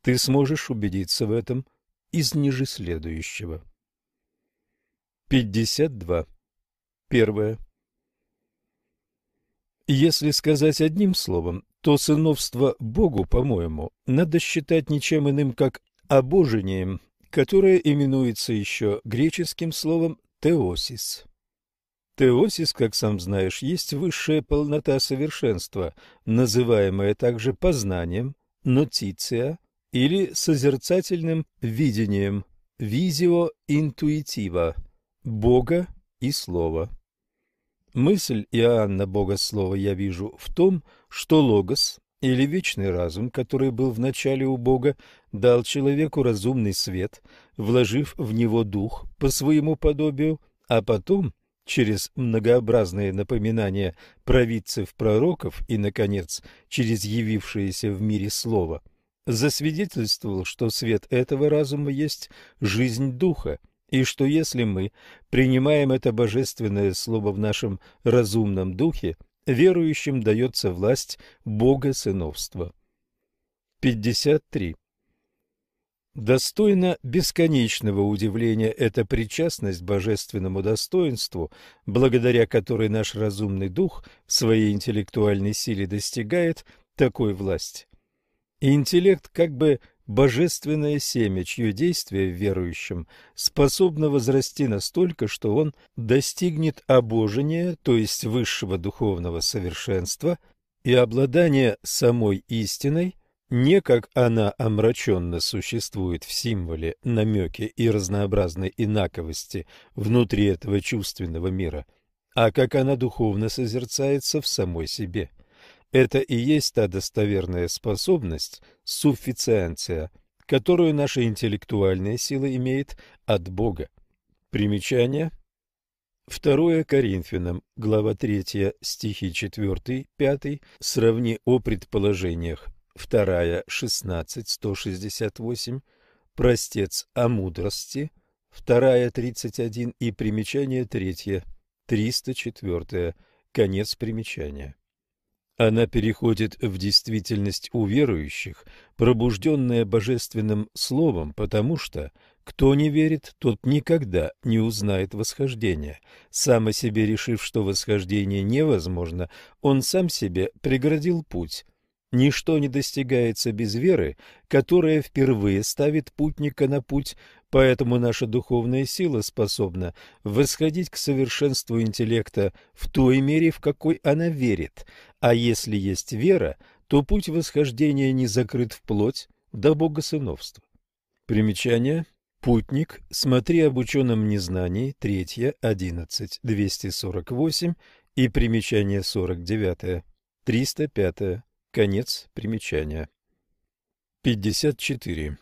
Ты сможешь убедиться в этом из ниже следующего. 52. Первое. Если сказать одним словом, то сыновство Богу, по-моему, надо считать ничем иным, как обожением, которое именуется еще греческим словом «теосис». Теосис, как сам знаешь, есть высшая полнота совершенства, называемая также познанием, нотиция или созерцательным видением, визио интуитива, Бога и Слова. Мысль Иоанна Богослова я вижу в том, что Логос, или вечный разум, который был в начале у Бога, дал человеку разумный свет, вложив в него дух по своему подобию, а потом, через многообразные напоминания провидцев пророков и, наконец, через явившееся в мире слово, засвидетельствовал, что свет этого разума есть жизнь духа, и что если мы принимаем это божественное слово в нашем разумном духе, верующим дается власть Бога сыновства. 53. Достойно бесконечного удивления эта причастность божественному достоинству, благодаря которой наш разумный дух в своей интеллектуальной силе достигает такой власти. Интеллект как бы божественное семя, чье действие в верующем способно возрасти настолько, что он достигнет обожения, то есть высшего духовного совершенства, и обладания самой истиной, не как она омраченно существует в символе, намеке и разнообразной инаковости внутри этого чувственного мира, а как она духовно созерцается в самой себе. Это и есть та достоверная способность, суффициенция, которую наша интеллектуальная сила имеет от Бога. Примечание. Второе Коринфянам, глава 3, стихи 4, 5, сравни о предположениях. Вторая, 16, 168, простец о мудрости. Вторая, 31 и примечание третье, 304, конец примечания. Она переходит в действительность у верующих, пробужденная божественным словом, потому что кто не верит, тот никогда не узнает восхождения. Сам о себе решив, что восхождение невозможно, он сам себе преградил путь. Ничто не достигается без веры, которая впервые ставит путника на путь, поэтому наша духовная сила способна восходить к совершенству интеллекта в той мере, в какой она верит, а если есть вера, то путь восхождения не закрыт вплоть до богосыновства. Примечание. Путник, смотри об ученом незнании, 3, 11, 248 и примечание 49, 305, конец примечания. 54.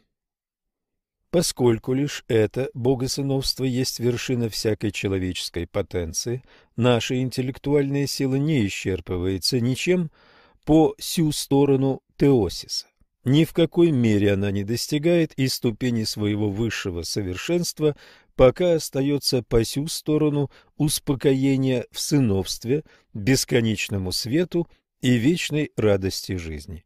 Поскольку лишь это богосыновство есть вершина всякой человеческой потенции, наша интеллектуальная сила не исчерпывается ничем по сю сторону теосиса. Ни в какой мере она не достигает и ступени своего высшего совершенства, пока остается по сю сторону успокоения в сыновстве, бесконечному свету и вечной радости жизни.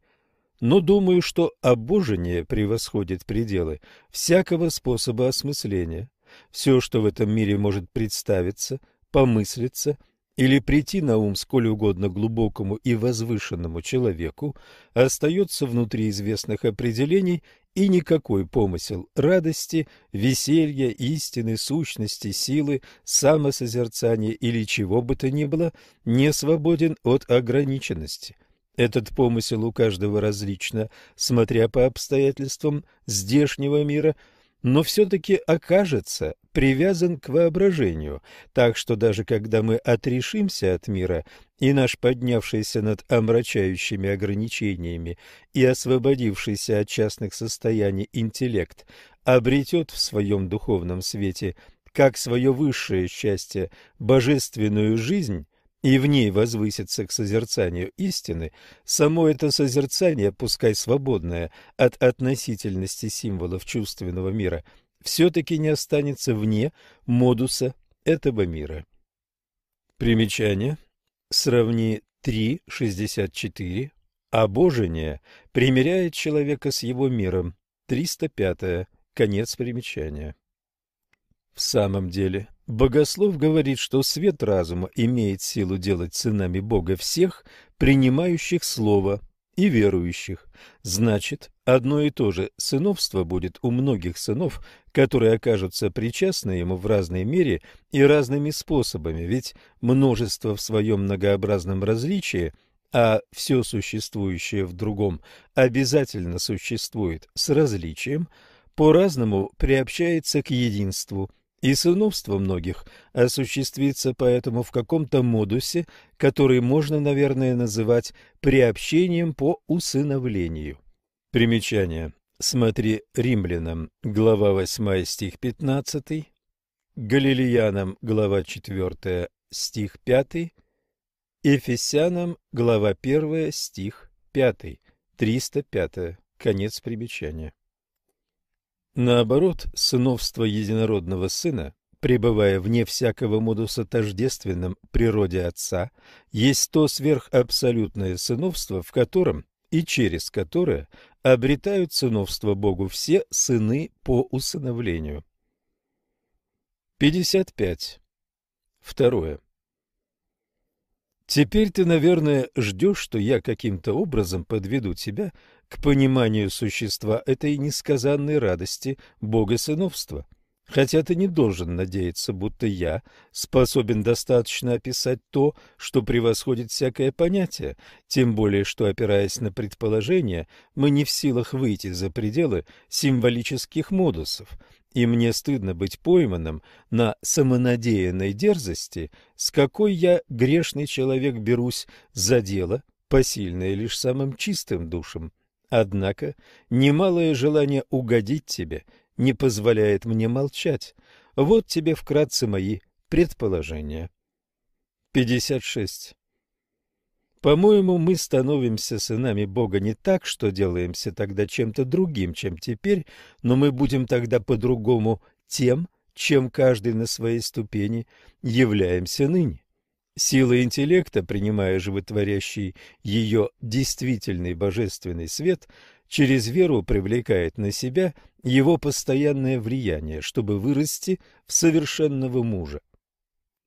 Но думаю, что обожение превосходит пределы всякого способа осмысления. Все, что в этом мире может представиться, помыслиться – или прийти на ум сколь угодно глубокому и возвышенному человеку, остается внутри известных определений, и никакой помысел радости, веселья, истины, сущности, силы, самосозерцания или чего бы то ни было не свободен от ограниченности. Этот помысел у каждого различно, смотря по обстоятельствам здешнего мира – но все-таки окажется привязан к воображению, так что даже когда мы отрешимся от мира, и наш поднявшийся над омрачающими ограничениями и освободившийся от частных состояний интеллект обретет в своем духовном свете как свое высшее счастье божественную жизнь, и в ней возвысится к созерцанию истины, само это созерцание, пускай свободное от относительности символов чувственного мира, все-таки не останется вне модуса этого мира. Примечание. Сравни 3.64. Обожение примиряет человека с его миром. 305. Конец примечания. В самом деле, богослов говорит, что свет разума имеет силу делать сынами Бога всех, принимающих Слово и верующих. Значит, одно и то же сыновство будет у многих сынов, которые окажутся причастны ему в разной мере и разными способами, ведь множество в своем многообразном различии, а все существующее в другом обязательно существует с различием, по-разному приобщается к единству – и сыновство многих осуществится поэтому в каком-то модусе, который можно, наверное, называть приобщением по усыновлению. Примечание. Смотри Римлянам, глава 8, стих 15, Галилеянам, глава 4, стих 5, Ефесянам, глава 1, стих 5, 305, конец примечания. Наоборот, сыновство единородного сына, пребывая вне всякого модуса тождественном природе отца, есть то сверхабсолютное сыновство, в котором и через которое обретают сыновство Богу все сыны по усыновлению. 55. Второе. Теперь ты, наверное, ждешь, что я каким-то образом подведу тебя к пониманию существа этой несказанной радости богосыновства. Хотя ты не должен надеяться, будто я способен достаточно описать то, что превосходит всякое понятие, тем более что, опираясь на предположения, мы не в силах выйти за пределы символических модусов. и мне стыдно быть пойманным на самонадеянной дерзости, с какой я, грешный человек, берусь за дело, посильное лишь самым чистым душам. Однако немалое желание угодить тебе не позволяет мне молчать. Вот тебе вкратце мои предположения. 56. По-моему, мы становимся сынами Бога не так, что делаемся тогда чем-то другим, чем теперь, но мы будем тогда по-другому тем, чем каждый на своей ступени являемся ныне. Сила интеллекта, принимая животворящий ее действительный божественный свет, через веру привлекает на себя его постоянное влияние, чтобы вырасти в совершенного мужа.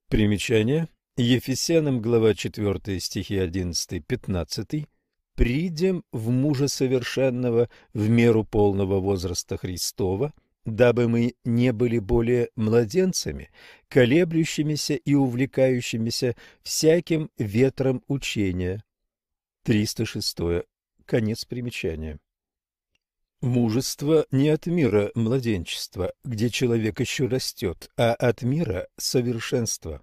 Примечание. Ефесянам, глава 4, стихи 11-15. «Придем в мужа совершенного в меру полного возраста Христова, дабы мы не были более младенцами, колеблющимися и увлекающимися всяким ветром учения». 306. Конец примечания. Мужество не от мира младенчества, где человек еще растет, а от мира совершенства.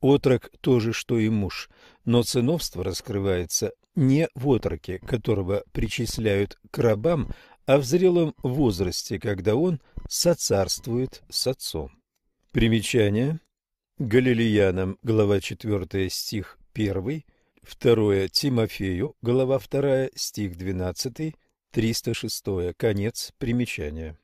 Отрок – то же, что и муж, но сыновство раскрывается не в отроке, которого причисляют к рабам, а в зрелом возрасте, когда он соцарствует с отцом. Примечание. Галилеянам, глава 4, стих 1, 2 Тимофею, глава 2, стих 12, 306, конец примечания.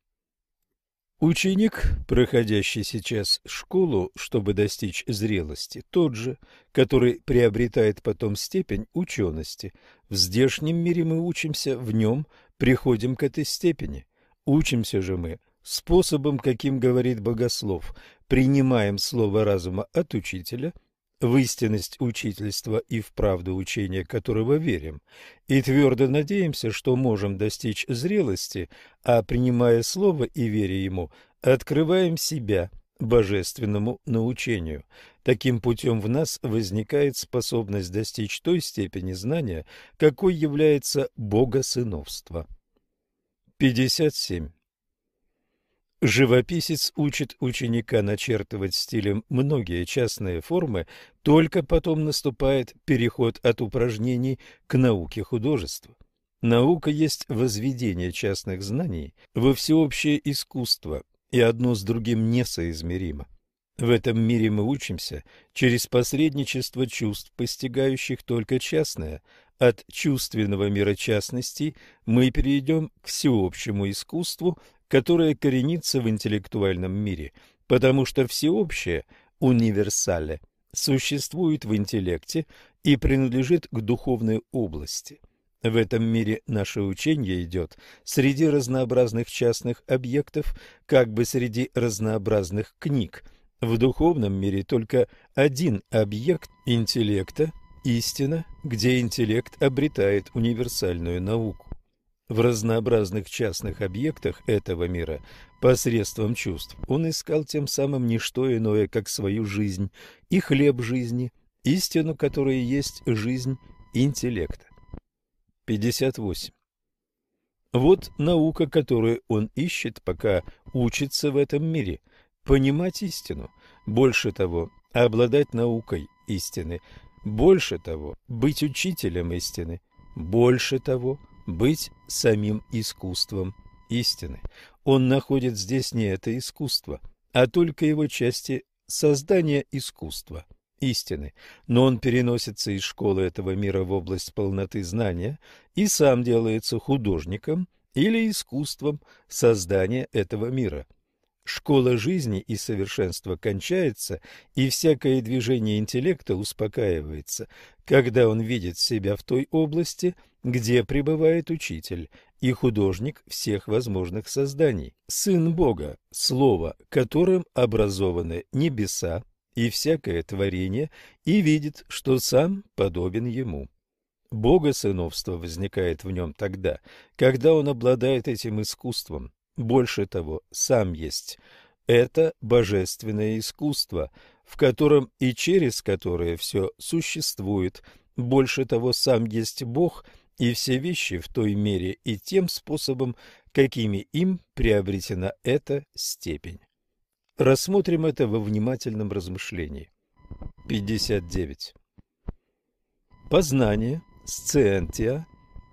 Ученик, проходящий сейчас школу, чтобы достичь зрелости, тот же, который приобретает потом степень учености. В здешнем мире мы учимся, в нем приходим к этой степени. Учимся же мы способом, каким говорит богослов, принимаем слово разума от учителя – в истинность учительства и в правду учения, которого верим, и твердо надеемся, что можем достичь зрелости, а принимая слово и веря ему, открываем себя божественному научению. Таким путем в нас возникает способность достичь той степени знания, какой является богосыновство. 57. Живописец учит ученика начертывать стилем многие частные формы, только потом наступает переход от упражнений к науке художества. Наука есть возведение частных знаний во всеобщее искусство, и одно с другим несоизмеримо. В этом мире мы учимся через посредничество чувств, постигающих только частное. От чувственного мира частностей мы перейдем к всеобщему искусству, которое коренится в интеллектуальном мире, потому что всеобщее, универсале, существует в интеллекте и принадлежит к духовной области. В этом мире наше учение идет среди разнообразных частных объектов, как бы среди разнообразных книг. В духовном мире только один объект интеллекта – истина, где интеллект обретает универсальную науку в разнообразных частных объектах этого мира посредством чувств, он искал тем самым не что иное, как свою жизнь и хлеб жизни, истину, которая есть жизнь интеллекта. 58. Вот наука, которую он ищет, пока учится в этом мире. Понимать истину. Больше того, обладать наукой истины. Больше того, быть учителем истины. Больше того, быть самим искусством истины. Он находит здесь не это искусство, а только его части создания искусства истины, но он переносится из школы этого мира в область полноты знания и сам делается художником или искусством создания этого мира – Школа жизни и совершенства кончается, и всякое движение интеллекта успокаивается, когда он видит себя в той области, где пребывает учитель и художник всех возможных созданий, сын Бога, слово, которым образованы небеса и всякое творение, и видит, что сам подобен ему. Богосыновство возникает в нем тогда, когда он обладает этим искусством, больше того, сам есть. Это божественное искусство, в котором и через которое все существует. Больше того, сам есть Бог и все вещи в той мере и тем способом, какими им приобретена эта степень. Рассмотрим это во внимательном размышлении. 59. Познание, сциентия,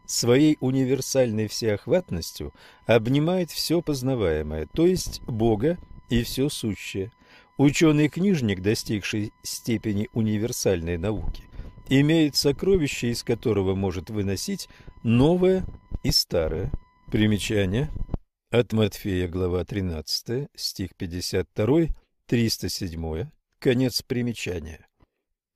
своей универсальной всеохватностью обнимает все познаваемое, то есть Бога и все сущее. Ученый-книжник, достигший степени универсальной науки, имеет сокровище, из которого может выносить новое и старое. Примечание от Матфея, глава 13, стих 52, 307, конец примечания.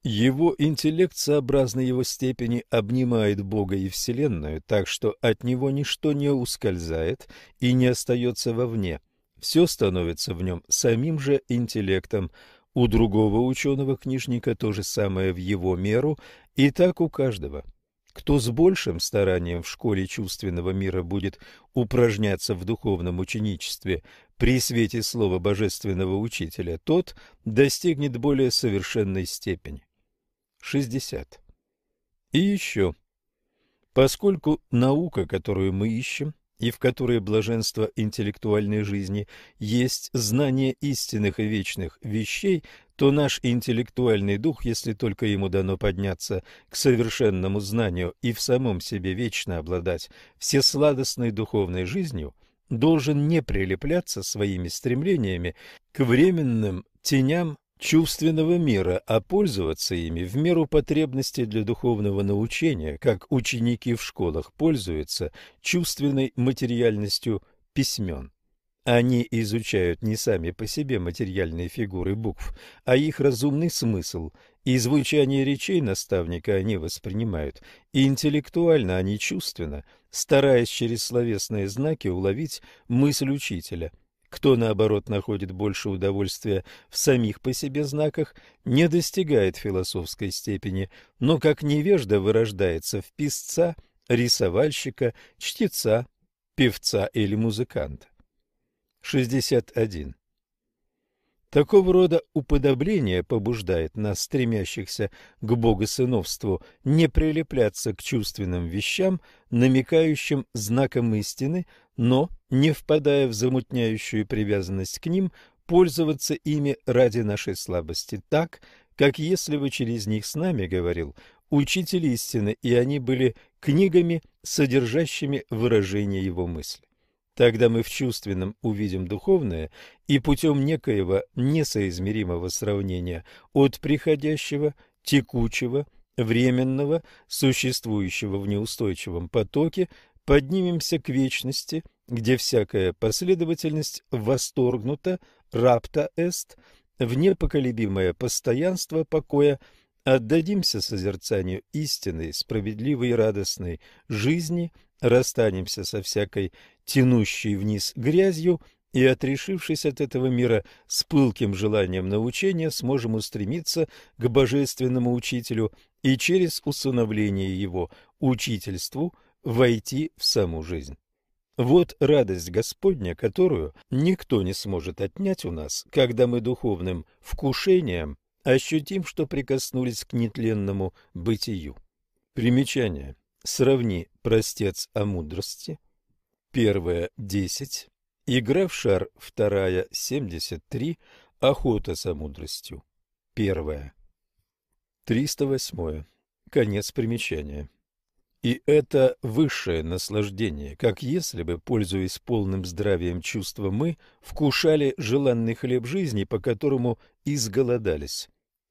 Его интеллект, сообразно его степени, обнимает Бога и Вселенную, так что от него ничто не ускользает и не остается вовне. Все становится в нем самим же интеллектом. У другого ученого-книжника то же самое в его меру, и так у каждого. Кто с большим старанием в школе чувственного мира будет упражняться в духовном ученичестве при свете слова божественного учителя, тот достигнет более совершенной степени. 60. И еще. Поскольку наука, которую мы ищем, и в которой блаженство интеллектуальной жизни есть знание истинных и вечных вещей, то наш интеллектуальный дух, если только ему дано подняться к совершенному знанию и в самом себе вечно обладать всесладостной духовной жизнью, должен не прилепляться своими стремлениями к временным теням чувственного мира, а пользоваться ими в меру потребностей для духовного научения, как ученики в школах пользуются чувственной материальностью письмен. Они изучают не сами по себе материальные фигуры букв, а их разумный смысл, и звучание речей наставника они воспринимают и интеллектуально, а не чувственно, стараясь через словесные знаки уловить мысль учителя – кто, наоборот, находит больше удовольствия в самих по себе знаках, не достигает философской степени, но как невежда вырождается в писца, рисовальщика, чтеца, певца или музыканта. 61. Такого рода уподобление побуждает нас, стремящихся к богосыновству, не прилепляться к чувственным вещам, намекающим знаком истины, но, не впадая в замутняющую привязанность к ним, пользоваться ими ради нашей слабости так, как если бы через них с нами говорил учитель истины, и они были книгами, содержащими выражение его мысли. Тогда мы в чувственном увидим духовное и путем некоего несоизмеримого сравнения от приходящего, текучего, временного, существующего в неустойчивом потоке, поднимемся к вечности, где всякая последовательность восторгнута, рапта эст, в непоколебимое постоянство покоя, отдадимся созерцанию истинной, справедливой и радостной жизни, расстанемся со всякой тянущей вниз грязью и, отрешившись от этого мира с пылким желанием научения, сможем устремиться к божественному учителю и через усыновление его учительству войти в саму жизнь. Вот радость Господня, которую никто не сможет отнять у нас, когда мы духовным вкушением ощутим, что прикоснулись к нетленному бытию. Примечание. Сравни «Простец о мудрости» Первая – десять. Игра в шар. Вторая – семьдесят три. Охота за мудростью. Первая. Триста восьмое. Конец примечания. И это высшее наслаждение, как если бы, пользуясь полным здравием чувства, мы вкушали желанный хлеб жизни, по которому изголодались.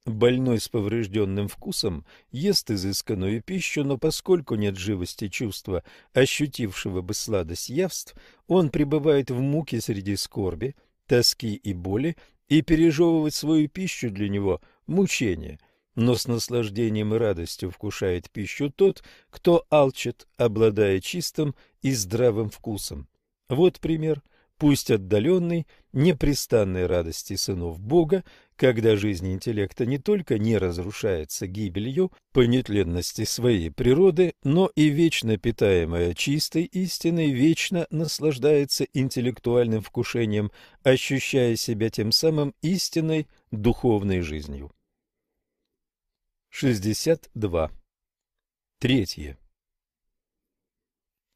Больной с поврежденным вкусом ест изысканную пищу, но поскольку нет живости чувства, ощутившего бы сладость явств, он пребывает в муке среди скорби, тоски и боли, и пережевывать свою пищу для него – мучение. Но с наслаждением и радостью вкушает пищу тот, кто алчит, обладая чистым и здравым вкусом. Вот пример – пусть отдаленной, непрестанной радости сынов Бога, когда жизнь интеллекта не только не разрушается гибелью по нетленности своей природы, но и вечно питаемая чистой истиной, вечно наслаждается интеллектуальным вкушением, ощущая себя тем самым истинной духовной жизнью. 62. Третье.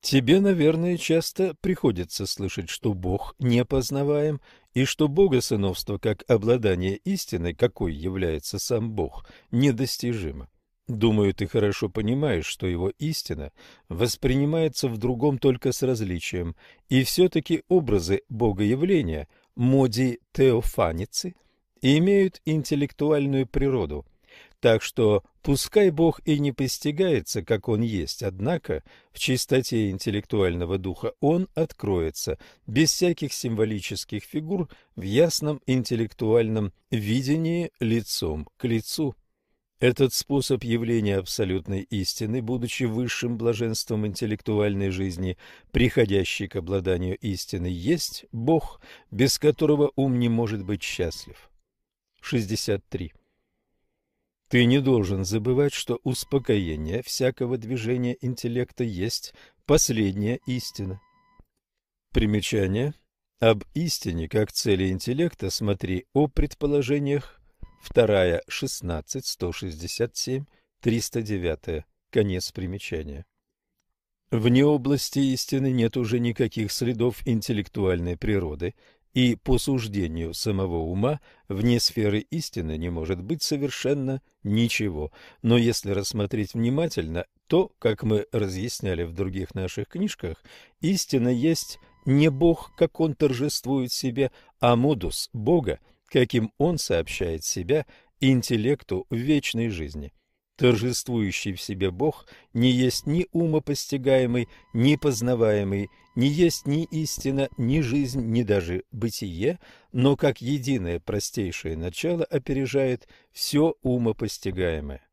Тебе, наверное, часто приходится слышать, что Бог непознаваем, и что богосыновство как обладание истиной, какой является сам Бог, недостижимо. Думаю, ты хорошо понимаешь, что его истина воспринимается в другом только с различием, и все-таки образы богоявления, моди теофаницы, имеют интеллектуальную природу, так что пускай Бог и не постигается, как Он есть, однако в чистоте интеллектуального духа Он откроется без всяких символических фигур в ясном интеллектуальном видении лицом к лицу. Этот способ явления абсолютной истины, будучи высшим блаженством интеллектуальной жизни, приходящий к обладанию истины, есть Бог, без которого ум не может быть счастлив. 63. Ты не должен забывать, что успокоение всякого движения интеллекта есть последняя истина. Примечание. Об истине как цели интеллекта смотри о предположениях. Вторая, 16, 167, 309. Конец примечания. Вне области истины нет уже никаких следов интеллектуальной природы, и по суждению самого ума вне сферы истины не может быть совершенно ничего. Но если рассмотреть внимательно, то, как мы разъясняли в других наших книжках, истина есть не Бог, как он торжествует себя, а модус Бога, каким он сообщает себя интеллекту в вечной жизни. Торжествующий в себе Бог не есть ни умопостигаемый, ни познаваемый, не есть ни истина, ни жизнь, ни даже бытие, но как единое простейшее начало опережает все умопостигаемое.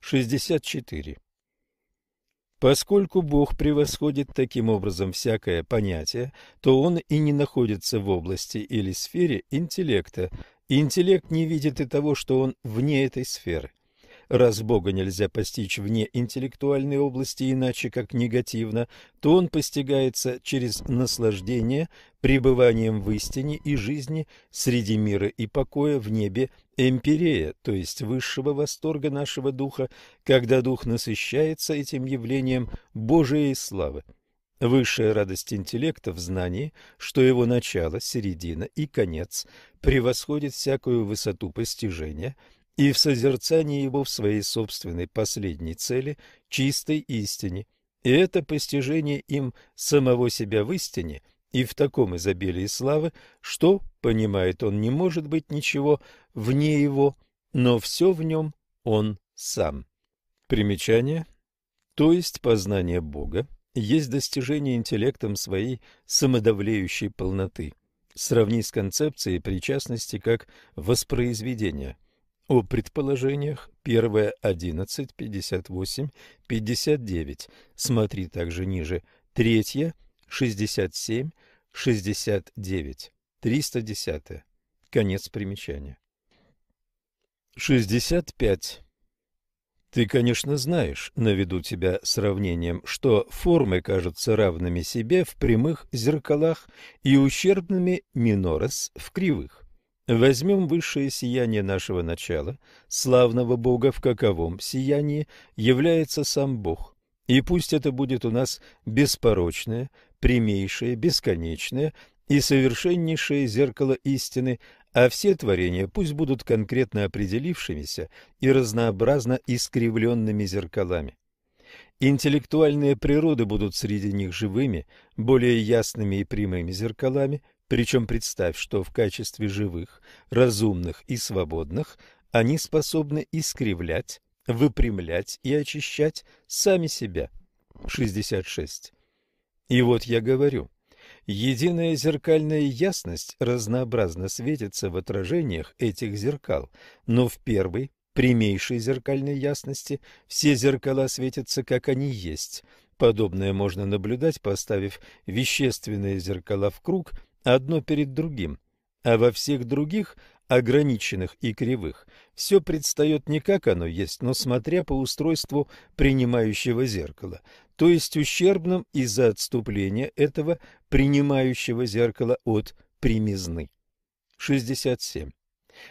64. Поскольку Бог превосходит таким образом всякое понятие, то Он и не находится в области или сфере интеллекта. Интеллект не видит и того, что Он вне этой сферы. Раз Бога нельзя постичь вне интеллектуальной области иначе как негативно, то он постигается через наслаждение пребыванием в истине и жизни среди мира и покоя в небе эмпирея, то есть высшего восторга нашего духа, когда дух насыщается этим явлением Божией славы. Высшая радость интеллекта в знании, что его начало, середина и конец превосходит всякую высоту постижения – и в созерцании его в своей собственной последней цели, чистой истине. И это постижение им самого себя в истине и в таком изобилии славы, что, понимает он, не может быть ничего вне его, но все в нем он сам. Примечание. То есть познание Бога есть достижение интеллектом своей самодавлеющей полноты. Сравни с концепцией причастности как воспроизведения – о предположениях 1, 11, 58, 59. Смотри также ниже. 3, 67, 69, 310. Конец примечания. 65. Ты, конечно, знаешь, наведу тебя сравнением, что формы кажутся равными себе в прямых зеркалах и ущербными минорес в кривых. Возьмем высшее сияние нашего начала, славного Бога, в каковом сиянии является сам Бог. И пусть это будет у нас беспорочное, прямейшее, бесконечное и совершеннейшее зеркало истины, а все творения пусть будут конкретно определившимися и разнообразно искривленными зеркалами. Интеллектуальные природы будут среди них живыми, более ясными и прямыми зеркалами, причем представь, что в качестве живых, разумных и свободных они способны искривлять, выпрямлять и очищать сами себя. 66. И вот я говорю, единая зеркальная ясность разнообразно светится в отражениях этих зеркал, но в первой, прямейшей зеркальной ясности все зеркала светятся, как они есть. Подобное можно наблюдать, поставив вещественные зеркала в круг одно перед другим, а во всех других, ограниченных и кривых, все предстает не как оно есть, но смотря по устройству принимающего зеркала, то есть ущербным из-за отступления этого принимающего зеркала от примизны. 67.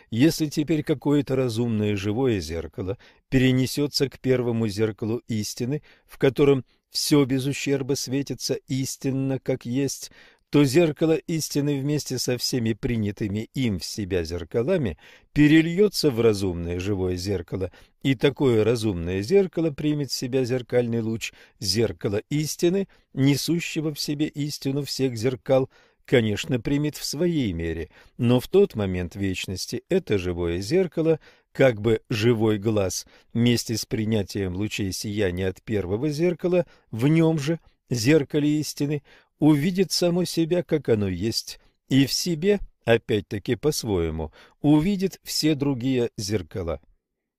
Если теперь какое-то разумное живое зеркало перенесется к первому зеркалу истины, в котором все без ущерба светится истинно, как есть, то зеркало истины вместе со всеми принятыми им в себя зеркалами перельется в разумное живое зеркало, и такое разумное зеркало примет в себя зеркальный луч зеркала истины, несущего в себе истину всех зеркал, конечно, примет в своей мере, но в тот момент вечности это живое зеркало, как бы живой глаз, вместе с принятием лучей сияния от первого зеркала, в нем же, зеркале истины, увидит само себя, как оно есть, и в себе, опять-таки по-своему, увидит все другие зеркала.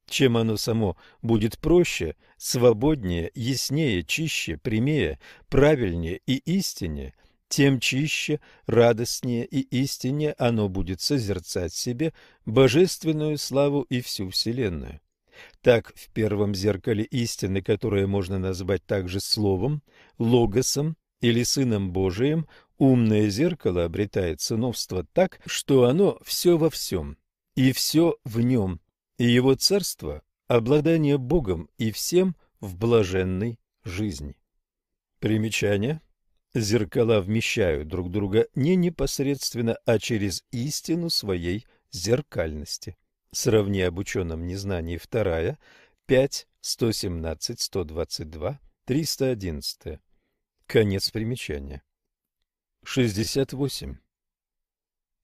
Чем оно само будет проще, свободнее, яснее, чище, прямее, правильнее и истиннее, тем чище, радостнее и истиннее оно будет созерцать себе божественную славу и всю Вселенную. Так, в первом зеркале истины, которое можно назвать также словом, логосом, или Сыном Божиим, умное зеркало обретает сыновство так, что оно все во всем, и все в нем, и его царство – обладание Богом и всем в блаженной жизни. Примечание. Зеркала вмещают друг друга не непосредственно, а через истину своей зеркальности. Сравни об ученом незнании вторая, 5, 117, 122, 311. Конец примечания. 68.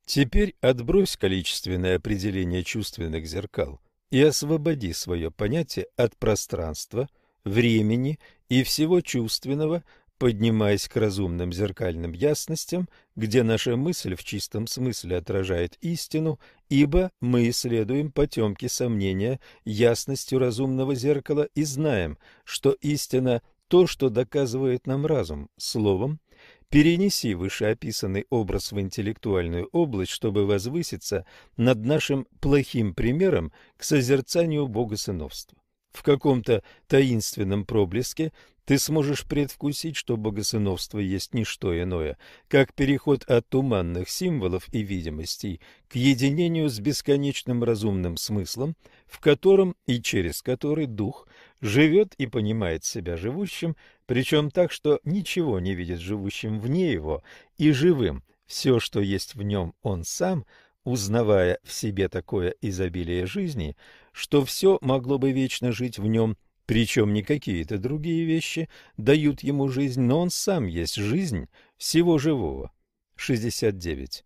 Теперь отбрось количественное определение чувственных зеркал и освободи свое понятие от пространства, времени и всего чувственного, поднимаясь к разумным зеркальным ясностям, где наша мысль в чистом смысле отражает истину, ибо мы исследуем потемки сомнения ясностью разумного зеркала и знаем, что истина то, что доказывает нам разум, словом, перенеси вышеописанный образ в интеллектуальную область, чтобы возвыситься над нашим плохим примером к созерцанию богосыновства. В каком-то таинственном проблеске ты сможешь предвкусить, что богосыновство есть не что иное, как переход от туманных символов и видимостей к единению с бесконечным разумным смыслом, в котором и через который дух живет и понимает себя живущим, причем так, что ничего не видит живущим вне его и живым. Все, что есть в нем он сам, узнавая в себе такое изобилие жизни, что все могло бы вечно жить в нем – причем не какие-то другие вещи дают ему жизнь, но он сам есть жизнь всего живого. 69.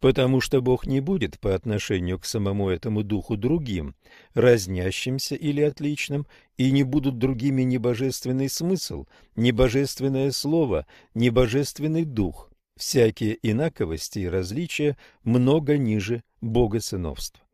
Потому что Бог не будет по отношению к самому этому духу другим, разнящимся или отличным, и не будут другими ни божественный смысл, ни божественное слово, ни божественный дух. Всякие инаковости и различия много ниже богосыновства.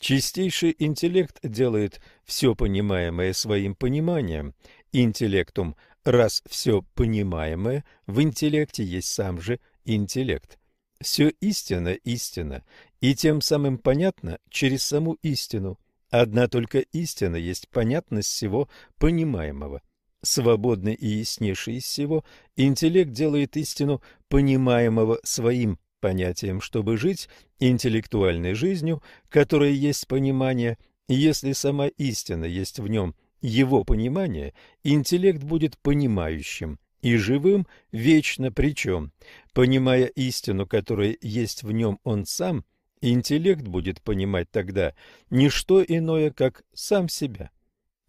Чистейший интеллект делает все понимаемое своим пониманием. Интеллектум, раз все понимаемое в интеллекте есть сам же интеллект. Все истина истина, и тем самым понятно через саму истину. Одна только истина есть понятность всего понимаемого. Свободный и яснейший из всего, интеллект делает истину понимаемого своим понятием, чтобы жить интеллектуальной жизнью, которая есть понимание, если сама истина есть в нем его понимание, интеллект будет понимающим и живым вечно, причем, понимая истину, которая есть в нем он сам, интеллект будет понимать тогда не что иное, как сам себя.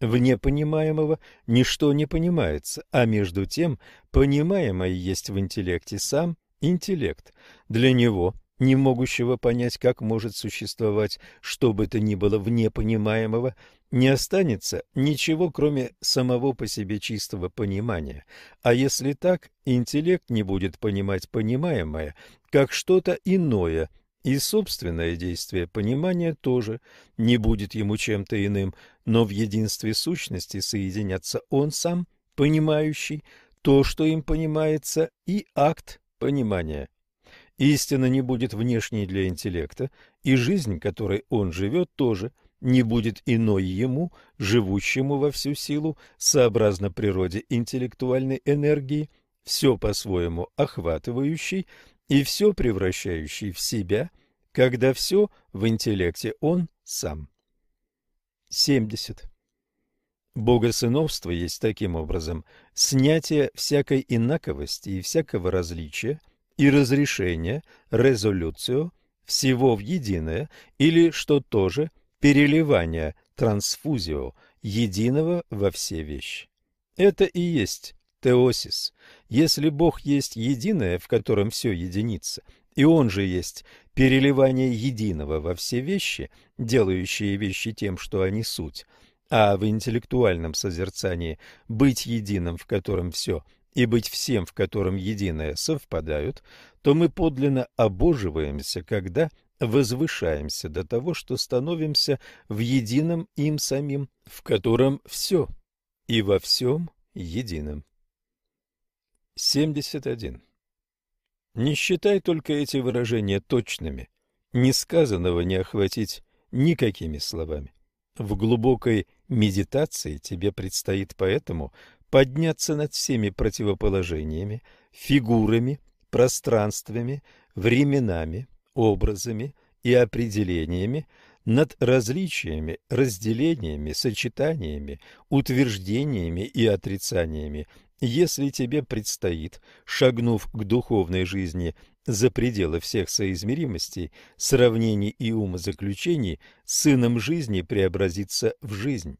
Вне понимаемого ничто не понимается, а между тем понимаемое есть в интеллекте сам интеллект. Для него, не могущего понять, как может существовать что бы то ни было вне понимаемого, не останется ничего, кроме самого по себе чистого понимания. А если так, интеллект не будет понимать понимаемое, как что-то иное, и собственное действие понимания тоже не будет ему чем-то иным, но в единстве сущности соединятся он сам, понимающий, то, что им понимается, и акт понимания. Истина не будет внешней для интеллекта, и жизнь, которой он живет, тоже не будет иной ему, живущему во всю силу, сообразно природе интеллектуальной энергии, все по-своему охватывающий и все превращающий в себя, когда все в интеллекте он сам. 70. Богосыновство есть таким образом снятие всякой инаковости и всякого различия и разрешение, резолюцию, всего в единое, или, что тоже, переливание, трансфузио, единого во все вещи. Это и есть теосис. Если Бог есть единое, в котором все единится, и Он же есть переливание единого во все вещи, делающие вещи тем, что они суть, а в интеллектуальном созерцании быть единым, в котором все, и быть всем, в котором единое, совпадают, то мы подлинно обоживаемся, когда возвышаемся до того, что становимся в едином им самим, в котором все, и во всем единым. 71. Не считай только эти выражения точными, несказанного не охватить никакими словами. В глубокой медитации тебе предстоит поэтому подняться над всеми противоположениями, фигурами, пространствами, временами, образами и определениями, над различиями, разделениями, сочетаниями, утверждениями и отрицаниями, если тебе предстоит, шагнув к духовной жизни за пределы всех соизмеримостей, сравнений и умозаключений, сыном жизни преобразиться в жизнь.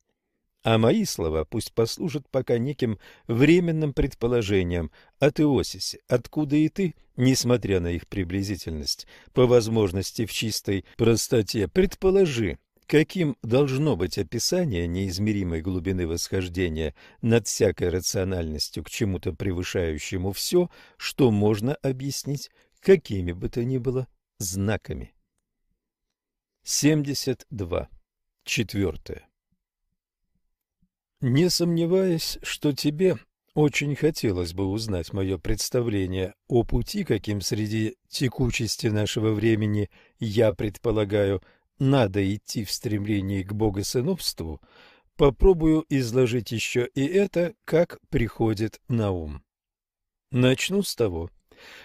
А мои слова пусть послужат пока неким временным предположением о Теосисе, откуда и ты, несмотря на их приблизительность, по возможности в чистой простоте, предположи, каким должно быть описание неизмеримой глубины восхождения над всякой рациональностью к чему-то превышающему все, что можно объяснить какими бы то ни было знаками. 72. Четвертое. Не сомневаясь, что тебе очень хотелось бы узнать мое представление о пути, каким среди текучести нашего времени я предполагаю надо идти в стремлении к богосыновству, попробую изложить еще и это, как приходит на ум. Начну с того,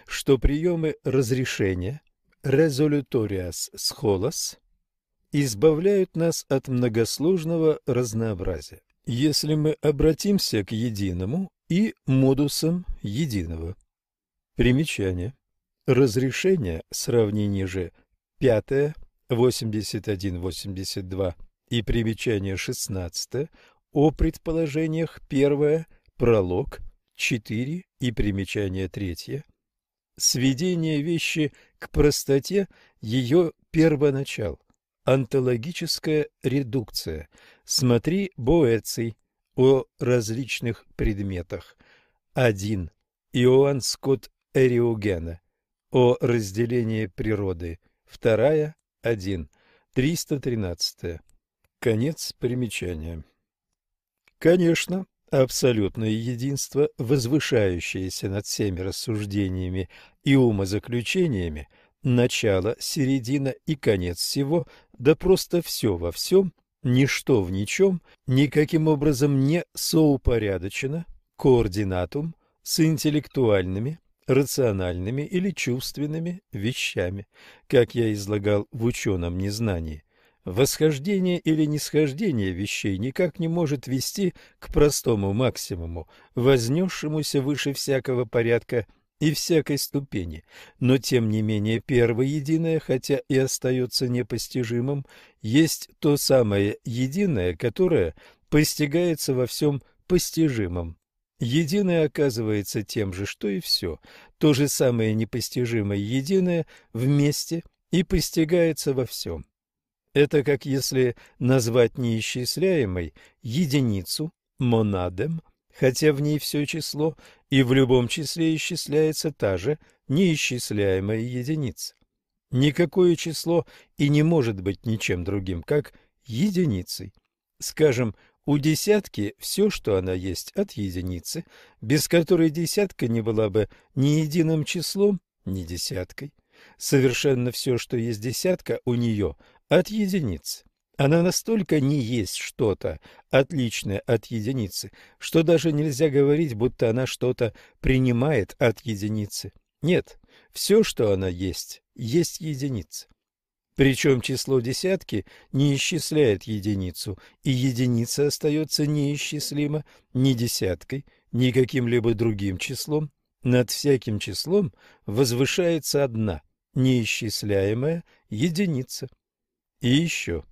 что приемы разрешения резолюториас схолос избавляют нас от многосложного разнообразия, если мы обратимся к единому и модусам единого. Примечание. Разрешение, сравни же пятое 81-82 и примечание 16 о предположениях первое, пролог 4 и примечание 3, сведение вещи к простоте ее первоначал, онтологическая редукция. Смотри Боэций о различных предметах. 1. Иоанн Скотт Эриогена о разделении природы. Вторая 1. 313. Конец примечания. Конечно, абсолютное единство, возвышающееся над всеми рассуждениями и умозаключениями, начало, середина и конец всего, да просто все во всем, ничто в ничем, никаким образом не соупорядочено, координатум с интеллектуальными, рациональными или чувственными вещами, как я излагал в ученом незнании. Восхождение или нисхождение вещей никак не может вести к простому максимуму, вознесшемуся выше всякого порядка и всякой ступени, но тем не менее первое единое, хотя и остается непостижимым, есть то самое единое, которое постигается во всем постижимом. Единое оказывается тем же, что и все. То же самое непостижимое единое вместе и постигается во всем. Это как если назвать неисчисляемой единицу монадем, хотя в ней все число, и в любом числе исчисляется та же неисчисляемая единица. Никакое число и не может быть ничем другим, как единицей. Скажем, у десятки все, что она есть от единицы, без которой десятка не была бы ни единым числом, ни десяткой. Совершенно все, что есть десятка, у нее от единицы. Она настолько не есть что-то отличное от единицы, что даже нельзя говорить, будто она что-то принимает от единицы. Нет, все, что она есть, есть единица. Причем число десятки не исчисляет единицу, и единица остается неисчислима ни десяткой, ни каким-либо другим числом. Над всяким числом возвышается одна, неисчисляемая единица. И еще.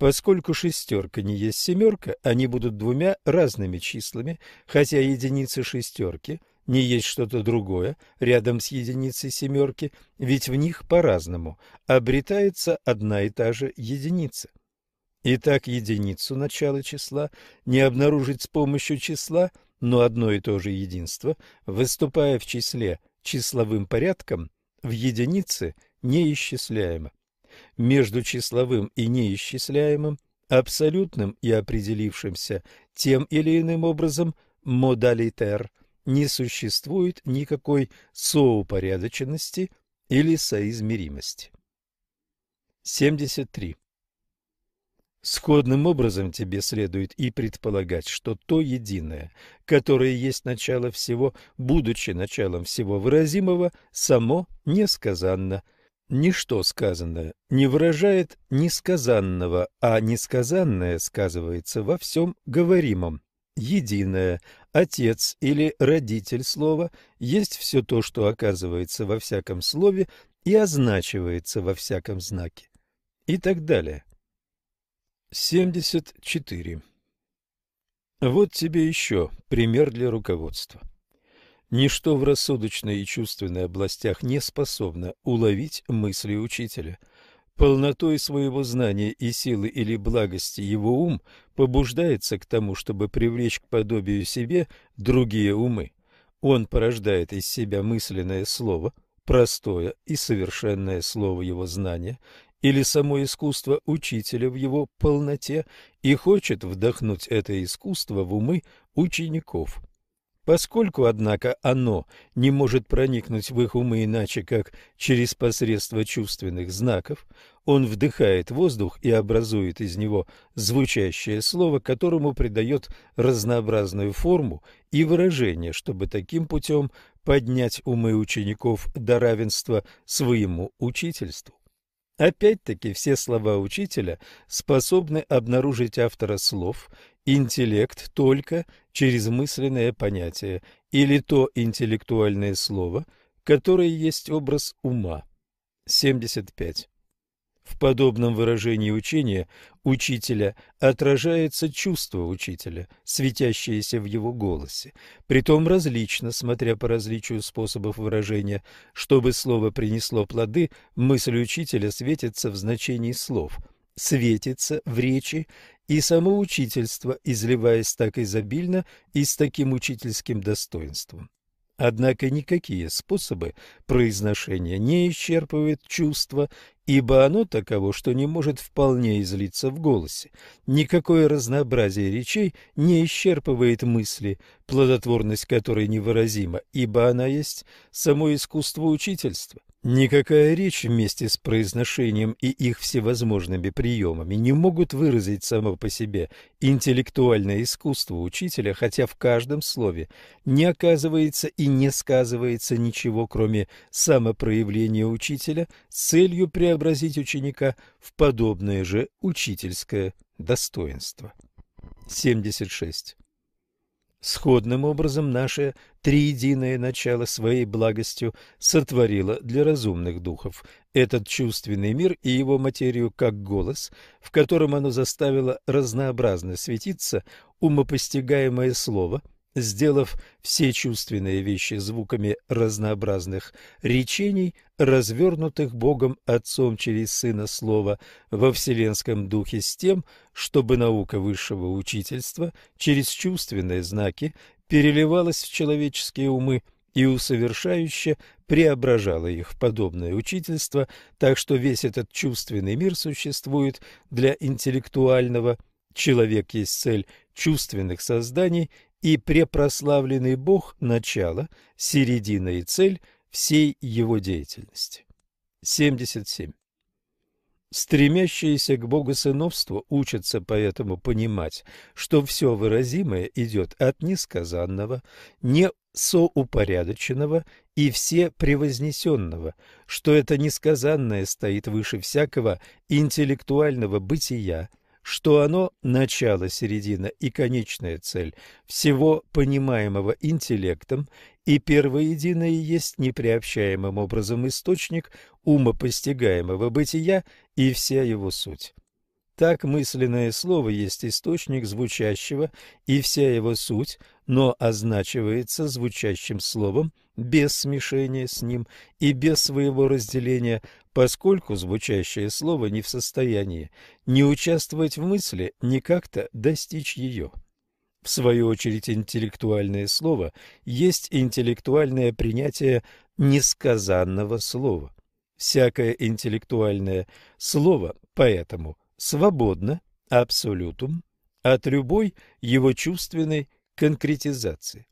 Поскольку шестерка не есть семерка, они будут двумя разными числами, хотя единица шестерки не есть что-то другое рядом с единицей семерки, ведь в них по-разному обретается одна и та же единица. Итак, единицу начала числа не обнаружить с помощью числа, но одно и то же единство, выступая в числе числовым порядком, в единице неисчисляемо. Между числовым и неисчисляемым, абсолютным и определившимся тем или иным образом модалитер не существует никакой соупорядоченности или соизмеримости. 73. Сходным образом тебе следует и предполагать, что то единое, которое есть начало всего, будучи началом всего выразимого, само несказанно. Ничто сказанное не выражает несказанного, а несказанное сказывается во всем говоримом. Единое, отец или родитель слова есть все то, что оказывается во всяком слове и означивается во всяком знаке. И так далее. 74. Вот тебе еще пример для руководства. Ничто в рассудочной и чувственной областях не способно уловить мысли учителя. Полнотой своего знания и силы или благости его ум побуждается к тому, чтобы привлечь к подобию себе другие умы. Он порождает из себя мысленное слово, простое и совершенное слово его знания, или само искусство учителя в его полноте и хочет вдохнуть это искусство в умы учеников. Поскольку, однако, оно не может проникнуть в их умы иначе, как через посредство чувственных знаков, он вдыхает воздух и образует из него звучащее слово, которому придает разнообразную форму и выражение, чтобы таким путем поднять умы учеников до равенства своему учительству. Опять-таки все слова учителя способны обнаружить автора слов, интеллект только через мысленное понятие или то интеллектуальное слово, которое есть образ ума. 75. В подобном выражении учения учителя отражается чувство учителя, светящееся в его голосе, притом различно, смотря по различию способов выражения. Чтобы слово принесло плоды, мысль учителя светится в значении слов, светится в речи и само учительство, изливаясь так изобильно и с таким учительским достоинством. Однако никакие способы произношения не исчерпывают чувства, ибо оно таково, что не может вполне излиться в голосе. Никакое разнообразие речей не исчерпывает мысли, плодотворность которой невыразима, ибо она есть само искусство учительства. Никакая речь вместе с произношением и их всевозможными приемами не могут выразить само по себе интеллектуальное искусство учителя, хотя в каждом слове не оказывается и не сказывается ничего, кроме самопроявления учителя с целью преобразить ученика в подобное же учительское достоинство. 76. Сходным образом наше триединое начало своей благостью сотворило для разумных духов. Этот чувственный мир и его материю как голос, в котором оно заставило разнообразно светиться умопостигаемое слово – сделав все чувственные вещи звуками разнообразных речений, развернутых Богом Отцом через Сына Слова во Вселенском Духе с тем, чтобы наука высшего учительства через чувственные знаки переливалась в человеческие умы и усовершающе преображала их в подобное учительство, так что весь этот чувственный мир существует для интеллектуального. Человек есть цель чувственных созданий и препрославленный Бог – начало, середина и цель всей его деятельности. 77. Стремящиеся к богосыновству учатся поэтому понимать, что все выразимое идет от несказанного, не соупорядоченного и все превознесенного, что это несказанное стоит выше всякого интеллектуального бытия, что оно – начало, середина и конечная цель всего понимаемого интеллектом, и первоединое есть неприобщаемым образом источник умопостигаемого бытия и вся его суть. Так мысленное слово есть источник звучащего и вся его суть, но означивается звучащим словом без смешения с ним и без своего разделения, поскольку звучащее слово не в состоянии ни участвовать в мысли, ни как-то достичь ее. В свою очередь, интеллектуальное слово есть интеллектуальное принятие несказанного слова. Всякое интеллектуальное слово поэтому свободно, абсолютум, от любой его чувственной конкретизации.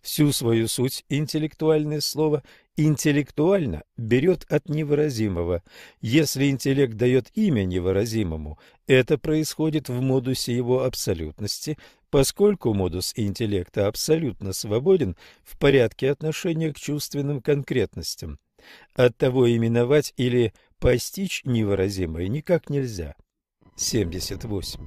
Всю свою суть интеллектуальное слово интеллектуально берет от невыразимого. Если интеллект дает имя невыразимому, это происходит в модусе его абсолютности, поскольку модус интеллекта абсолютно свободен в порядке отношения к чувственным конкретностям. Оттого именовать или постичь невыразимое никак нельзя. 78.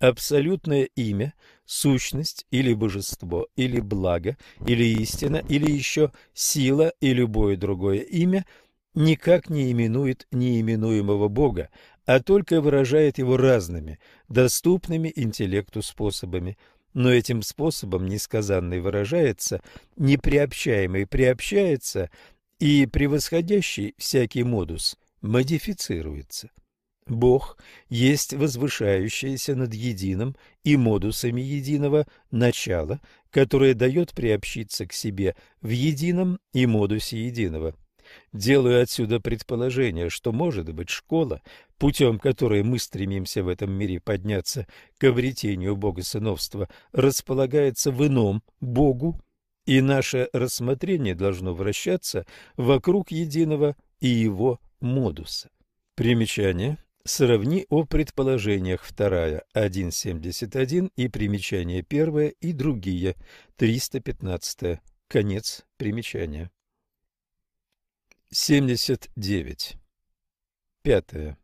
Абсолютное имя, сущность или божество, или благо, или истина, или еще сила и любое другое имя никак не именует неименуемого Бога, а только выражает его разными, доступными интеллекту способами. Но этим способом несказанный выражается, неприобщаемый приобщается, и превосходящий всякий модус модифицируется. Бог есть возвышающееся над единым и модусами единого начало, которое дает приобщиться к себе в едином и модусе единого. Делаю отсюда предположение, что, может быть, школа, путем которой мы стремимся в этом мире подняться к обретению богосыновства, располагается в ином Богу, и наше рассмотрение должно вращаться вокруг единого и его модуса. Примечание. Сравни о предположениях вторая 1.71 и примечание первое и другие 315. Конец примечания. 79. Пятое.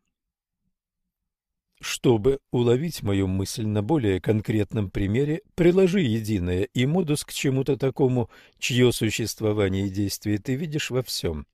Чтобы уловить мою мысль на более конкретном примере, приложи единое и модус к чему-то такому, чье существование и действие ты видишь во всем.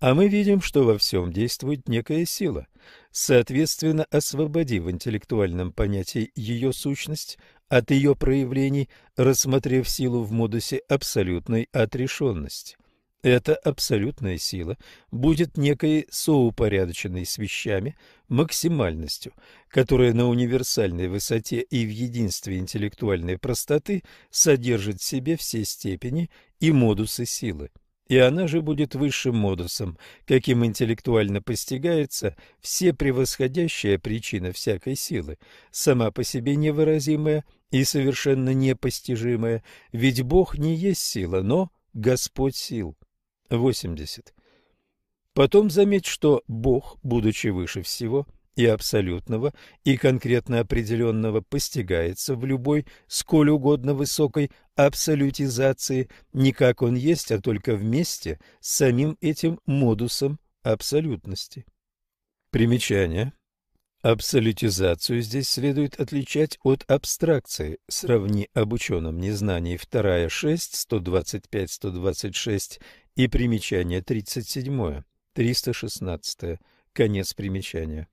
А мы видим, что во всем действует некая сила. Соответственно, освободи в интеллектуальном понятии ее сущность от ее проявлений, рассмотрев силу в модусе абсолютной отрешенности. Эта абсолютная сила будет некой соупорядоченной с вещами максимальностью, которая на универсальной высоте и в единстве интеллектуальной простоты содержит в себе все степени и модусы силы и она же будет высшим модусом, каким интеллектуально постигается все превосходящая причина всякой силы, сама по себе невыразимая и совершенно непостижимая, ведь Бог не есть сила, но Господь сил. 80. Потом заметь, что Бог, будучи выше всего, и абсолютного, и конкретно определенного постигается в любой, сколь угодно высокой абсолютизации, не как он есть, а только вместе с самим этим модусом абсолютности. Примечание. Абсолютизацию здесь следует отличать от абстракции. Сравни об ученом незнании 2, 6, 125-126 и примечание 37, 316. Конец примечания.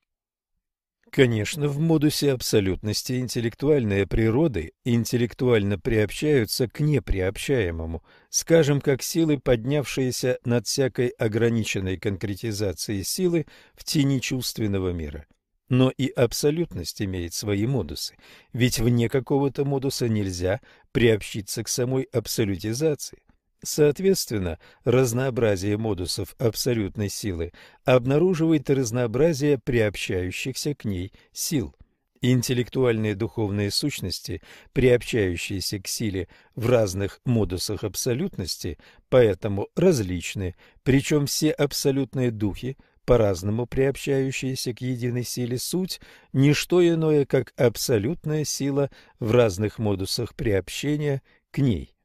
Конечно, в модусе абсолютности интеллектуальные природы интеллектуально приобщаются к неприобщаемому, скажем, как силы, поднявшиеся над всякой ограниченной конкретизацией силы в тени чувственного мира. Но и абсолютность имеет свои модусы, ведь вне какого-то модуса нельзя приобщиться к самой абсолютизации. Соответственно, разнообразие модусов абсолютной силы обнаруживает разнообразие приобщающихся к ней сил. Интеллектуальные духовные сущности, приобщающиеся к силе в разных модусах абсолютности, поэтому различны, причем все абсолютные духи по-разному приобщающиеся к единой силе, суть – не что иное, как абсолютная сила в разных модусах приобщения к ней.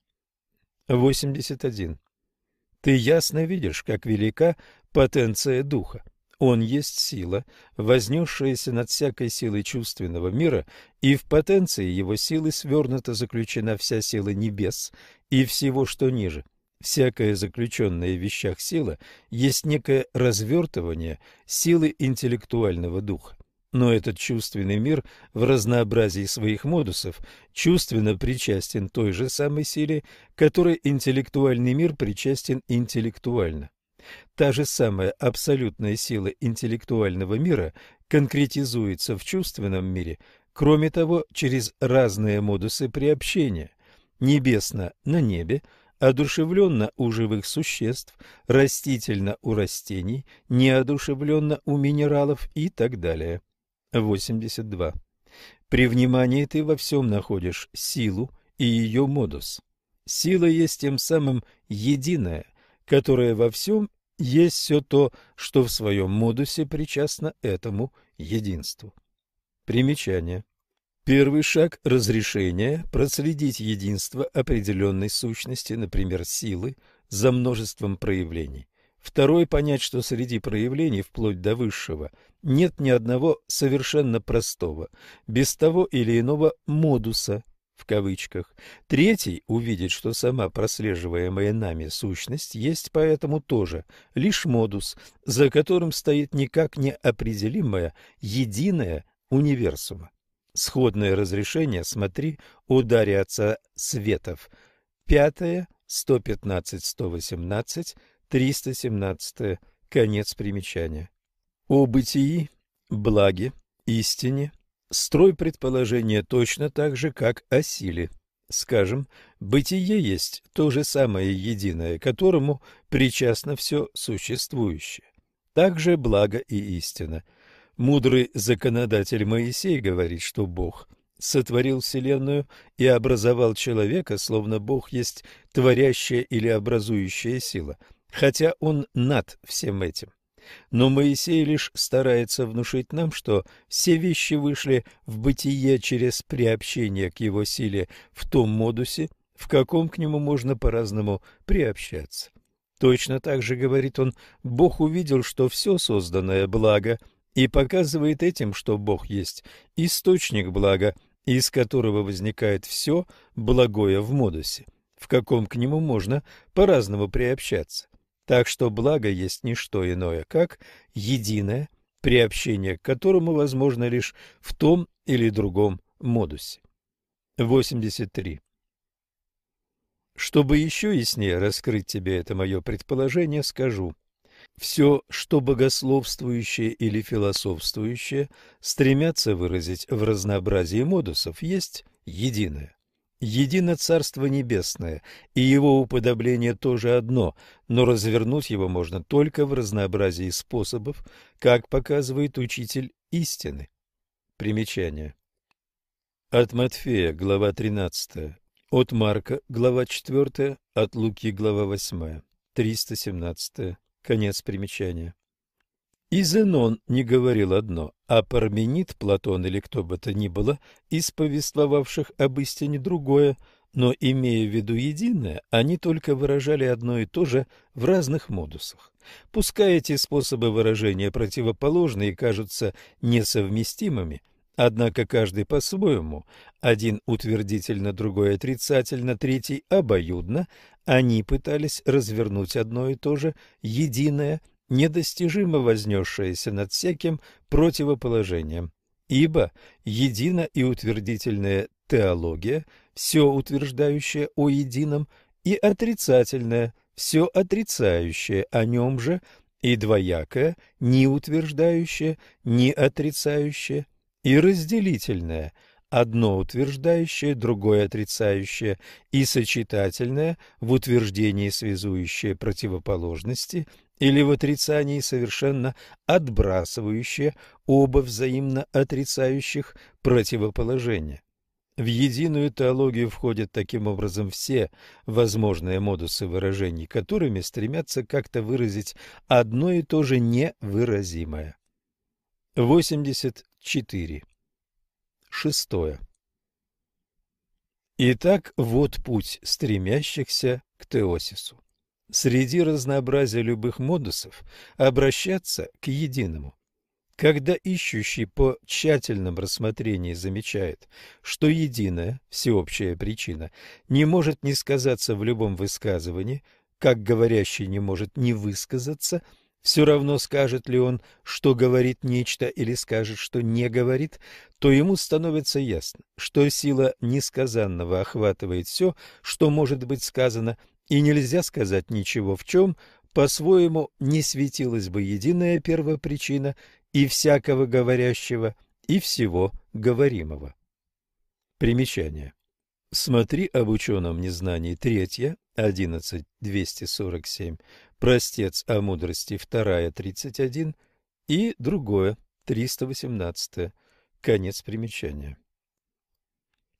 81. Ты ясно видишь, как велика потенция духа. Он есть сила, вознесшаяся над всякой силой чувственного мира, и в потенции его силы свернута заключена вся сила небес и всего, что ниже. Всякая заключенная в вещах сила есть некое развертывание силы интеллектуального духа. Но этот чувственный мир в разнообразии своих модусов чувственно причастен той же самой силе, которой интеллектуальный мир причастен интеллектуально. Та же самая абсолютная сила интеллектуального мира конкретизуется в чувственном мире, кроме того, через разные модусы приобщения. Небесно на небе, одушевленно у живых существ, растительно у растений, неодушевленно у минералов и так далее. 82. При внимании ты во всем находишь силу и ее модус. Сила есть тем самым единое, которое во всем есть все то, что в своем модусе причастно этому единству. Примечание. Первый шаг разрешения – проследить единство определенной сущности, например, силы, за множеством проявлений. Второй – понять, что среди проявлений, вплоть до высшего, нет ни одного совершенно простого, без того или иного модуса, в кавычках. Третий – увидеть, что сама прослеживаемая нами сущность есть поэтому тоже лишь модус, за которым стоит никак не определимое единое универсума. Сходное разрешение смотри «Ударе отца Светов». Пятое, 115-118, 317, конец примечания. О бытии, благе, истине, строй предположения точно так же, как о силе. Скажем, бытие есть то же самое единое, которому причастно все существующее. Также благо и истина – Мудрый законодатель Моисей говорит, что Бог сотворил вселенную и образовал человека, словно Бог есть творящая или образующая сила, хотя он над всем этим. Но Моисей лишь старается внушить нам, что все вещи вышли в бытие через приобщение к его силе в том модусе, в каком к нему можно по-разному приобщаться. Точно так же, говорит он, Бог увидел, что все созданное благо – и показывает этим, что Бог есть источник блага, из которого возникает все благое в модусе, в каком к нему можно по-разному приобщаться. Так что благо есть не что иное, как единое, приобщение к которому возможно лишь в том или другом модусе. 83. Чтобы еще яснее раскрыть тебе это мое предположение, скажу, все, что богословствующее или философствующее стремятся выразить в разнообразии модусов, есть единое. Едино Царство Небесное, и его уподобление тоже одно, но развернуть его можно только в разнообразии способов, как показывает учитель истины. Примечание. От Матфея, глава 13, от Марка, глава 4, от Луки, глава 8, 317 Конец примечания. И Зенон не говорил одно, а Парменид, Платон или кто бы то ни было, из повествовавших об истине другое, но, имея в виду единое, они только выражали одно и то же в разных модусах. Пускай эти способы выражения противоположны и кажутся несовместимыми, однако каждый по-своему, один утвердительно, другой отрицательно, третий обоюдно, они пытались развернуть одно и то же, единое, недостижимо вознесшееся над всяким противоположением. Ибо едино и утвердительная теология, все утверждающее о едином, и отрицательное, все отрицающее о нем же, и двоякое, не утверждающее, не отрицающее, и разделительное – одно утверждающее, другое отрицающее, и сочетательное в утверждении связующее противоположности или в отрицании совершенно отбрасывающее оба взаимно отрицающих противоположения. В единую теологию входят таким образом все возможные модусы выражений, которыми стремятся как-то выразить одно и то же невыразимое. 84. Шестое. Итак, вот путь стремящихся к теосису. Среди разнообразия любых модусов обращаться к единому. Когда ищущий по тщательном рассмотрении замечает, что единая, всеобщая причина не может не сказаться в любом высказывании, как говорящий не может не высказаться, все равно скажет ли он, что говорит нечто или скажет, что не говорит, то ему становится ясно, что сила несказанного охватывает все, что может быть сказано, и нельзя сказать ничего, в чем по-своему не светилась бы единая первопричина и всякого говорящего, и всего говоримого. Примечание. Смотри об ученом незнании третье, 11.247, простец о мудрости вторая, 31 и другое, 318, конец примечания.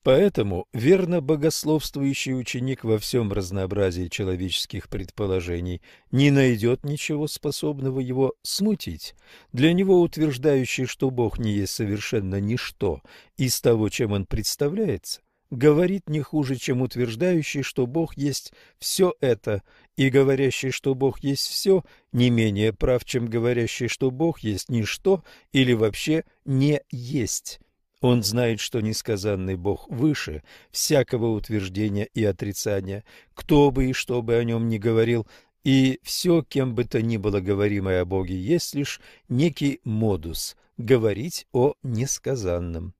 Поэтому верно богословствующий ученик во всем разнообразии человеческих предположений не найдет ничего способного его смутить. Для него утверждающий, что Бог не есть совершенно ничто из того, чем он представляется, говорит не хуже, чем утверждающий, что Бог есть все это, и говорящий, что Бог есть все, не менее прав, чем говорящий, что Бог есть ничто или вообще не есть. Он знает, что несказанный Бог выше всякого утверждения и отрицания, кто бы и что бы о нем ни говорил, и все, кем бы то ни было говоримое о Боге, есть лишь некий модус – говорить о несказанном.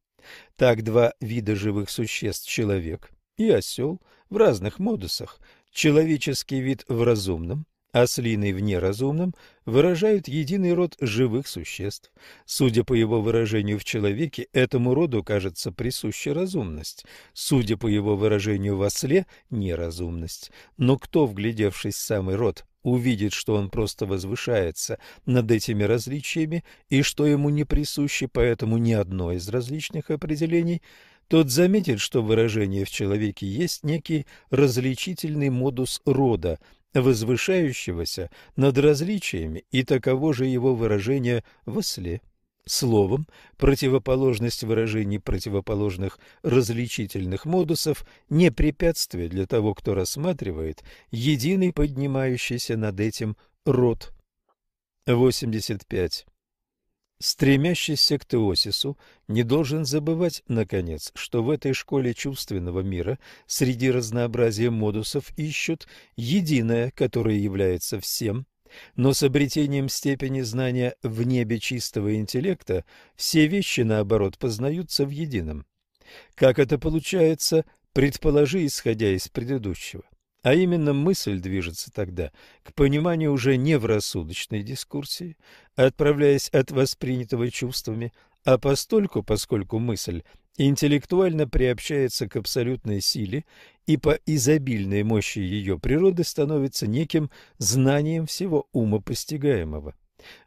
Так два вида живых существ – человек и осел – в разных модусах. Человеческий вид в разумном, ослиный в неразумном, выражают единый род живых существ. Судя по его выражению в человеке, этому роду, кажется, присуща разумность. Судя по его выражению в осле – неразумность. Но кто, вглядевшись в самый род, увидит, что он просто возвышается над этими различиями и что ему не присуще, поэтому ни одно из различных определений – тот заметит, что выражение в человеке есть некий различительный модус рода, возвышающегося над различиями, и таково же его выражение в осле. Словом, противоположность выражений противоположных различительных модусов не препятствие для того, кто рассматривает единый поднимающийся над этим род. 85. Стремящийся к теосису не должен забывать, наконец, что в этой школе чувственного мира среди разнообразия модусов ищут единое, которое является всем, но с обретением степени знания в небе чистого интеллекта все вещи, наоборот, познаются в едином. Как это получается, предположи, исходя из предыдущего. А именно мысль движется тогда к пониманию уже не в рассудочной дискурсии, отправляясь от воспринятого чувствами, а постольку, поскольку мысль интеллектуально приобщается к абсолютной силе и по изобильной мощи ее природы становится неким знанием всего ума постигаемого.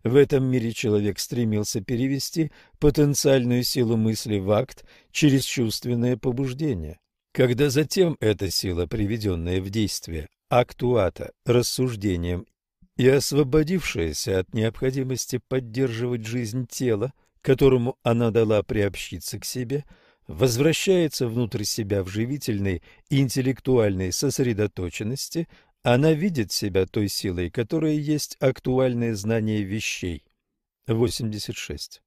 В этом мире человек стремился перевести потенциальную силу мысли в акт через чувственное побуждение. Когда затем эта сила, приведенная в действие актуата рассуждением и освободившаяся от необходимости поддерживать жизнь тела, которому она дала приобщиться к себе, возвращается внутрь себя в живительной интеллектуальной сосредоточенности, она видит себя той силой, которая есть актуальное знание вещей. 86.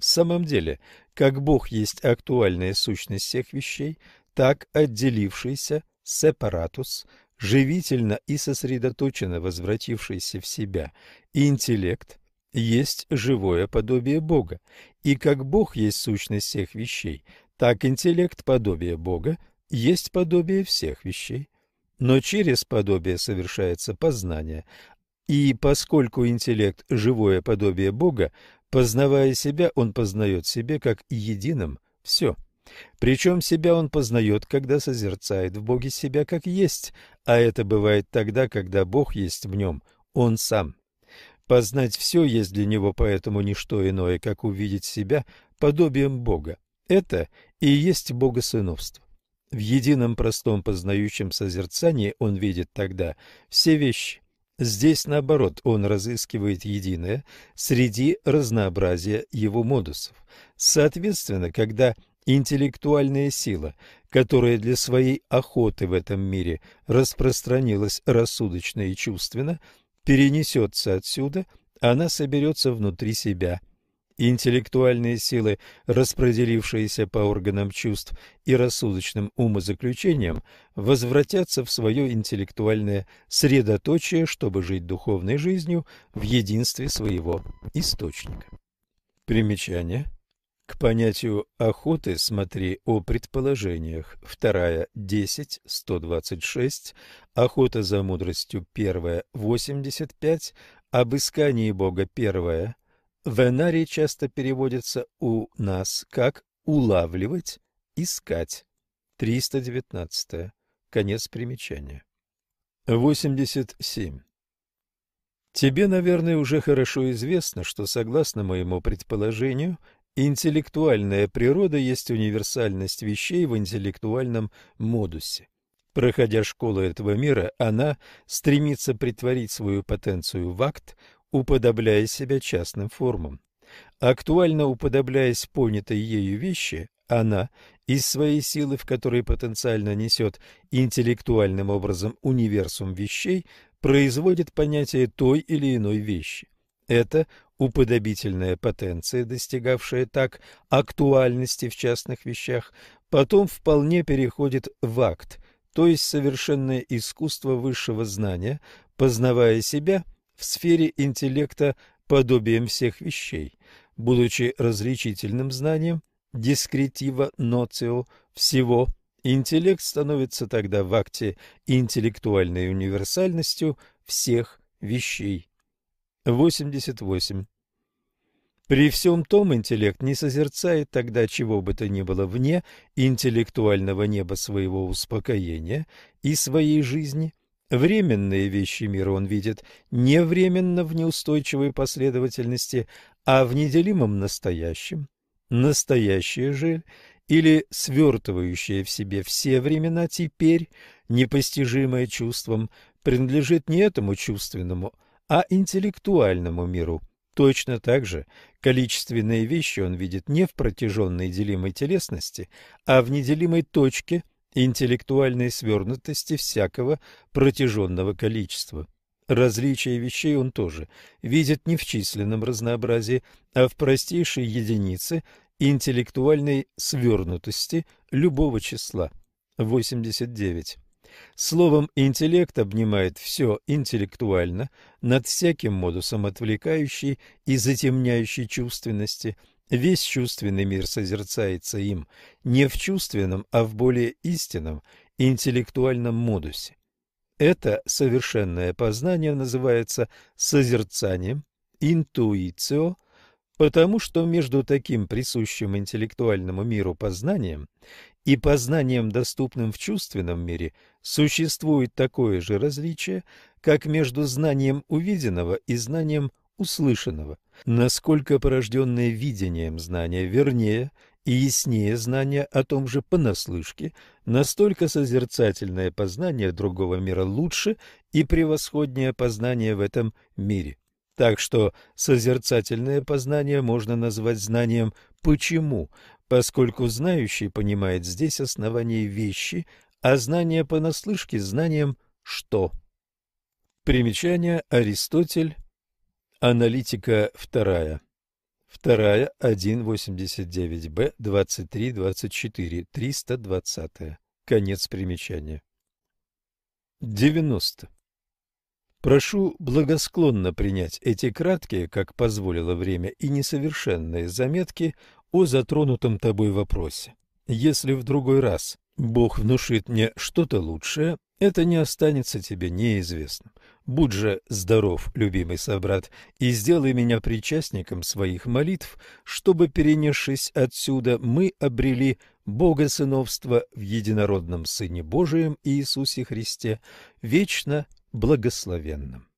В самом деле, как Бог есть актуальная сущность всех вещей, так отделившийся сепаратус, живительно и сосредоточенно возвратившийся в себя интеллект, есть живое подобие Бога, и как Бог есть сущность всех вещей, так интеллект подобие Бога есть подобие всех вещей. Но через подобие совершается познание, и поскольку интеллект – живое подобие Бога, познавая себя, он познает себе как единым все – причем себя он познает, когда созерцает в Боге себя как есть, а это бывает тогда, когда Бог есть в нем, он сам. Познать все есть для него поэтому не что иное, как увидеть себя подобием Бога. Это и есть богосыновство. В едином простом познающем созерцании он видит тогда все вещи. Здесь, наоборот, он разыскивает единое среди разнообразия его модусов. Соответственно, когда интеллектуальная сила, которая для своей охоты в этом мире распространилась рассудочно и чувственно, перенесется отсюда, она соберется внутри себя – Интеллектуальные силы, распределившиеся по органам чувств и рассудочным умозаключениям, возвратятся в свое интеллектуальное средоточие, чтобы жить духовной жизнью в единстве своего источника. Примечание. К понятию охоты смотри о предположениях. Вторая, 10, 126, охота за мудростью, первая, 85, об искании Бога, первая, Венарий часто переводится у нас как «улавливать», «искать». 319. Конец примечания. 87. Тебе, наверное, уже хорошо известно, что, согласно моему предположению, интеллектуальная природа есть универсальность вещей в интеллектуальном модусе. Проходя школу этого мира, она стремится притворить свою потенцию в акт, уподобляя себя частным формам. Актуально уподобляясь понятой ею вещи, она из своей силы, в которой потенциально несет интеллектуальным образом универсум вещей, производит понятие той или иной вещи. Это уподобительная потенция, достигавшая так актуальности в частных вещах, потом вполне переходит в акт, то есть совершенное искусство высшего знания, познавая себя – в сфере интеллекта подобием всех вещей, будучи различительным знанием, дискретива ноцио всего, интеллект становится тогда в акте интеллектуальной универсальностью всех вещей. 88. При всем том интеллект не созерцает тогда чего бы то ни было вне интеллектуального неба своего успокоения и своей жизни, Временные вещи мира он видит не временно в неустойчивой последовательности, а в неделимом настоящем. Настоящее же или свертывающее в себе все времена теперь, непостижимое чувством, принадлежит не этому чувственному, а интеллектуальному миру. Точно так же количественные вещи он видит не в протяженной делимой телесности, а в неделимой точке – интеллектуальной свернутости всякого протяженного количества. Различие вещей он тоже видит не в численном разнообразии, а в простейшей единице интеллектуальной свернутости любого числа. 89. Словом, интеллект обнимает все интеллектуально, над всяким модусом отвлекающий и затемняющий чувственности – Весь чувственный мир созерцается им не в чувственном, а в более истинном интеллектуальном модусе. Это совершенное познание называется созерцанием, интуицио, потому что между таким присущим интеллектуальному миру познанием и познанием, доступным в чувственном мире, существует такое же различие, как между знанием увиденного и знанием услышанного – насколько порожденное видением знания вернее и яснее знания о том же понаслышке, настолько созерцательное познание другого мира лучше и превосходнее познание в этом мире. Так что созерцательное познание можно назвать знанием «почему», поскольку знающий понимает здесь основание вещи, а знание понаслышке – знанием «что». Примечание Аристотель Аналитика вторая. Вторая 1.89б 23.24 320. Конец примечания. 90. Прошу благосклонно принять эти краткие, как позволило время, и несовершенные заметки о затронутом тобой вопросе. Если в другой раз Бог внушит мне что-то лучшее, это не останется тебе неизвестным. Будь же здоров, любимый собрат, и сделай меня причастником своих молитв, чтобы, перенесшись отсюда, мы обрели богосыновство в единородном Сыне Божием Иисусе Христе, вечно благословенном.